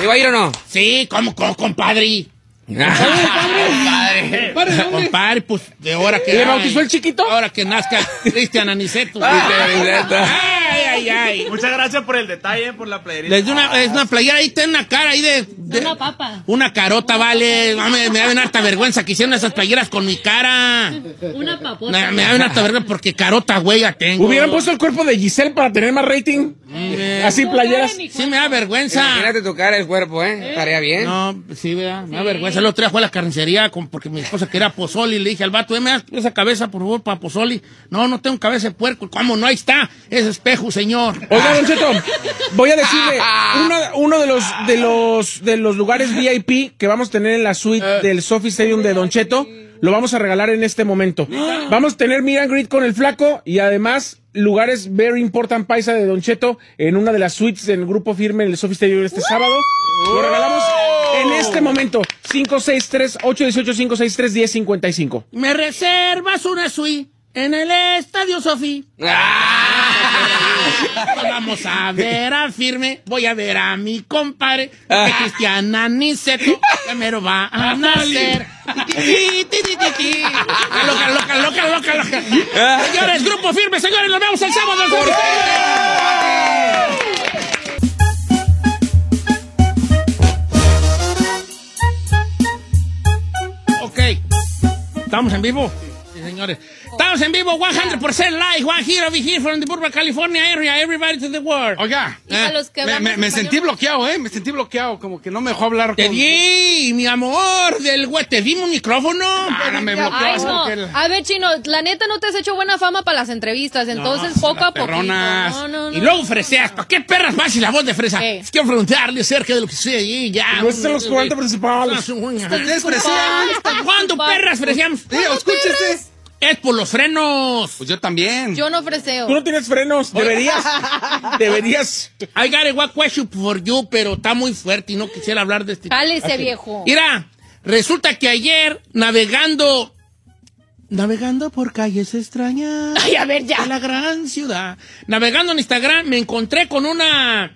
¿Iba a ir o no?
Sí, como, como compadre.
Compadre.
Compadre, pues de hora que.
¿Le bautizó el chiquito?
Ahora que nazca Cristian Aniceto. ay, ay, ay.
Muchas gracias por el detalle, por la playerita.
Les una, es una playera ahí, tiene una cara ahí de. de-
Una papa.
una carota, vale. No, Me, me da bien harta vergüenza que hicieron esas playeras con mi cara.
Una papota.
Me, me da bien harta vergüenza porque carota, güey, ya tengo.
¿Hubieran puesto el cuerpo de Giselle para tener más rating? Así playeras.
Sí, me da vergüenza.
Imagínate tu cara el cuerpo, ¿eh? Estaría bien.
No, sí, ¿verdad? Me da vergüenza. El otro día fue a la carnicería con- porque mi esposa quería pozoli. Y le dije al vato, "Eh, me das esa cabeza, por favor, para pozoli. No, no tengo cabeza de puerco. ¿Cómo no? Ahí está. Es espejo, señor.
Oiga, Don Cheto, voy a decirle, una- uno de los, de los, de los lugares VIP que vamos a tener en la suite del Sophie Stadium de Don Cheto, lo vamos a regalar en este momento. Vamos a tener meet and greet con el flaco y además lugares very important paisa de Don Cheto en una de las suites del grupo firme en el Sophie Stadium este sábado. Lo regalamos en este momento. 563-818-563-1055.
Me reservas una suite en el Estadio Sofi. Vamos a ver a firme. Voy a ver a mi compadre. Que Cristiana Niceto. Que mero va a nacer. Ti, ti. Loca, loca, loca, loca, loca. Señores, grupo firme, señores, nos vemos el sábado. Ok. ¿Estamos en vivo? Sí, señores. Estamos en vivo, 100% live, one here over here from the Burbank, California area, everybody to the world.
Oiga,
los que
me, me- me sentí bloqueado, ¿eh? Me sentí bloqueado, como que no me dejó hablar.
Te
con-
di, mi amor, del güey, te dimos un micrófono.
Ah, no, me bloqueó.
Ay, no.
el-
A ver, Chino, la neta no te has hecho buena fama para las entrevistas, entonces poco a poco. No, no, no.
Y luego freseas. ¿Para qué perras vas y la voz de fresa? Quiero preguntarle acerca de lo que sucede allí, ya.
No están los 40 principales.
Ustedes fresean.
¿Cuándo perras freseamos?
Escúchese.
Es por los frenos.
Pues yo también.
Yo no ofreceo.
Tú no tienes frenos, deberías. deberías.
I got a one question for you, pero está muy fuerte y no quisiera hablar de este.
Cálese, viejo.
Mira, resulta que ayer navegando, navegando por calles extrañas
Ay, a ver, ya.
de la gran ciudad, navegando en Instagram, me encontré con una,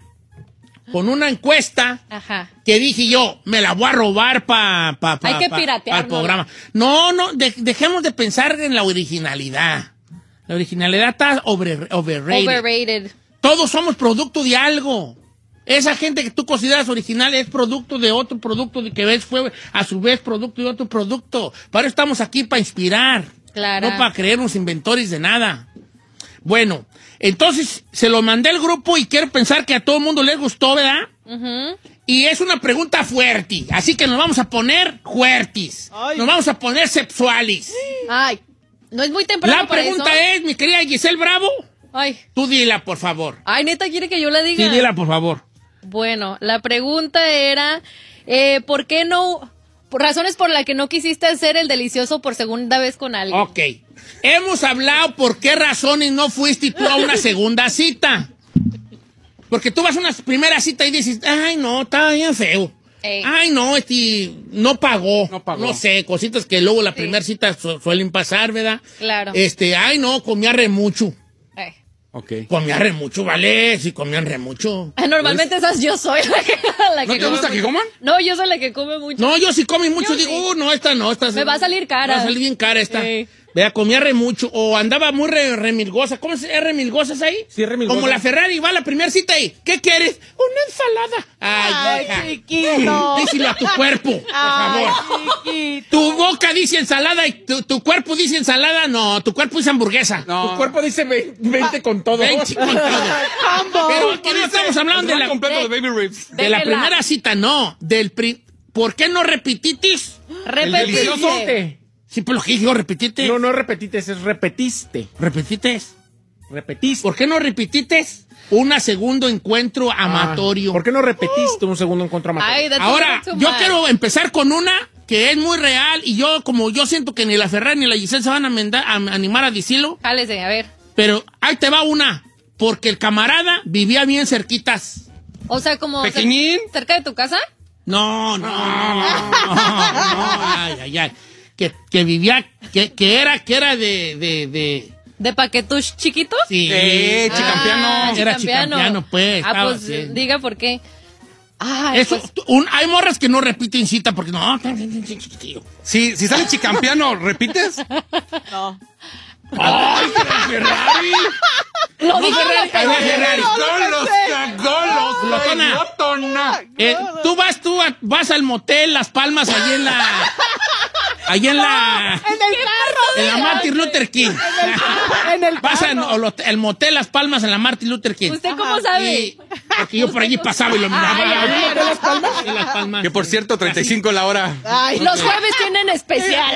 con una encuesta
Ajá.
que dije yo, me la voy a robar para pa, pa,
Hay que
pa- el programa. No, no, de- dejemos de pensar en la originalidad. La originalidad está over- overrated.
Overrated.
Todos somos producto de algo. Esa gente que tú consideras original es producto de otro producto de que ves fue a su vez producto de otro producto. Para eso estamos aquí para inspirar,
Claro.
no para creernos inventores de nada. Bueno, entonces se lo mandé al grupo y quiero pensar que a todo el mundo le gustó, ¿verdad? Y es una pregunta fuerte, así que nos vamos a poner fuertes. Nos vamos a poner sexuales.
Ay, no es muy temprano
La
para
pregunta
eso?
es, mi querida Giselle Bravo,
Ay.
tú dila, por favor.
Ay, neta, quiere que yo la diga.
Sí, dila, por favor.
Bueno, la pregunta era, eh, ¿por qué no, por razones por las que no quisiste hacer el delicioso por segunda vez con alguien?
Ok. Hemos hablado por qué razones no fuiste tú a una segunda cita. Porque tú vas a una primera cita y dices, ay, no, está bien feo.
Ey.
Ay, no, este no pagó.
No pagó.
No sé, cositas que luego la primera cita su- suelen pasar, ¿verdad?
Claro.
Este, ay, no, comía re mucho.
Eh.
Ok.
Comía re mucho, ¿vale? Sí, comían re mucho.
Ah, Normalmente esas yo soy la que, la
¿No
que
te gusta
come
que coman?
No, yo soy la que come mucho.
No, yo sí comí mucho,
Yo
digo,
sí.
"Uh, no, esta no, esta
Me va a salir cara.
Va a salir bien cara esta.
Sí.
Vea, comía re mucho, o andaba muy re- remilgosa. ¿Cómo se es remilgosas ahí?
Sí, remilgosa.
Como la Ferrari va a la primera cita y, ¿qué quieres? Una ensalada. Ay, hija.
chiquito.
Díselo a tu cuerpo, por favor. Tu boca dice ensalada y tu, tu cuerpo dice ensalada. No, tu cuerpo dice hamburguesa.
No.
Tu cuerpo dice ve- 20 con todo.
20 con todo. Pero aquí no estamos hablando de la,
completo de Baby Ribs.
de la primera cita, no. Del pri- ¿Por qué no repetitis?
Repetiste.
Sí, pero lo que dije, yo, repetite.
No, no repetiste, es repetiste.
¿Repetites?
Repetiste.
¿Por qué no repetites un segundo encuentro amatorio?
¿Por qué no repetiste un segundo encuentro amatorio?
Ay,
Ahora, yo quiero empezar con una que es muy real y yo, como yo siento que ni la Ferrari ni la Giselle se van a, menda- a animar a decirlo,
Jálese, a ver.
pero ahí te va una. Porque el camarada vivía bien cerquitas.
O sea, como...
Pequeñín.
¿Cerca de tu casa?
No, no, no, no, no, ay, ay, ay. Que, que vivía, que, que era, que era de, de, de,
¿De paquetush chiquitos?
sí,
Eh, chicampiano.
Ah,
era chicampiano, pues.
Ah,
estaba
pues diga por qué. Ay,
Eso,
pues,
un- hay morras que no repiten cita porque no.
Si, si sale chicampiano, ¿repites?
No.
¡Ay, Ferrari!
Lo
No,
dijo
Ferrari,
Ferrari.
¡Golos, golos!
Glotona. Eh, tú vas, tú a- vas al motel Las Palmas, allí en la. Allí en la.
En el carro.
En la Martin Luther King.
En el
Vas al
carro.
al- el motel Las Palmas en la Martin Luther King.
¿Usted cómo sabe?
Y- porque yo por allí pasaba y lo miraba. ¿En Las Palmas? En Las Palmas.
Que por cierto, 35 la hora.
Ay,
Los jueves tienen especial.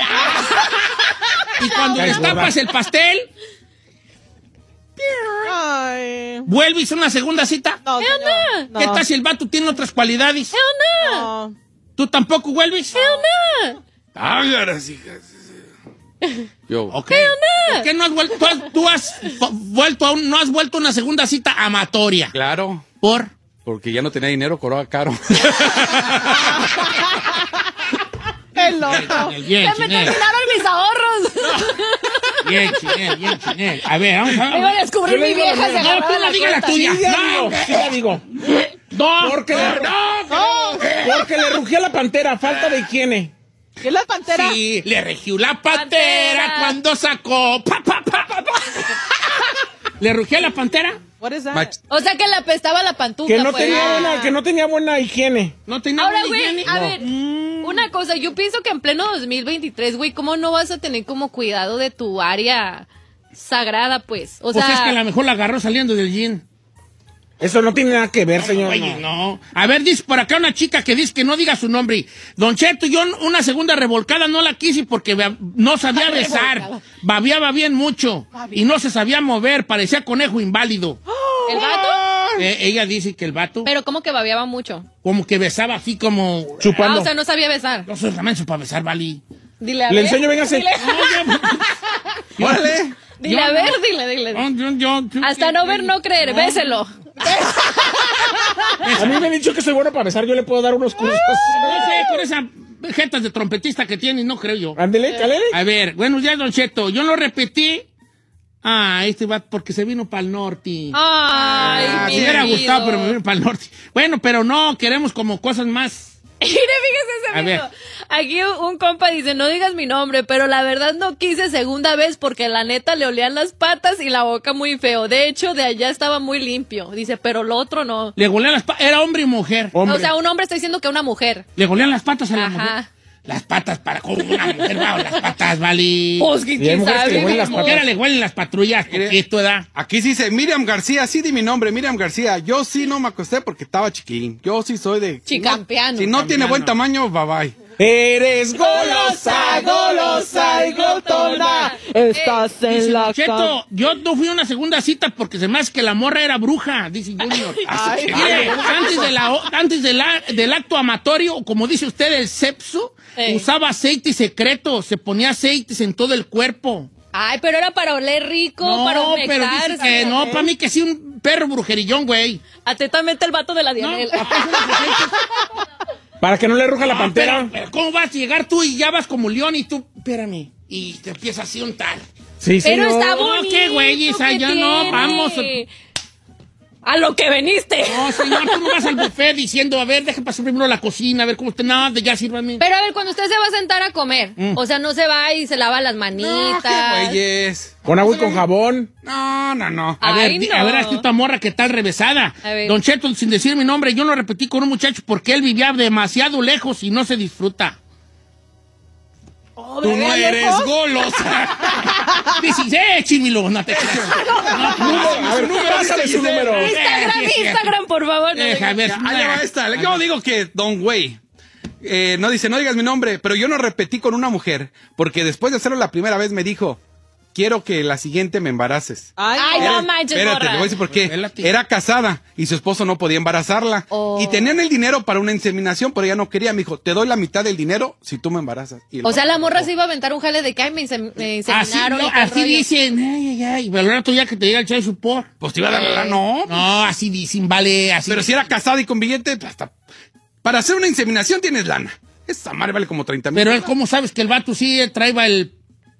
Y cuando destapas el pastel,
Ay.
vuelves a una segunda cita.
No. No.
¿Qué tal si el vato tiene otras cualidades?
No.
¿Tú tampoco vuelves?
Ágaras, hijas. Yo.
¿Por qué no has vuelto? Tú has, tú has fu- vuelto a un- no has vuelto a una segunda cita amatoria.
Claro.
¿Por?
Porque ya no tenía dinero, coroa caro.
El loco.
Se me terminaron mis ahorros.
Bien, Chinel, bien, Chinel. A ver, vamos a
Iba a descubrir
Yo le
mi
la
vieja. se
No, tú no
la
digas la tuya. No.
sí, ya digo.
No.
Porque le, porque le rugía la pantera. Falta de higiene.
¿Qué es la pantera?
Sí, le regió la pantera
Pantera.
cuando sacó. Pa, pa, pa, pa, pa. ¿Le rugió la pantera?
What is that?
O sea que le apestaba la pantufa.
Que no,
pues.
tenía buena, que no tenía buena higiene.
No tenía
Ahora,
buena
güey,
higiene.
a ver, una cosa, yo pienso que en pleno 2023, güey, ¿cómo no vas a tener como cuidado de tu área sagrada, pues? O
Pues
sea,
es que a lo mejor la agarró saliendo del gym.
Eso no tiene nada que ver, señor.
Oye,
no.
no. A ver, dice por acá una chica que dice que no diga su nombre. Don Cheto, yo una segunda revolcada no la quise porque no sabía besar. Babiaba bien mucho. Y no se sabía mover, parecía conejo inválido.
¿el vato?
Eh, ella dice que el vato
Pero como que babeaba mucho.
como que besaba así como...
Ah,
Chupando.
o sea, no sabía besar.
No soy remenso para besar, Vali.
Dile a
Le
ver.
enseño, véngase.
Dile,
¡Órale!
dile
Yo
a ver, dile, dile.
Yo- yo- yo- yo-
Hasta no ver, no creer, béselo.
A mí me han dicho que soy bueno para besar. Yo le puedo dar unos cursos.
No sé, con esa jetas de trompetista que tiene, no creo yo.
Ándele, calele.
A ver, buenos días, Don Cheto. Yo lo repetí. Ah, este va porque se vino para el norte.
Ay,
Ah,
mi
me hubiera gustado, pero me vino para el norte. Bueno, pero no, queremos como cosas más.
Mire, fíjese ese
A
video.
ver.
Aquí un compa dice, no digas mi nombre, pero la verdad no quise segunda vez porque la neta le olían las patas y la boca muy feo. De hecho, de allá estaba muy limpio. Dice, pero lo otro no.
Le golean las patas. Era hombre y mujer.
Hombre.
O sea, un hombre está diciendo que una mujer.
Le golean las patas a la
Ajá.
mujer. Las patas para como una mujer, va, las patas, vale.
Pues, ¿quién
que le
sabe?
huelen las
le huelen las patrullas, esto da.
Aquí sí dice Miriam García, sí di mi nombre, Miriam García. Yo sí no me acosté porque estaba chiquilín. Yo sí soy de...
Chicampeano.
Si no tiene buen tamaño, bye bye.
Eres golosa, golosa y glotona. Estás
Dice,
en la
Cheto, yo no fui a una segunda cita porque se me hace que la morra era bruja, dice Junior.
Ay,
Mire, antes, de la, antes de la- del acto amatorio, como dice usted, el sepso,
Ey.
usaba aceite secreto, se ponía aceites en todo el cuerpo.
Ay, pero era para oler rico, para
No, pero dice
humectarse.
que no, para mí que sí, un perro brujerillón, güey.
Atentamente el vato de la
No,
Para que no le ruja la
No,
pantera.
pero, pero ¿cómo vas a llegar tú y ya vas como león y tú, espérame, y te empiezas así a untar?
Sí,
Pero
señor.
está
No,
bonito.
qué güeyes, ay,
¿qué
ya no, vamos.
A lo que veniste.
No, señor, tú no vas al buffet diciendo, a ver, deje pasar primero la cocina, a ver cómo está, nada, ya sírvame.
Pero a ver, cuando usted se va a sentar a comer,
Mm.
o sea, no se va y se lava las manitas.
qué güeyes.
Con agua y con jabón.
No, no, no.
A ver,
Ay, no.
a ver, aquí esta morra que tal revesada.
A ver.
Don Cheto, sin decir mi nombre, yo lo repetí con un muchacho porque él vivía demasiado lejos y no se disfruta.
Tú no eres
golosa. Dices, eh, chimilo, no te creas.
A ver, pásale su número.
Instagram,
Eh, sí, es cierto.
Instagram, por favor. no
Deja
digas.
ver.
Ahí va esta. Yo digo que Don Güey. eh, no dice, no digas mi nombre, pero yo no repetí con una mujer, porque después de hacerlo la primera vez me dijo, quiero que la siguiente me embaraces.
Ay,
Ay,
Era-
no manches,
Espérate, te voy a decir por qué.
Revélate.
Era casada y su esposo no podía embarazarla.
Oh.
Y tenían el dinero para una inseminación, pero ella no quería. Me dijo, te doy la mitad del dinero si tú me embarazas. Y
O sea, la morra se iba a aventar un jale de que me, insem- me
Así,
inseminaron.
no, así
rollo.
dicen, ay, ay, ay. Pero al rato ya que te llega el chai support.
Pues te iba a dar la no.
No, así dicen, vale, así.
Pero si era casada y con billete, pues, hasta... Para hacer una inseminación tienes lana. Esa madre vale como 30 mil.
Pero él, ¿cómo sabes que el vato sí traía el,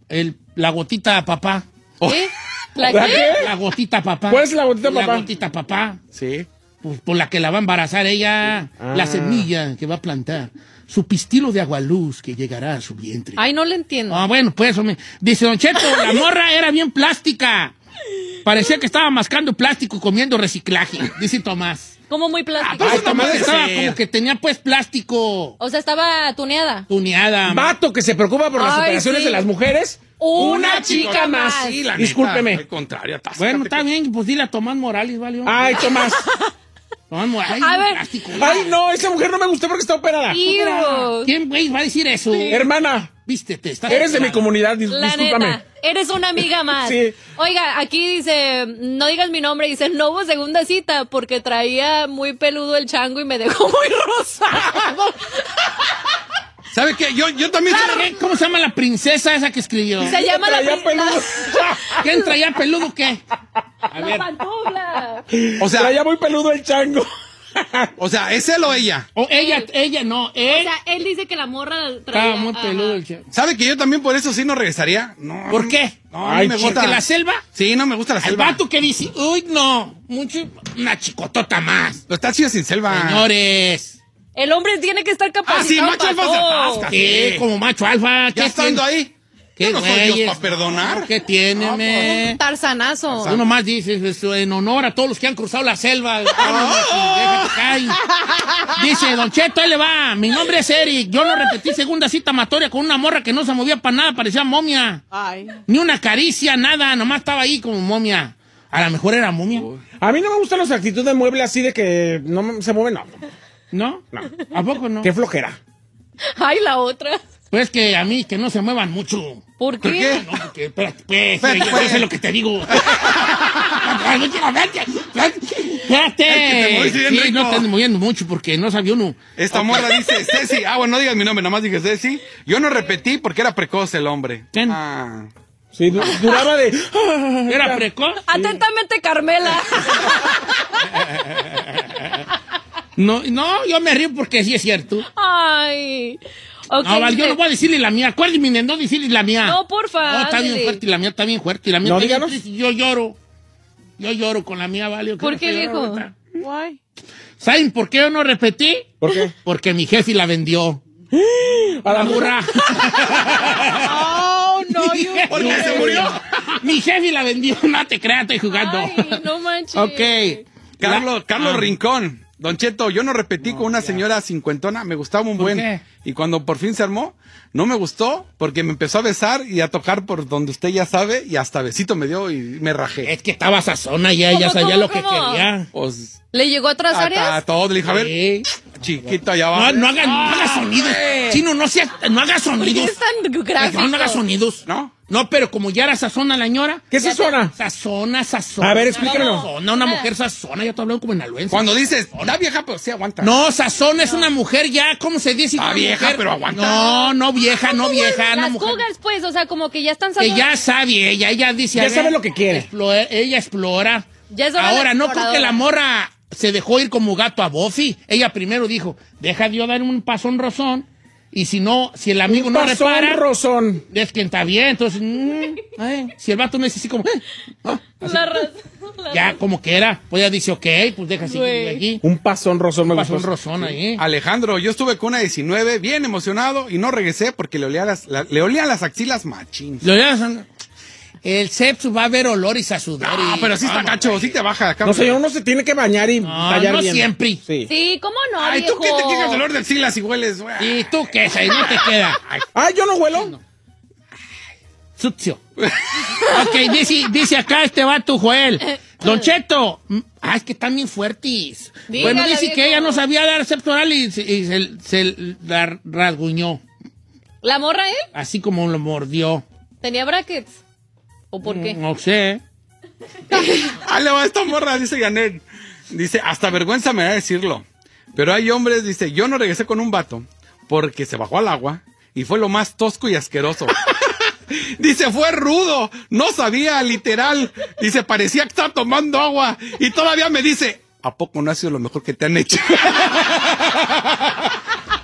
el, la gotita papá?
Oh.
¿Qué? ¿La
¿La
qué?
La gotita papá.
¿Cuál es la gotita papá?
La gotita papá.
Sí.
Pues por la que la va a embarazar ella,
Ah.
la semilla que va a plantar. Su pistilo de agualuz que llegará a su vientre.
Ay, no le entiendo.
Ah, bueno, pues eso me... Dice Don Cheto, la morra era bien plástica. Parecía que estaba mascando plástico comiendo reciclaje, dice Tomás.
Como muy plástico.
Pues Tomás estaba como que tenía pues plástico
O sea, estaba tuneada.
tuneada.
Vato que se preocupa por las
Ay,
operaciones
sí.
de las mujeres.
Una chica más.
Sí, la neta,
Discúlpeme.
Al contrario.
Bueno, está bien, pues dile a Tomás Morales, ¿vale?
Ay, Tomás.
Morales,
A ver.
plástico.
Ay, no, esa mujer no me gustó porque está operada.
¿Quién, güey, va a decir eso?
Hermana,
Vístete, estás
eres de mi comunidad, dis-
La
discúlpame.
neta, eres una amiga más.
Sí.
Oiga, aquí dice, no digas mi nombre, dice, no hubo segunda cita porque traía muy peludo el chango y me dejó muy rosado.
¿Sabe qué? Yo, yo también...
¿Cómo se llama la princesa esa que escribió?
Se llama la,
Traía
pri-
peludo.
¿Quién traía peludo qué? A
la,
ver.
la pantufla.
O sea,
Traía muy peludo el chango.
o sea, ¿es él o ella?
O ella, ella no,
O
él
sea, él dice que la morra traía...
estaba muy peludo el chavo.
¿Sabe que yo también por eso sí no regresaría? No.
¿Por qué?
No,
Ay,
me gusta.
¿Porque la selva?
Sí, no me gusta la
El
selva.
vato que dice, uy, no, mucho, una chicotota más.
Pero está chido sin selva.
Señores.
El hombre tiene que estar capacitado
Ah, sí, macho
para
alfa se
todo.
atasca.
¿Qué? Como macho alfa.
Ya
¿Qué
estando
tiene?
ahí.
¿Qué
no soy Dios para perdonar.
¿Qué tiene, me?
Un tarzanazo.
Tú nomás dices eso en honor a todos los que han cruzado la selva. Caer. Dice, Don Cheto, ahí le va. Mi nombre es Eric. Yo no repetí segunda cita amatoria con una morra que no se movía para nada, parecía momia.
Ay.
Ni una caricia, nada. Nomás estaba ahí como momia. A lo mejor era momia.
A mí no me gustan las actitudes de mueble así de que no se mueven, no.
¿No?
No.
¿A poco no?
Qué flojera.
Ay, la otra.
Pues que a mí, que no se muevan mucho.
¿Por qué?
qué?
No, porque, espérate, pues,
Espérate,
yo
pues.
sé lo que te digo. Espérate. Sí, no andes moviendo mucho porque no sabía uno.
Esta morra dice, Ceci. Ah, bueno, no digas mi nombre, nada más dije Ceci. Yo no repetí porque era precoz el hombre.
¿Quién?
Ah.
Sí, du- duraba de.
¿Era precoz?
Atentamente, Carmela.
No, no, yo me río porque sí es cierto.
Ay. Ok,
no, Val, yo no voy a decirle la mía. Acuérdeme de no decirle la mía.
No, porfa,
No, está bien fuerte y la mía está bien fuerte. Y la mía
No,
está bien Yo lloro. Yo lloro con la mía, ¿vale? Yo
¿Por qué,
ahorita.
Guay.
¿Saben por qué yo no repetí?
¿Por qué?
Porque mi jefe la vendió.
A la
burra.
Oh, no, you.
¿Por qué se murió?
Mi jefe la vendió. No te creas, estoy jugando.
Ay, no manches.
ok.
Carlos, Carlos
Ah.
Rincón. Don Cheto, yo no repetí con una señora cincuentona, me gustaba un
¿Por
buen.
qué?
Y cuando por fin se armó, no me gustó porque me empezó a besar y a tocar por donde usted ya sabe y hasta besito me dio y me rajé.
Es que estaba sazona ya, ella
¿Cómo,
sabía
cómo,
lo que
cómo?
quería.
Pues,
¿Le llegó a otras
a, a
áreas?
todo, le dije, a ver,
Sí.
chiquito, allá va.
No, no haga, no haga sonidos. Chino, no, sea, no haga
¿Por qué
sonidos.
es tan gráfico?
No, no haga sonidos.
¿No?
No, pero como ya era sazona la ñora.
¿Qué se suena?
Sazona, sazona.
A ver, explíquemelo.
Sazona, una mujer sazona, ya te hablando como en aluense.
Cuando dices, está vieja, pero sí aguanta.
No, sazona es una mujer ya, ¿cómo se dice?
Está
Una
vieja,
mujer-
pero aguanta.
No, no vieja, no vieja, no
Las
mujer.
cougars, pues, o sea, como que ya están
Que
sabiendo-
ya sabe ella, ella dice.
Ya
ver,
sabe lo que quiere.
explora- ella explora.
Ya de
Ahora, no creo que la morra se dejó ir como gato a Buffy. Ella primero dijo, deja yo dar un pasón rozón. Y si no, si el amigo
Un
no
pasón
repara,
rozón.
es que está bien. Entonces, mm, si el vato me dice así como, eh, ah, así,
La razón. la
ya como que era, pues ella dice, ok, pues deja
Güey.
allí.
Un pasón rozón me
Un pasón
gustó.
rozón ahí.
Alejandro, yo estuve con una 19, bien emocionado y no regresé porque le olía las, la- le olían las axilas machín.
Lo ya son- El sepsu va a haber olores a sudor.
Ah, pero sí está
Vamos,
cacho,
güey.
sí te baja acá.
No, señor, uno se tiene que bañar y
No,
tallar
no
bien.
siempre.
Sí.
Sí, ¿cómo no,
Ay, ¿tú
viejo?
qué te quejas del olor de axilas y hueles? güey?
¿Y tú qué? Ahí no te queda. Ay,
yo no huelo.
sucio. ok, dice, dice acá este vato, Joel. Don Cheto. Ah, es que están bien fuertes.
Dígale,
bueno, dice
viejo.
que ella no sabía dar septo oral y, se- y se, se la rasguñó.
¿La morra él?
Así como lo mordió.
¿Tenía brackets? ¿O por qué?
No sé.
Ah, le va esta morra, dice Janet. Dice, hasta vergüenza me da decirlo. Pero hay hombres, dice, yo no regresé con un vato porque se bajó al agua y fue lo más tosco y asqueroso. Dice, fue rudo, no sabía, literal. Dice, parecía que estaba tomando agua. Y todavía me dice, ¿a poco no ha sido lo mejor que te han hecho?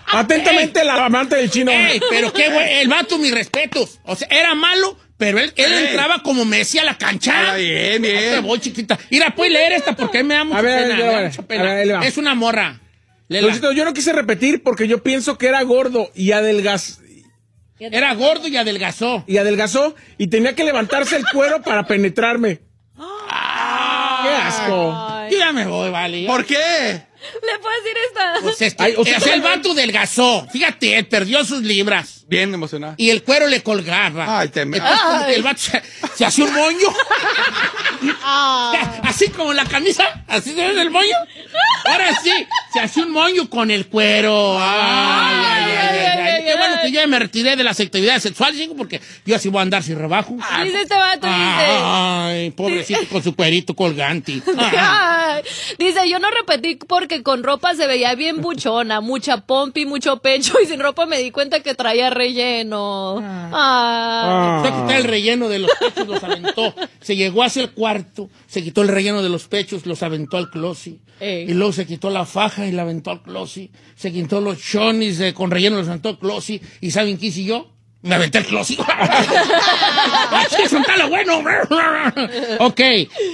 Atentamente, la amante del chino.
Ey, pero qué güey, el vato, mis respetos. O sea, era malo, Pero él, él entraba como Messi a la cancha.
Ah, bien, bien.
Te voy, chiquita. Mira, puedes leer esta porque me da mucha
A ver,
pena.
yo
da
a-
mucha
a
pena.
ver, le va.
Es una morra.
Luisito, yo no quise repetir porque yo pienso que era gordo y adelgaz
Era gordo y adelgazó.
y adelgazó y tenía que levantarse el cuero para penetrarme. ¡Qué asco!
Yo ya me voy, vale.
¿Por qué?
¿Le puedo decir esta?
Pues es que
Ay, o sea,
es el vato delgazó. Fíjate, él perdió sus libras.
Bien emocionado.
Y el cuero le colgaba.
Ay, te-
que el vato se, se hacía un moño. así como la camisa, así se ve el moño. Ahora sí, se hacía un moño con el cuero. Ay, ay, ay, ay, ay. Qué bueno que yo ya me retiré de las actividades sexuales, chico, porque yo así voy a andar sin rebajo.
Dice este vato, dice.
Ay, pobrecito con su cuerito colgante.
Ay, Dice, yo no repetí porque con ropa se veía bien buchona, mucha pompi, mucho pecho y sin ropa me di cuenta que traía relleno.
Ah.
Ay.
Se quitó el relleno de los pechos, los aventó. Se llegó hacia el cuarto, se quitó el relleno de los pechos, los aventó al closet.
Ey.
Y luego se quitó la faja y la aventó al closet. Se quitó los chonis eh, con relleno, los aventó al closet. ¿Y saben qué hice yo? Me aventé el closet. ¡Ay, sí, eso está lo bueno! ok,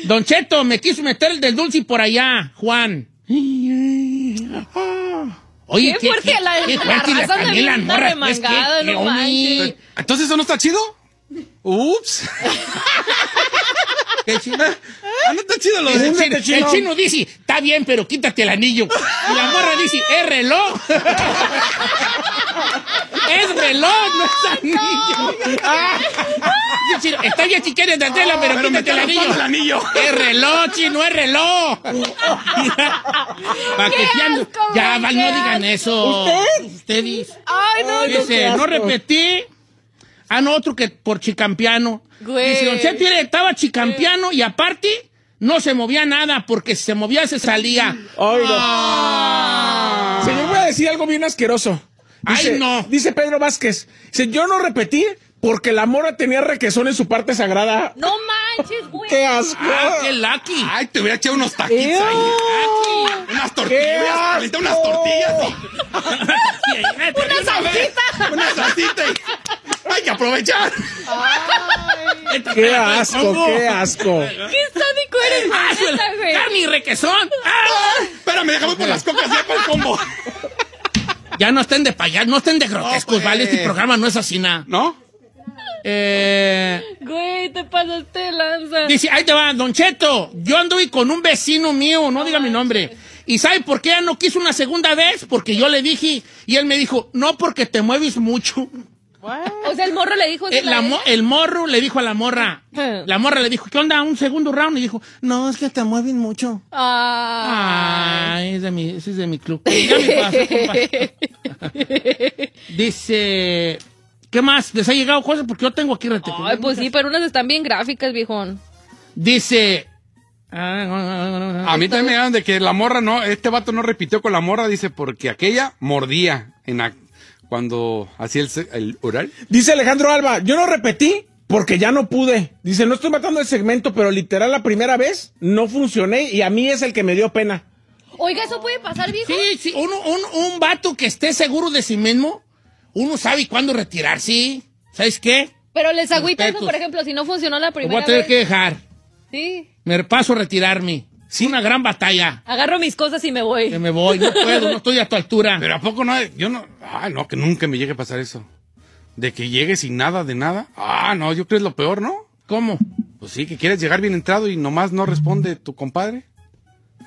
Don Cheto, me quiso meter el del dulce por allá, Juan. Oye,
Qué fuerte la-
qué
la
fuerte también
bien
la morra,
remangada,
es que,
no manches.
¿Entonces eso no está chido? Ups.
¿Qué chino?
Ah, no está chido lo
El
de
chino, el chino dice, está bien, pero quítate el anillo. Y la morra dice, es reloj. Es reloj, no es anillo. Ah. Está bien si quieres dártela, pero,
Pero
quítate el anillo.
el anillo.
Es reloj, chino, es reloj. Pa' que ya no,
asco,
ya,
güey,
Val,
qué
no digan eso. Usted dice.
Ay, no, no,
Dice, no repetí. Ah, no, otro que por chicampiano.
Güey.
Dice, Don Cheto estaba chicampiano y aparte no se movía nada porque si se movía se salía.
Ay, no.
Ah.
Señor, voy a decir algo bien asqueroso. Dice,
Ay, no.
Dice Pedro Vázquez. Dice, yo no repetí porque la mora tenía requesón en su parte sagrada.
No manches, güey.
¡Qué asco!
Ah, qué lucky.
Ay, te hubiera echado unos taquitos ahí. Unas tortillas.
asco!
Calienta unas tortillas.
Una salsita.
Una salsita. y- Hay que aprovechar.
¡Qué asco, qué asco!
Qué sádico eres,
Ah,
güey, neta, güey.
¡Carne y requesón! Ah.
Espérame, déjame por las cocas ya para el combo.
Ya no estén de payas, no estén de grotescos. ¿vale? Este programa no es así nada.
¿No?
Eh,
Güey, te pasaste lanza.
dice, ahí te va, Don Cheto, yo anduve con un vecino mío, no diga mi nombre. ¿Y sabe por qué ya no quiso una segunda vez? Porque yo le dije, y él me dijo, no porque te mueves mucho.
O sea, el morro le dijo.
Eh, la mo- el morro le dijo a la morra, la morra le dijo, ¿qué onda? Un segundo round. Y dijo, no, es que te mueves mucho.
Ah.
Ay, es de mi, ese es de mi club. Ya me pasó, compa. Dice, ¿qué más? ¿Les ha llegado cosas? Porque yo tengo aquí rete.
Ay, pues sí, pero unas están bien gráficas, viejón.
Dice,
A mí también me dan de que la morra no, este vato no repitió con la morra, dice, porque aquella mordía en la- cuando hacía el, el oral.
Dice Alejandro Alba, yo no repetí porque ya no pude. Dice, no estoy matando el segmento, pero literal la primera vez no funcioné y a mí es el que me dio pena.
Oiga, ¿eso puede pasar, viejo?
Sí, sí, uno, un, un vato que esté seguro de sí mismo, uno sabe cuándo retirarse. ¿Sabes qué?
Pero les agüita eso, por ejemplo, si no funcionó la
Lo
primera
voy a tener
vez.
que dejar.
Sí.
Me paso a retirarme. Sí, una gran batalla.
Agarro mis cosas y me voy.
Que me voy, no puedo, no estoy a tu altura.
Pero ¿a poco no? Yo no, ay, no, que nunca me llegue a pasar eso. De que llegue sin nada de nada. Ah, no, yo creo que es lo peor, ¿no?
¿Cómo?
Pues sí, que quieres llegar bien entrado y nomás no responde tu compadre.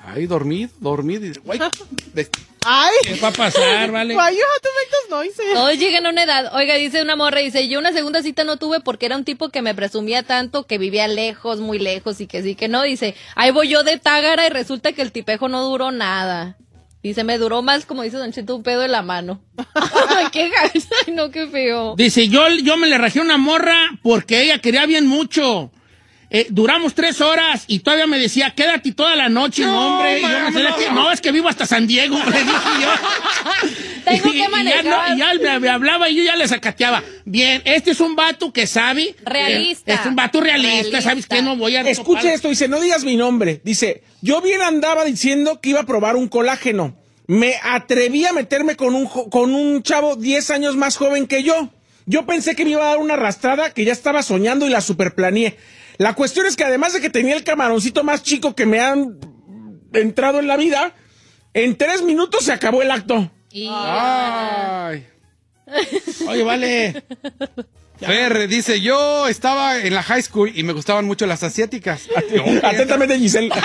Ahí dormido, dormido. Y, guay, de-
Ay.
¿Qué va a pasar, vale?
Why you have to make those noises?
Todos llegan a una edad. Oiga, dice una morra, dice, yo una segunda cita no tuve porque era un tipo que me presumía tanto que vivía lejos, muy lejos y que sí que no. Dice, ahí voy yo de tágara y resulta que el tipejo no duró nada. Dice, me duró más, como dice Don Cheto, un pedo en la mano. Ay, qué gacha, ay, no, qué feo.
Dice, yo, yo me le rajé una morra porque ella quería bien mucho. Eh, duramos tres horas y todavía me decía, quédate toda la noche, no, hombre. Y yo me decía,
no.
que no, es que vivo hasta San Diego, le dije yo.
Tengo
y,
que
y ya,
manejar.
no, y ya me, me hablaba y yo ya le sacateaba. Bien, este es un vato que sabe.
Realista.
eh, es un vato realista,
Realista.
¿sabes qué? No voy a
Escuche
topar.
esto, dice, no digas mi nombre. Dice, yo bien andaba diciendo que iba a probar un colágeno. Me atreví a meterme con un, con un chavo 10 años más joven que yo. Yo pensé que me iba a dar una arrastrada que ya estaba soñando y la superplaneé. La cuestión es que además de que tenía el camaroncito más chico que me han entrado en la vida, en tres minutos se acabó el acto.
Ay.
Oye, vale.
Fer dice, yo estaba en la high school y me gustaban mucho las asiáticas.
Atentamente, Giselle.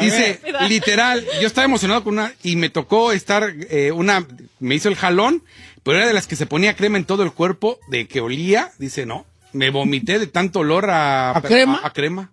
Dice, literal, yo estaba emocionado con una y me tocó estar, eh, una, me hizo el jalón, pero era de las que se ponía crema en todo el cuerpo, de que olía, dice, no, me vomité de tanto olor a,
¿A crema?
A, crema.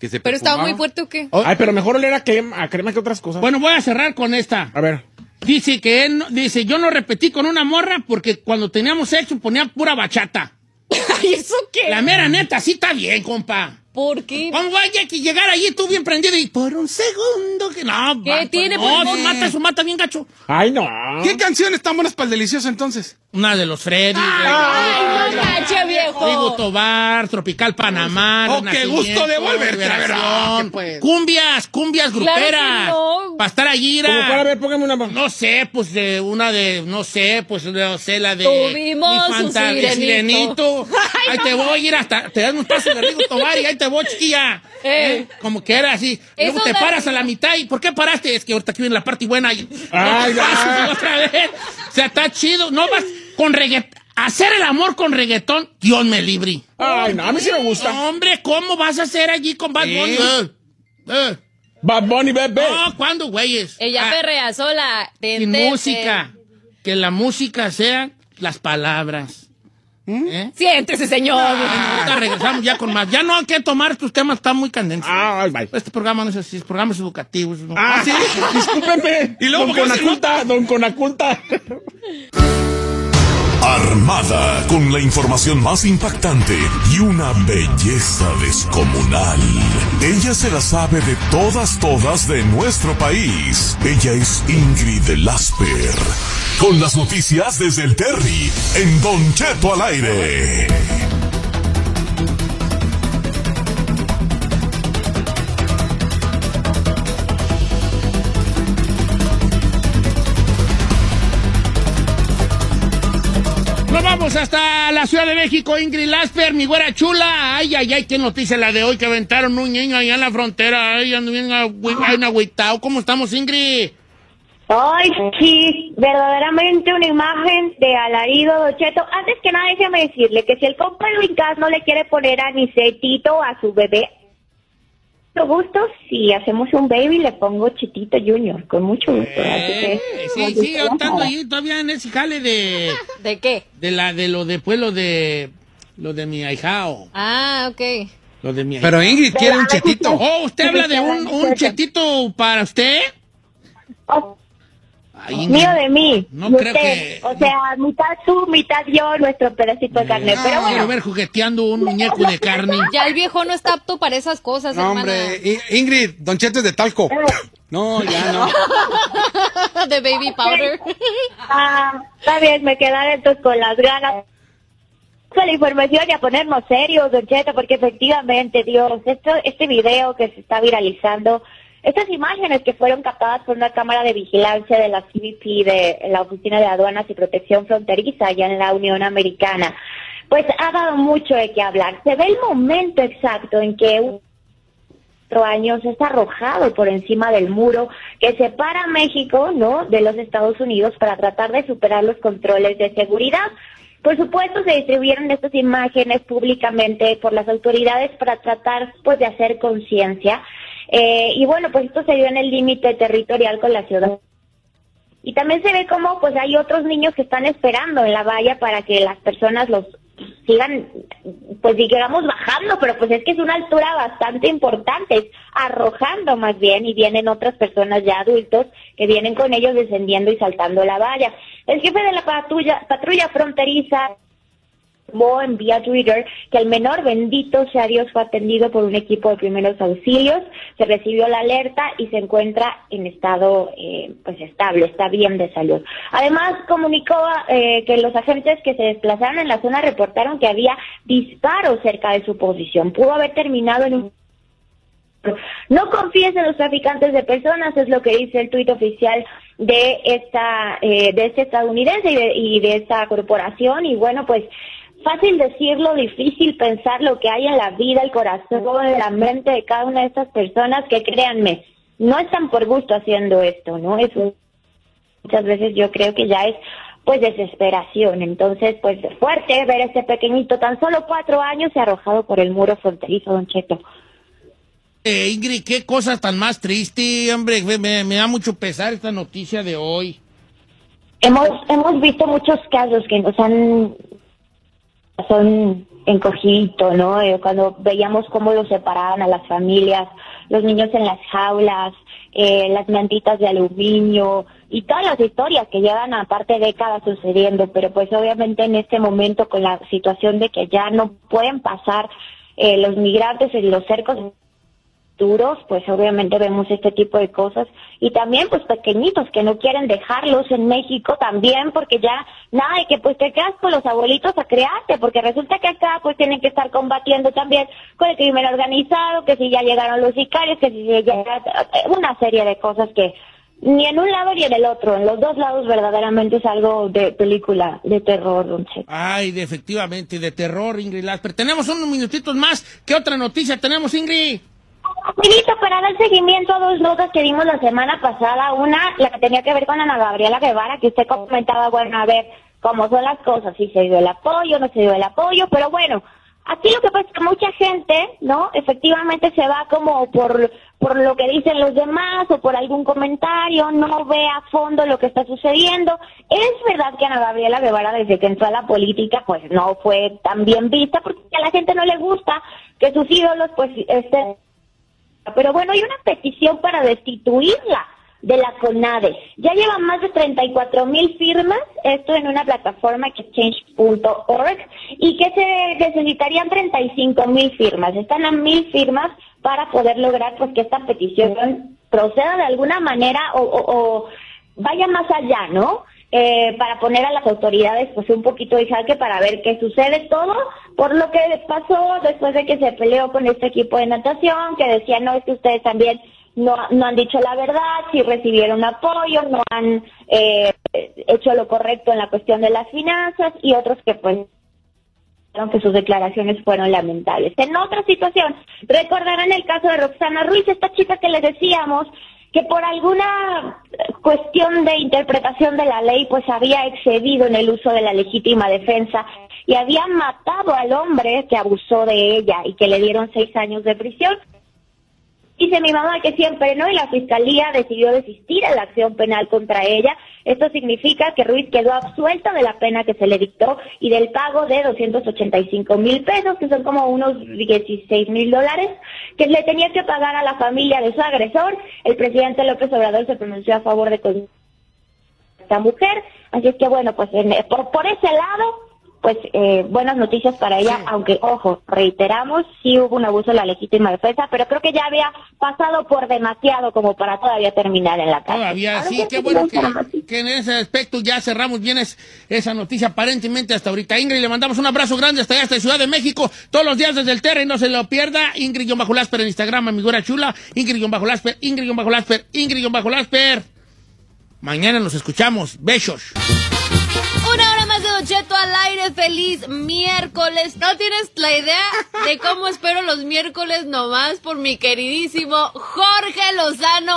Que se
¿Pero estaba muy fuerte o qué?
Ay, pero mejor oler a crema, a crema que otras cosas.
Bueno, voy a cerrar con esta.
A ver.
Dice que él, no- dice, yo no repetí con una morra porque cuando teníamos sexo ponía pura bachata.
¿Y eso qué?
La mera neta, sí está bien, compa.
¿Por qué?
¿Cómo vaya que llegar allí tú bien prendido y por un segundo que no?
¿Qué
vato,
tiene,
No,
pues,
no,
qué?
mata eso, mata bien gacho.
Ay, no.
¿Qué canciones tan buenas para el delicioso entonces?
Una de los Freddy.
¡Ay, no manches, viejo!
Rigo Tobar, Tropical Panamá.
Oh, qué gusto de volverte a ver. Ah, pues.
Cumbias, cumbias
Claro
gruperas.
que no.
Para estar allí,
Como para ver, póngame una.
No sé, pues de una de, no sé, pues no sé, la de.
Tuvimos
mi
un
fanta- de
sirenito.
sirenito. Ahí te voy a ir hasta, te das un paso de Rigo Tobar y ahí te voy, chiquilla.
Eh.
¿Eh? Como que era así. Luego
Eso
te paras a la mitad y ¿por qué paraste? Es que ahorita aquí viene la parte buena y.
Ay, ya.
otra vez. O sea, está chido. No vas con reggaetón. Hacer el amor con reggaetón, Dios me libre.
Ay, no, a mí sí me gusta.
Hombre, ¿cómo vas a hacer allí con Bad
Sí.
Bunny? Eh, eh.
Bad Bunny, bebé.
No, ¿cuándo, güeyes?
Ella
Ah,
perrea sola.
Sin música. Que la música sea las palabras. ¿Eh?
ten. Siéntese, señor.
Ahorita regresamos ya con más. Ya no hay que tomar tus temas, están muy candentes.
Ah, bye.
Este programa no es así, es programas educativos. ¿no?
Ah, sí, discúlpeme.
Y luego,
don
¿por qué no
Conaculta, don Conaculta.
Armada con la información más impactante y una belleza descomunal. Ella se la sabe de todas, todas de nuestro país. Ella es Ingrid Lasper. Con las noticias desde el Terry en Don Cheto al aire.
Vamos hasta la Ciudad de México, Ingrid Lasper, mi güera chula. Ay, ay, ay, qué noticia la de hoy que aventaron un niño allá en la frontera. Ay, ando bien agüi- ay, un agüitao. ¿Cómo estamos, Ingrid?
Ay, sí, verdaderamente una imagen de alarido, Don Cheto. Antes que nada, déjeme decirle que si el compa Luis Gas no le quiere poner anisetito a su bebé, mucho gusto, si hacemos un baby, le pongo Chitito Junior, con mucho gusto. Así que,
Eh, sí, sí, yo estando ahí todavía en ese jale de,
¿De qué?
de la, de lo de, pues, lo de, lo de mi ahijao.
Ah, ok.
Lo de mi
Pero. Ingrid quiere un chetito.
Oh, ¿usted habla de un, un chetito para usted?
Oh,
Ay,
mío de mí.
No
de
creo
usted.
que-
O sea, mitad tú, mitad yo, nuestro pedacito de carne. Pero
Quiero
bueno,
ver jugueteando un muñeco de carne.
Ya el viejo no está apto para esas cosas,
No,
hermana.
hombre, Ingrid, Don Cheto es de talco. No, ya no.
de baby powder.
ah, está bien, me quedaré entonces con las ganas. La información y a ponernos serios, Don Cheto, porque efectivamente, Dios, esto, este video que se está viralizando, estas imágenes que fueron captadas por una cámara de vigilancia de la CBP, de la Oficina de Aduanas y Protección Fronteriza, allá en la Unión Americana, pues ha dado mucho de qué hablar. Se ve el momento exacto en que un años es arrojado por encima del muro que separa a México, ¿no?, de los Estados Unidos para tratar de superar los controles de seguridad. Por supuesto, se distribuyeron estas imágenes públicamente por las autoridades para tratar, pues, de hacer conciencia. Eh, y bueno, pues esto se dio en el límite territorial con la ciudad. Y también se ve como, pues, hay otros niños que están esperando en la valla para que las personas los sigan, pues digamos, bajando, pero pues es que es una altura bastante importante, arrojando más bien, y vienen otras personas ya adultos que vienen con ellos descendiendo y saltando la valla. El jefe de la patrulla, patrulla fronteriza en vía Twitter que el menor bendito sea Dios fue atendido por un equipo de primeros auxilios, se recibió la alerta y se encuentra en estado eh, pues estable, está bien de salud. Además comunicó eh, que los agentes que se desplazaron en la zona reportaron que había disparos cerca de su posición, pudo haber terminado en un no confíes en los traficantes de personas, es lo que dice el tuit oficial de esta eh, de este estadounidense y de, y de esta corporación. Y bueno pues fácil decirlo difícil pensar lo que hay en la vida el corazón la mente de cada una de estas personas que créanme no están por gusto haciendo esto no es un- muchas veces yo creo que ya es pues desesperación entonces pues fuerte ver este pequeñito tan solo cuatro años y arrojado por el muro fronterizo don Cheto
Eh, Ingrid, qué cosa tan más triste, hombre. Me- me da mucho pesar esta noticia de hoy.
Hemos, hemos visto muchos casos que nos han son encogido, ¿no? Eh, cuando veíamos cómo los separaban a las familias, los niños en las jaulas, eh, las mantitas de aluminio y todas las historias que llevan aparte décadas sucediendo, pero pues obviamente en este momento con la situación de que ya no pueden pasar eh, los migrantes en los cercos duros, pues obviamente vemos este tipo de cosas y también pues pequeñitos que no quieren dejarlos en México también porque ya nada de que pues te quedas con los abuelitos a crearte porque resulta que acá pues tienen que estar combatiendo también con el crimen organizado, que si ya llegaron los sicarios, que si ya una serie de cosas que ni en un lado ni en el otro, en los dos lados verdaderamente es algo de película de terror, don Cheto.
Ay, de, efectivamente, de terror, Ingrid Lasper. Tenemos unos minutitos más. ¿Qué otra noticia tenemos, Ingrid?
Rapidito, para dar seguimiento a dos notas que dimos la semana pasada. Una, la que tenía que ver con Ana Gabriela Guevara, que usted comentaba, bueno, a ver cómo son las cosas, si se dio el apoyo, no se dio el apoyo, pero bueno, aquí lo que pasa es que mucha gente, ¿no? Efectivamente se va como por, por lo que dicen los demás o por algún comentario, no ve a fondo lo que está sucediendo. Es verdad que Ana Gabriela Guevara, desde que entró a la política, pues no fue tan bien vista, porque a la gente no le gusta que sus ídolos, pues, estén pero bueno, hay una petición para destituirla de la CONADE. Ya llevan más de 34 mil firmas, esto en una plataforma que es change.org, y que se necesitarían 35 mil firmas. Están a mil firmas para poder lograr pues que esta petición proceda de alguna manera o- o vaya más allá, ¿no? Eh, para poner a las autoridades pues un poquito de jaque para ver qué sucede todo por lo que pasó después de que se peleó con este equipo de natación que decía no es que ustedes también no, no han dicho la verdad, si recibieron apoyo, no han eh, hecho lo correcto en la cuestión de las finanzas y otros que pues que sus declaraciones fueron lamentables. En otra situación, recordarán el caso de Roxana Ruiz, esta chica que les decíamos que por alguna cuestión de interpretación de la ley pues había excedido en el uso de la legítima defensa y había matado al hombre que abusó de ella y que le dieron seis años de prisión. Dice mi mamá que siempre no y la fiscalía decidió desistir en la acción penal contra ella. Esto significa que Ruiz quedó absuelta de la pena que se le dictó y del pago de 285 mil pesos, que son como unos 16 mil dólares, que le tenía que pagar a la familia de su agresor. El presidente López Obrador se pronunció a favor de esta mujer. Así es que bueno, pues en- por, por ese lado, pues eh, buenas noticias para ella, aunque ojo, reiteramos, sí hubo un abuso de la legítima defensa, pero creo que ya había pasado por demasiado como para todavía terminar en la cárcel.
Todavía
Ahora
sí, qué bueno que, que en ese aspecto ya cerramos bien es- esa noticia aparentemente hasta ahorita. Ingrid, le mandamos un abrazo grande hasta allá, hasta Ciudad de México, todos los días desde el Terre, no se lo pierda. Ingrid-Lasper en Instagram, mi güera chula. Ingrid-Lasper, Ingrid-Lasper, Ingrid-Lasper. Mañana nos escuchamos. Besos.
Feliz miércoles. No tienes la idea de cómo espero los miércoles nomás por mi queridísimo Jorge Lozano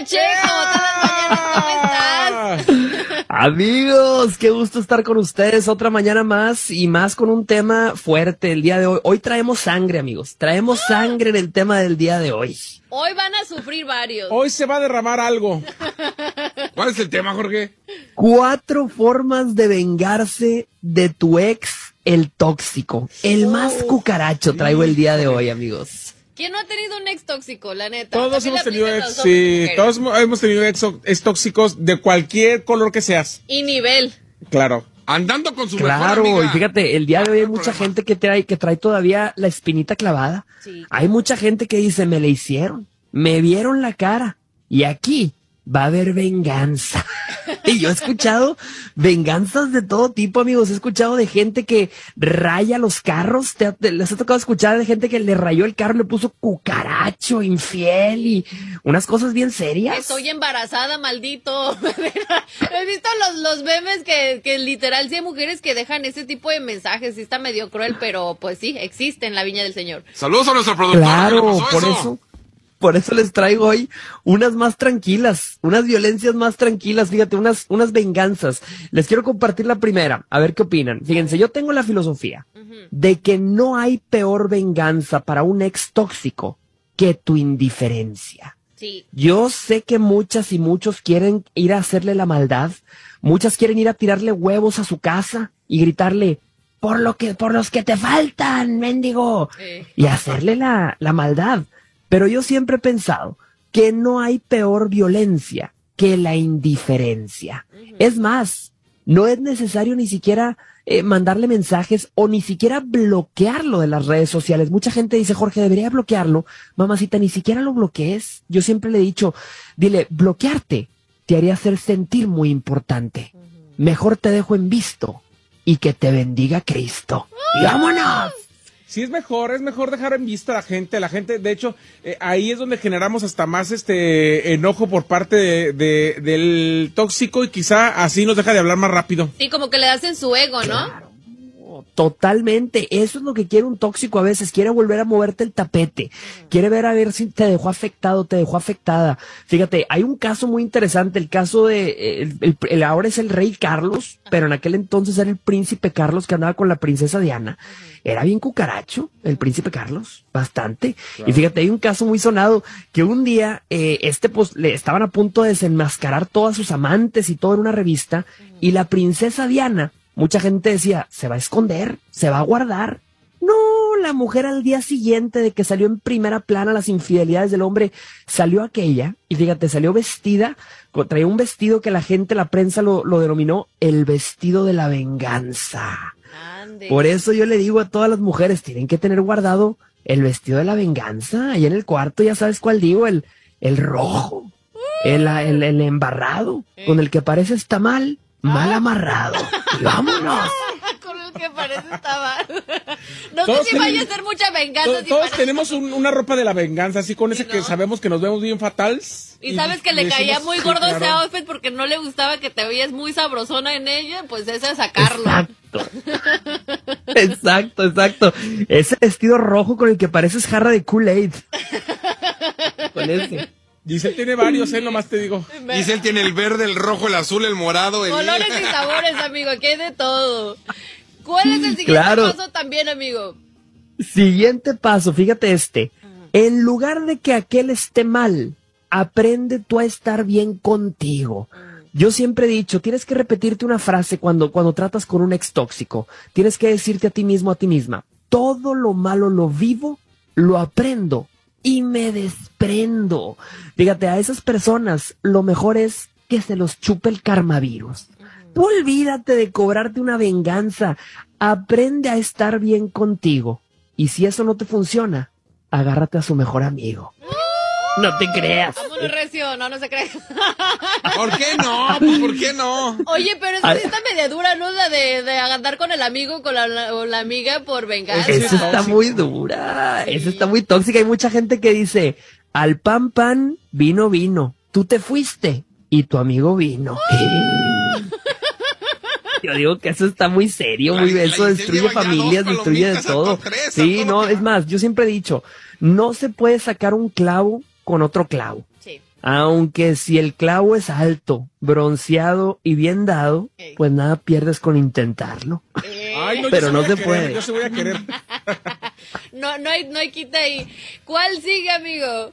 H. Como todas las mañanas, ¿cómo estás?
Amigos, qué gusto estar con ustedes otra mañana más y más con un tema fuerte el día de hoy. Hoy traemos sangre, amigos. Traemos sangre en el tema del día de hoy.
Hoy van a sufrir varios.
Hoy se va a derramar algo.
¿Cuál es el tema, Jorge?
Cuatro formas de vengarse de tu ex, el tóxico. El más cucaracho traigo el día de hoy, amigos.
¿Quién no ha tenido un ex tóxico, la neta?
Todos hemos tenido ex, sí, todos hemos- tenido ex, ex tóxicos de cualquier color que seas.
Y nivel.
Claro.
Andando con su
Claro,
mejor
y fíjate, el día de hoy hay mucha gente que trae, que trae todavía la espinita clavada. Hay mucha gente que dice, me le hicieron, me vieron la cara. Y aquí va a haber venganza. Y yo he escuchado venganzas de todo tipo, amigos. He escuchado de gente que raya los carros. ¿Te, te- les ha tocado escuchar de gente que le rayó el carro, le puso cucaracho, infiel y unas cosas bien serias?
Estoy embarazada, maldito. He visto los, los memes que, que literal sí hay mujeres que dejan ese tipo de mensajes. Sí está medio cruel, pero pues sí, existe en la viña del Señor.
Saludos a nuestro productor. ¿qué le
Claro,
pasó
por eso. Por eso les traigo hoy unas más tranquilas, unas violencias más tranquilas, fíjate, unas, unas venganzas. Les quiero compartir la primera, a ver qué opinan. Fíjense, yo tengo la filosofía de que no hay peor venganza para un ex tóxico que tu indiferencia.
Sí.
Yo sé que muchas y muchos quieren ir a hacerle la maldad, muchas quieren ir a tirarle huevos a su casa y gritarle, por lo que, por los que te faltan, mendigo, y hacerle la, la maldad. Pero yo siempre he pensado que no hay peor violencia que la indiferencia. Es más, no es necesario ni siquiera eh, mandarle mensajes o ni siquiera bloquearlo de las redes sociales. Mucha gente dice, Jorge, debería bloquearlo. Mamacita, ni siquiera lo bloquees. Yo siempre le he dicho, dile, bloquearte te haría hacer sentir muy importante. Mejor te dejo en visto y que te bendiga Cristo. ¡Vámonos!
Sí, es mejor, es mejor dejar en vista a la gente. La gente, de hecho, eh, ahí es donde generamos hasta más este enojo por parte de- de- del tóxico y quizá así nos deja de hablar más rápido.
Sí, como que le das en su ego, ¿no?
Totalmente, eso es lo que quiere un tóxico a veces, quiere volver a moverte el tapete, quiere ver a ver si te dejó afectado, te dejó afectada. Fíjate, hay un caso muy interesante, el caso de, el, el- el- ahora es el rey Carlos, pero en aquel entonces era el príncipe Carlos que andaba con la princesa Diana. Era bien cucaracho, el príncipe Carlos, bastante. Y fíjate, hay un caso muy sonado que un día, eh, este pues, le estaban a punto de desenmascarar todas sus amantes y todo en una revista, y la princesa Diana, Mucha gente decía, se va a esconder, se va a guardar. No, la mujer al día siguiente de que salió en primera plana las infidelidades del hombre, salió aquella, y fíjate, salió vestida, traía un vestido que la gente, la prensa lo, lo denominó el vestido de la venganza. Por eso yo le digo a todas las mujeres, tienen que tener guardado el vestido de la venganza, ahí en el cuarto, ya sabes cuál digo, el, el rojo, el, el, el embarrado, con el que parece está mal, mal amarrado. Y vámonos.
Con el que parece estaba. No
Todos
sé si vaya a ser mucha venganza.
To-
si
todos
parece-
tenemos un- una ropa de la venganza, así con ese que sabemos que nos vemos bien fatales.
Y sabes que le
decimos,
caía muy
sí,
gordo ese outfit porque no le gustaba que te veías muy sabrosona en ella, pues ese es sacarlo.
Exacto, exacto. Ese vestido rojo con el que pareces jarra de Kool-Aid. Con ese.
Giselle tiene varios, ¿eh? Nomás te digo.
Giselle tiene el verde, el rojo, el azul, el morado, el...
Colores y sabores, amigo, aquí hay de todo. ¿Cuál es el siguiente
Claro.
paso también, amigo?
Siguiente paso, fíjate este. En lugar de que aquel esté mal, aprende tú a estar bien contigo. Yo siempre he dicho, tienes que repetirte una frase cuando, cuando tratas con un ex tóxico. Tienes que decirte a ti mismo, a ti misma, todo lo malo lo vivo, lo aprendo y me desprendo. Fíjate, a esas personas lo mejor es que se los chupe el karmavirus. Tú olvídate de cobrarte una venganza. Aprende a estar bien contigo. Y si eso no te funciona, agárrate a su mejor amigo. No te creas.
Vámonos recio, no, no se cree.
¿Por qué no? Pues, ¿Por qué no?
Oye, pero esa
Ay.
sí está media dura, ¿no? La de, de andar con el amigo con la, la- o la amiga por venganza.
Esa está muy dura. Esa está muy tóxica. Hay mucha gente que dice, al pan pan, vino vino. Tú te fuiste y tu amigo vino. Yo digo que eso está muy serio, muy
La-
eso destruye familias,
dos
destruye de todo.
tres,
Sí, no, es más, yo siempre he dicho, no se puede sacar un clavo con otro clavo.
Sí.
Aunque si el clavo es alto, bronceado y bien dado, pues nada pierdes con intentarlo.
Ay, no,
Pero no se
querer,
puede.
Yo se voy a querer.
No, no hay, no hay quita ahí. ¿Cuál sigue, amigo?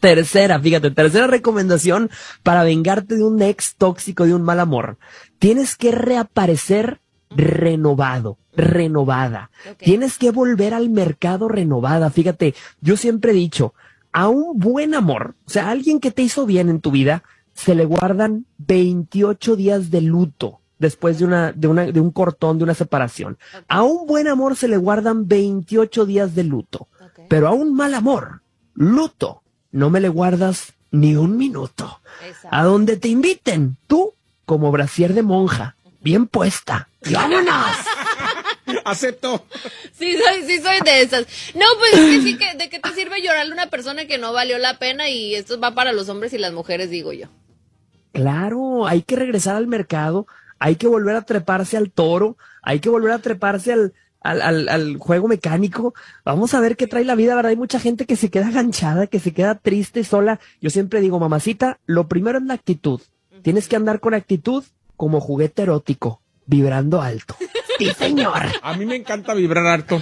Tercera, fíjate, tercera recomendación para vengarte de un ex tóxico, de un mal amor. Tienes que reaparecer renovado, renovada. Tienes que volver al mercado renovada. Fíjate, yo siempre he dicho, a un buen amor, o sea, a alguien que te hizo bien en tu vida, se le guardan 28 días de luto después de una, de una, de un cortón, de una separación. A un buen amor se le guardan 28 días de luto. Pero a un mal amor, luto, no me le guardas ni un minuto. A donde te inviten, tú como brasier de monja, bien puesta. ¡Vámonos!
Acepto.
Sí, soy, sí soy de esas. No, pues es que sí, que, ¿de qué te sirve llorarle a una persona que no valió la pena? Y esto va para los hombres y las mujeres, digo yo.
Claro, hay que regresar al mercado, hay que volver a treparse al toro, hay que volver a treparse al, al, al, al juego mecánico. Vamos a ver qué trae la vida, ¿verdad? Hay mucha gente que se queda ganchada, que se queda triste, sola. Yo siempre digo, mamacita, lo primero es la actitud. Tienes que andar con actitud como juguete erótico, vibrando alto. Sí, señor.
A mí me encanta vibrar harto.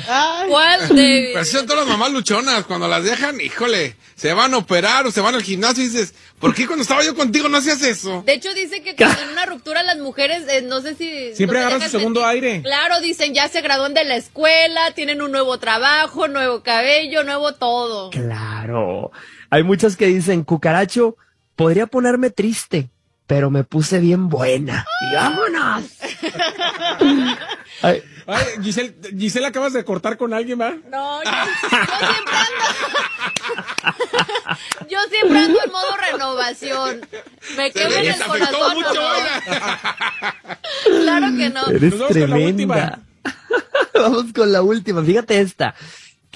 ¿Cuál, David?
Pero son todas las mamás luchonas. Cuando las dejan, híjole, se van a operar o se van al gimnasio y dices, ¿por qué cuando estaba yo contigo no hacías eso?
De hecho, dice que cuando en una ruptura las mujeres, eh, no sé si...
Siempre agarran su segundo
sentir-
aire.
Claro, dicen, ya se gradúan de la escuela, tienen un nuevo trabajo, nuevo cabello, nuevo todo.
Claro. Hay muchas que dicen, cucaracho, podría ponerme triste, pero me puse bien buena. Y vámonos. Ay,
Ay, Giselle, Giselle, acabas de cortar con alguien, ¿va?
No, yo, yo siempre ando... yo siempre ando en modo renovación. Me quemo en el corazón.
mucho,
¿no? Claro que no.
Eres
Nos vamos con la
tremenda. Vamos con la última. Fíjate esta.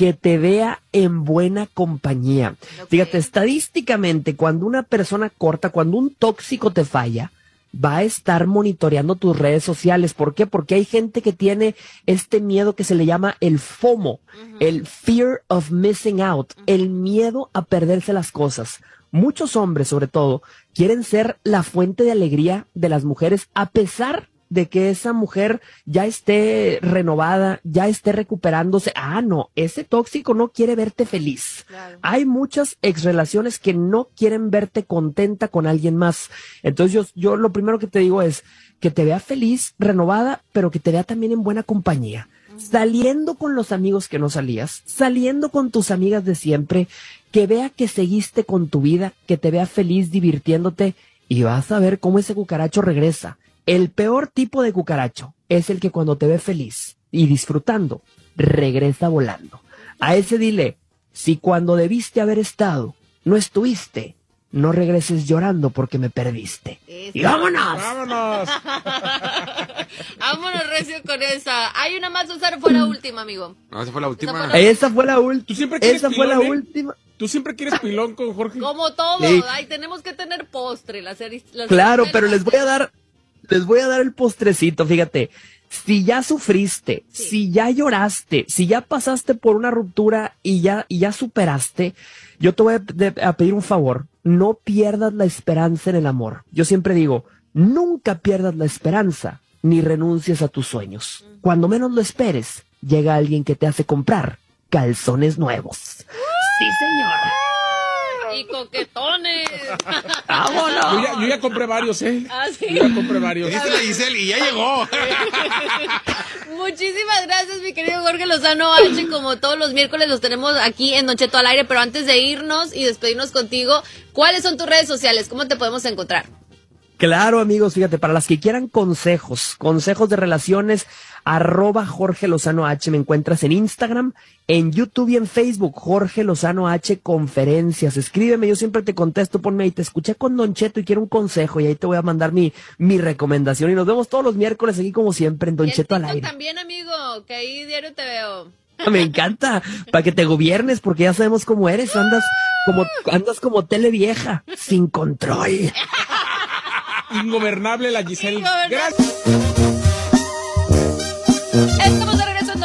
Que te vea en buena compañía. Fíjate, estadísticamente, cuando una persona corta, cuando un tóxico te falla, va a estar monitoreando tus redes sociales. ¿Por qué? Porque hay gente que tiene este miedo que se le llama el FOMO, el fear of missing out, el miedo a perderse las cosas. Muchos hombres, sobre todo, quieren ser la fuente de alegría de las mujeres a pesar de que esa mujer ya esté renovada, ya esté recuperándose. Ah, no, ese tóxico no quiere verte feliz. Hay muchas ex relaciones que no quieren verte contenta con alguien más. Entonces yo, yo lo primero que te digo es que te vea feliz, renovada, pero que te vea también en buena compañía. Saliendo con los amigos que no salías, saliendo con tus amigas de siempre, que vea que seguiste con tu vida, que te vea feliz divirtiéndote y vas a ver cómo ese cucaracho regresa. El peor tipo de cucaracho es el que cuando te ve feliz y disfrutando, regresa volando. A ese dile, si cuando debiste haber estado, no estuviste, no regreses llorando porque me perdiste. Y vámonos.
¡Vámonos!
Vámonos recio con esa. Hay una más, César, fue la última, amigo.
No, esa fue la última.
Esa fue la última.
¿Tú siempre quieres
Esa fue la
pilón, eh?
última.
¿Tú siempre quieres pilón con Jorge?
Como todo,
Sí.
ay, tenemos que tener postre. Las series- las
Claro, pero les voy a dar, les voy a dar el postrecito, fíjate. Si ya sufriste, si ya lloraste, si ya pasaste por una ruptura y ya, y ya superaste, yo te voy a, de- a pedir un favor. No pierdas la esperanza en el amor. Yo siempre digo, nunca pierdas la esperanza ni renuncies a tus sueños. Cuando menos lo esperes, llega alguien que te hace comprar calzones nuevos. Sí, señor.
Y coquetones.
Yo ya, yo ya compré varios, ¿eh?
Ah, sí.
Yo ya compré varios.
Dijiste la Giselle y ya llegó.
Muchísimas gracias, mi querido Jorge Lozano H. Como todos los miércoles los tenemos aquí en Don Cheto al aire. Pero antes de irnos y despedirnos contigo, ¿cuáles son tus redes sociales? ¿Cómo te podemos encontrar?
Claro, amigos, fíjate, para las que quieran consejos, consejos de relaciones, arroba Jorge Lozano H, me encuentras en Instagram, en YouTube y en Facebook, Jorge Lozano H Conferencias. Escríbeme, yo siempre te contesto, ponme ahí, te escuché con Don Cheto y quiero un consejo y ahí te voy a mandar mi, mi recomendación. Y nos vemos todos los miércoles aquí como siempre en Don
Y
Cheto al aire.
también, amigo, que ahí diario te veo.
Me encanta, para que te gobiernes, porque ya sabemos cómo eres, andas como, andas como tele vieja, sin control.
Ingobernable la Giselle.
Ingobernable.
Gracias.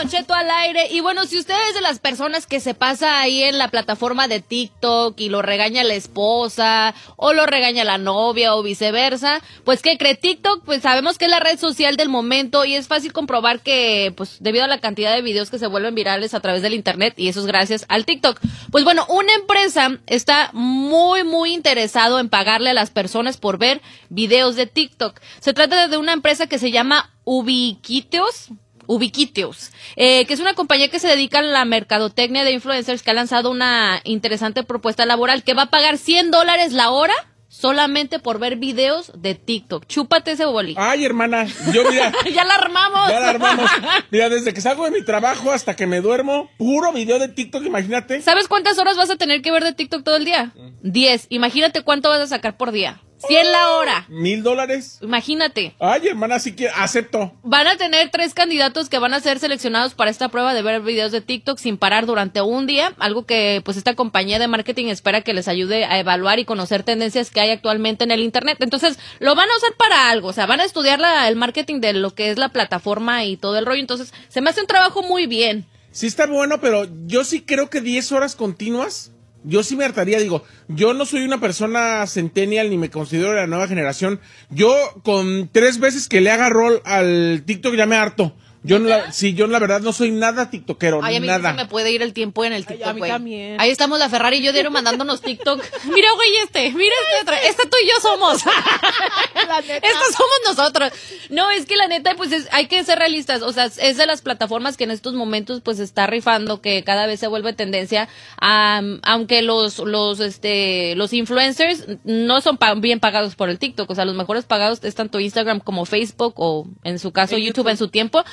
Cheto al aire. Y bueno, si usted es de las personas que se pasa ahí en la plataforma de TikTok y lo regaña la esposa, o lo regaña la novia, o viceversa, pues ¿qué cree? TikTok, pues sabemos que es la red social del momento y es fácil comprobar que, pues debido a la cantidad de videos que se vuelven virales a través del internet, y eso es gracias al TikTok. Pues bueno, una empresa está muy, muy interesado en pagarle a las personas por ver videos de TikTok. Se trata de una empresa que se llama Ubiquiteos. Ubiquiteos, eh, que es una compañía que se dedica a la mercadotecnia de influencers que ha lanzado una interesante propuesta laboral que va a pagar 100 dólares la hora solamente por ver videos de TikTok. Chúpate ese boli.
Ay, hermana, yo mira,
ya la armamos.
ya la armamos. Mira, desde que salgo de mi trabajo hasta que me duermo, puro video de TikTok, imagínate.
¿Sabes cuántas horas vas a tener que ver de TikTok todo el día? 10. Imagínate cuánto vas a sacar por día. 100 la hora.
¿Mil dólares?
Imagínate.
Ay, hermana, si quiere, acepto.
Van a tener tres candidatos que van a ser seleccionados para esta prueba de ver videos de TikTok sin parar durante un día, algo que pues esta compañía de marketing espera que les ayude a evaluar y conocer tendencias que hay actualmente en el internet. Entonces, lo van a usar para algo, o sea, van a estudiar la- el marketing de lo que es la plataforma y todo el rollo. Entonces, se me hace un trabajo muy bien.
Sí está bueno, pero yo sí creo que 10 horas continuas, yo sí me hartaría. Digo, yo no soy una persona centennial ni me considero de la nueva generación. Yo con tres veces que le haga rol al TikTok ya me harto. Yo no la, sí, yo la verdad no soy nada tiktokero,
Ay, a mí
nada.
se me puede ir el tiempo en el TikTok,
mí
güey.
también.
Ahí estamos la Ferrari y yo diario mandándonos TikTok. Mira, güey, este, mira este otro. Este tú y yo somos. Estos somos nosotros. No, es que la neta, pues es- hay que ser realistas. O sea, es de las plataformas que en estos momentos, pues está rifando, que cada vez se vuelve tendencia. Am, aunque los, los, este, los influencers no son pa- bien pagados por el TikTok. O sea, los mejores pagados es tanto Instagram como Facebook o en su caso YouTube. en su tiempo.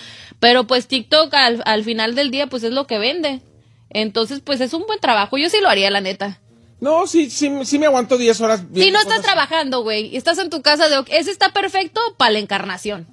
Pero pues TikTok al, al final del día, pues es lo que vende. Entonces, pues es un buen trabajo. Yo sí lo haría, la neta.
No, sí, sí, sí me aguanto 10 horas.
Si no estás
cosas.
trabajando, güey, y estás en tu casa de... Ese está perfecto para la encarnación.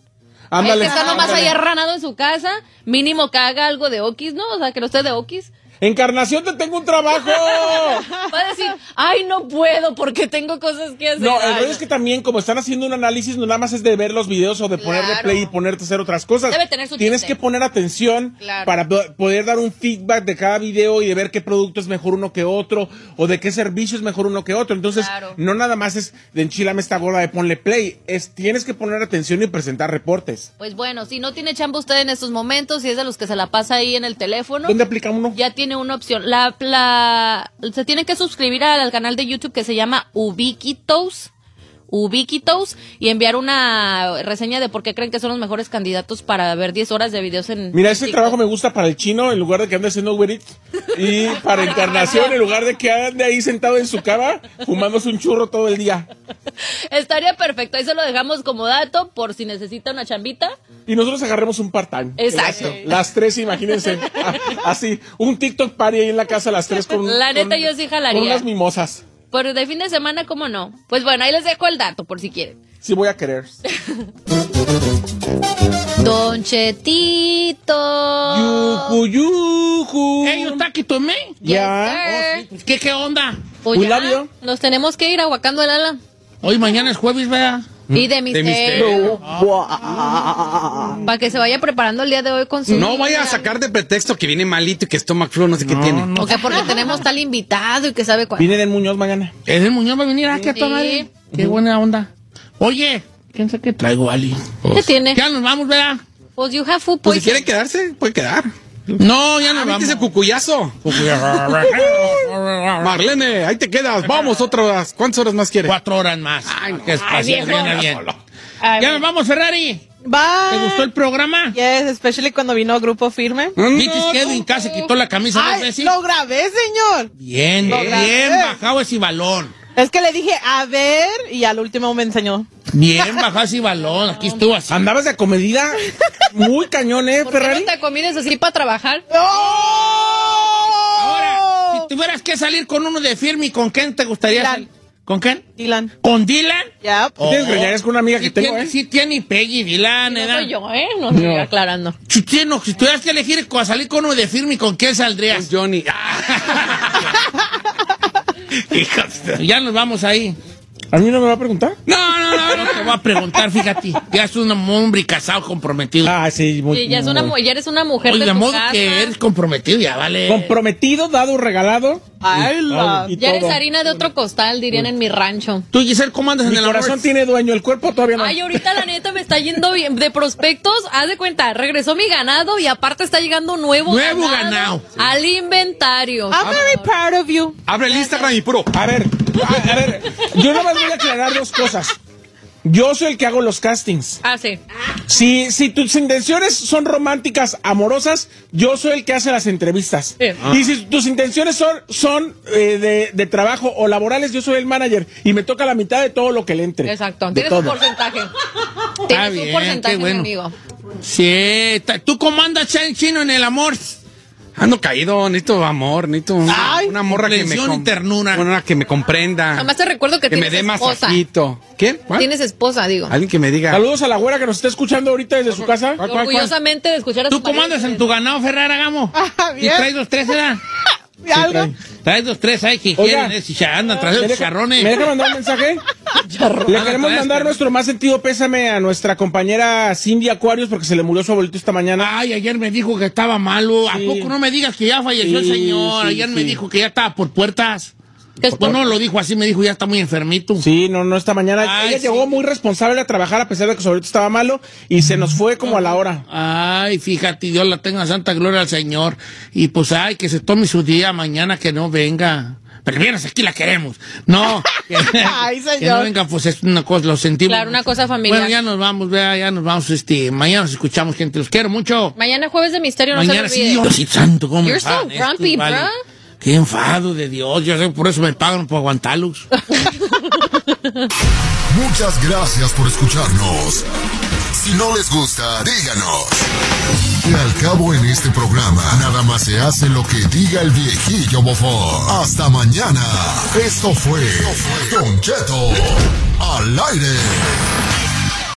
Ándale,
el que está nomás ahí arranado en su casa, mínimo que haga algo de okis, ¿no? O sea, que no esté de okis.
Encarnación, te tengo un trabajo.
Va a decir, ay, no puedo porque tengo cosas que hacer.
No, el rollo es que también, como están haciendo un análisis, no nada más es de ver los videos o de ponerle play y ponerte a hacer otras cosas.
Debe tener su
Tienes
chiste.
que poner atención
Claro.
para po- poder dar un feedback de cada video y de ver qué producto es mejor uno que otro o de qué servicio es mejor uno que otro. Entonces,
Claro.
no nada más es de enchilame esta gorda de ponle play. Es, tienes que poner atención y presentar reportes.
Pues bueno, si no tiene chamba usted en estos momentos, si es de los que se la pasa ahí en el teléfono.
¿Dónde aplica uno?
Ya tiene una opción. La, la, se tiene que suscribir al canal de YouTube que se llama Ubiquitos. Ubiquitos y enviar una reseña de por qué creen que son los mejores candidatos para ver 10 horas de videos en
Mira, ese
TikTok.
trabajo me gusta para el chino en lugar de que ande haciendo Uber Eats. Y para Encarnación en lugar de que ande ahí sentado en su cama fumándose un churro todo el día.
Estaría perfecto. Ahí se lo dejamos como dato por si necesita una chambita.
Y nosotros agarremos un part-time.
Exacto.
Las, tres, imagínense. Así, un TikTok party ahí en la casa las tres con,
La neta,
con-
yo sí jalaría.
con unas mimosas.
Por de fin de semana, ¿cómo no? Pues bueno, ahí les dejo el dato por si quieren.
Sí voy a querer.
Don Chetito.
Yuju, yuju.
Hey, ¿yo está que tomé?
Ya.
Pues, ¿Qué, qué onda?
Pues
We
ya, nos tenemos que ir aguacando el ala.
Hoy mañana es jueves, vea.
Y de misterio. Para que se vaya preparando el día de hoy con su.
No vaya a sacar de pretexto que viene malito y que estómago flu, no sé qué tiene.
O que porque tenemos tal invitado y que sabe cuál.
Viene del Muñoz mañana.
¿Es el Muñoz va a venir aquí a
Sí.
tomar? Qué buena onda. Oye, ¿quién sabe qué traigo, Ali?
¿Qué tiene?
Ya nos vamos, vea.
Pues you have food
Pues si
poison.
quiere quedarse, puede quedar.
No, ya nos vamos.
ese cucuyazo. Marlene, ahí te quedas. Vamos, otras. ¿Cuántas horas más quieres?
Cuatro horas más.
Ay, no.
Que es
Ay,
fácil,
viejo.
viene bien.
Ay,
Ya nos vamos, Ferrari.
Bye.
¿Te gustó el programa?
Yes, especially cuando vino Grupo Firme.
¿Viste que Edwin K se quitó la camisa dos
Ay,
veces?
lo grabé, señor.
Bien,
Lo
bien
grabé.
bajado ese balón.
Es que le dije, a ver, y al último me enseñó.
Bien bajado ese balón. Aquí estuvo así.
Andabas de acomedida muy cañón, ¿eh,
¿Por qué
Ferrari?
no te comides así para trabajar?
Ahora, si tuvieras que salir con uno de firme, ¿con quién te gustaría
Dylan.
salir? ¿Con quién?
Dylan.
¿Con Dylan?
Ya.
Oh.
Tienes greñares con una amiga que
Sí
tengo,
tiene,
¿eh?
sí tiene Peggy, Dylan,
No
¿verdad?
soy yo, ¿eh? No estoy
No.
aclarando.
Si, tuvieras que elegir con salir con uno de firme, ¿con quién saldrías?
Johnny.
Ya nos vamos ahí.
¿A mí no me va a preguntar?
No, no, no, no te voy a preguntar, fíjate. Ya es un hombre casado comprometido.
Ah, sí, muy,
Sí, ya, es una, ya eres una mujer
Oye,
de
de
tu
modo
casa.
que eres comprometido, ya vale.
Comprometido, dado, regalado.
Ay, la.
y
Ya eres harina de otro costal, dirían en mi rancho.
Tú, Giselle, ¿cómo andas
Mi
en el
corazón
amor?
tiene dueño, el cuerpo todavía no.
Ay, ahorita la neta me está yendo bien. De prospectos, haz de cuenta, regresó mi ganado y aparte está llegando nuevo,
Nuevo ganado.
al inventario.
I'm very proud of you.
Abre el Instagram y puro.
A ver, a, a ver, yo nada más voy a aclarar dos cosas. Yo soy el que hago los castings.
Ah, sí.
Si, si tus intenciones son románticas, amorosas, yo soy el que hace las entrevistas.
Bien.
Y si tus intenciones son, son eh, de, de trabajo o laborales, yo soy el manager y me toca la mitad de todo lo que le entre.
Exacto.
De
Tienes un
todo.
porcentaje. Tienes
bien,
un porcentaje,
bueno.
mi amigo.
Sí, ¿tú cómo andas, Chan Chino, en el amor?
Ando caído, necesito amor, necesito una,
Ay,
una morra que me,
y ternura.
Una que me comprenda.
Además te recuerdo que,
que me
tienes
dé
esposa.
masajito. ¿Qué? ¿Cuál?
Tienes esposa, digo.
Alguien que me diga.
Saludos a la güera que nos está escuchando ahorita desde su casa.
Orgullosamente de escuchar a
¿Tú
su
cómo andas en tu ganado, Ferrara Gamo? ¿Y
bien.
traes dos, tres, ¿verdad? Traes dos, tres, ¿sabes qué
Oiga.
quieren? Si ya andan tras
¿Me
los
deja-
charrones.
¿Me deja mandar un mensaje? Le queremos mandar nuestro más sentido pésame a nuestra compañera Cindy Aquarius porque se le murió su abuelito esta mañana.
Ay, ayer me dijo que estaba malo. ¿A
Sí.
poco no me digas que ya falleció el señor?
sí,
ayer me dijo que ya estaba por puertas.
Es
Pues no lo dijo así, me dijo ya está muy enfermito.
Sí, no, no, esta mañana.
Ay,
Ella
sí.
llegó muy responsable a trabajar a pesar de que su abuelito estaba malo y se nos fue como a la hora.
Ay, fíjate, Dios la tenga santa gloria al Señor. Y pues, ay, que se tome su día mañana que no venga. Pero vienes aquí la queremos. No. Que,
Ay, señor.
que no venga, pues es una cosa, lo sentimos.
Claro, una cosa familiar.
Bueno, ya nos vamos, vea, ya nos vamos, este, mañana nos escuchamos, gente. Los quiero mucho.
Mañana jueves de misterio, no
mañana
se
sí. Diosito santo, cómo me
You're so grumpy,
vale.
bro.
Qué enfado de Dios, yo sé, por eso me pagan por aguantarlos.
Muchas gracias por escucharnos. Si no les gusta, díganos. Que al cabo en este programa, nada más se hace lo que diga el viejillo bofón. Hasta mañana. Esto fue Don Cheto al aire.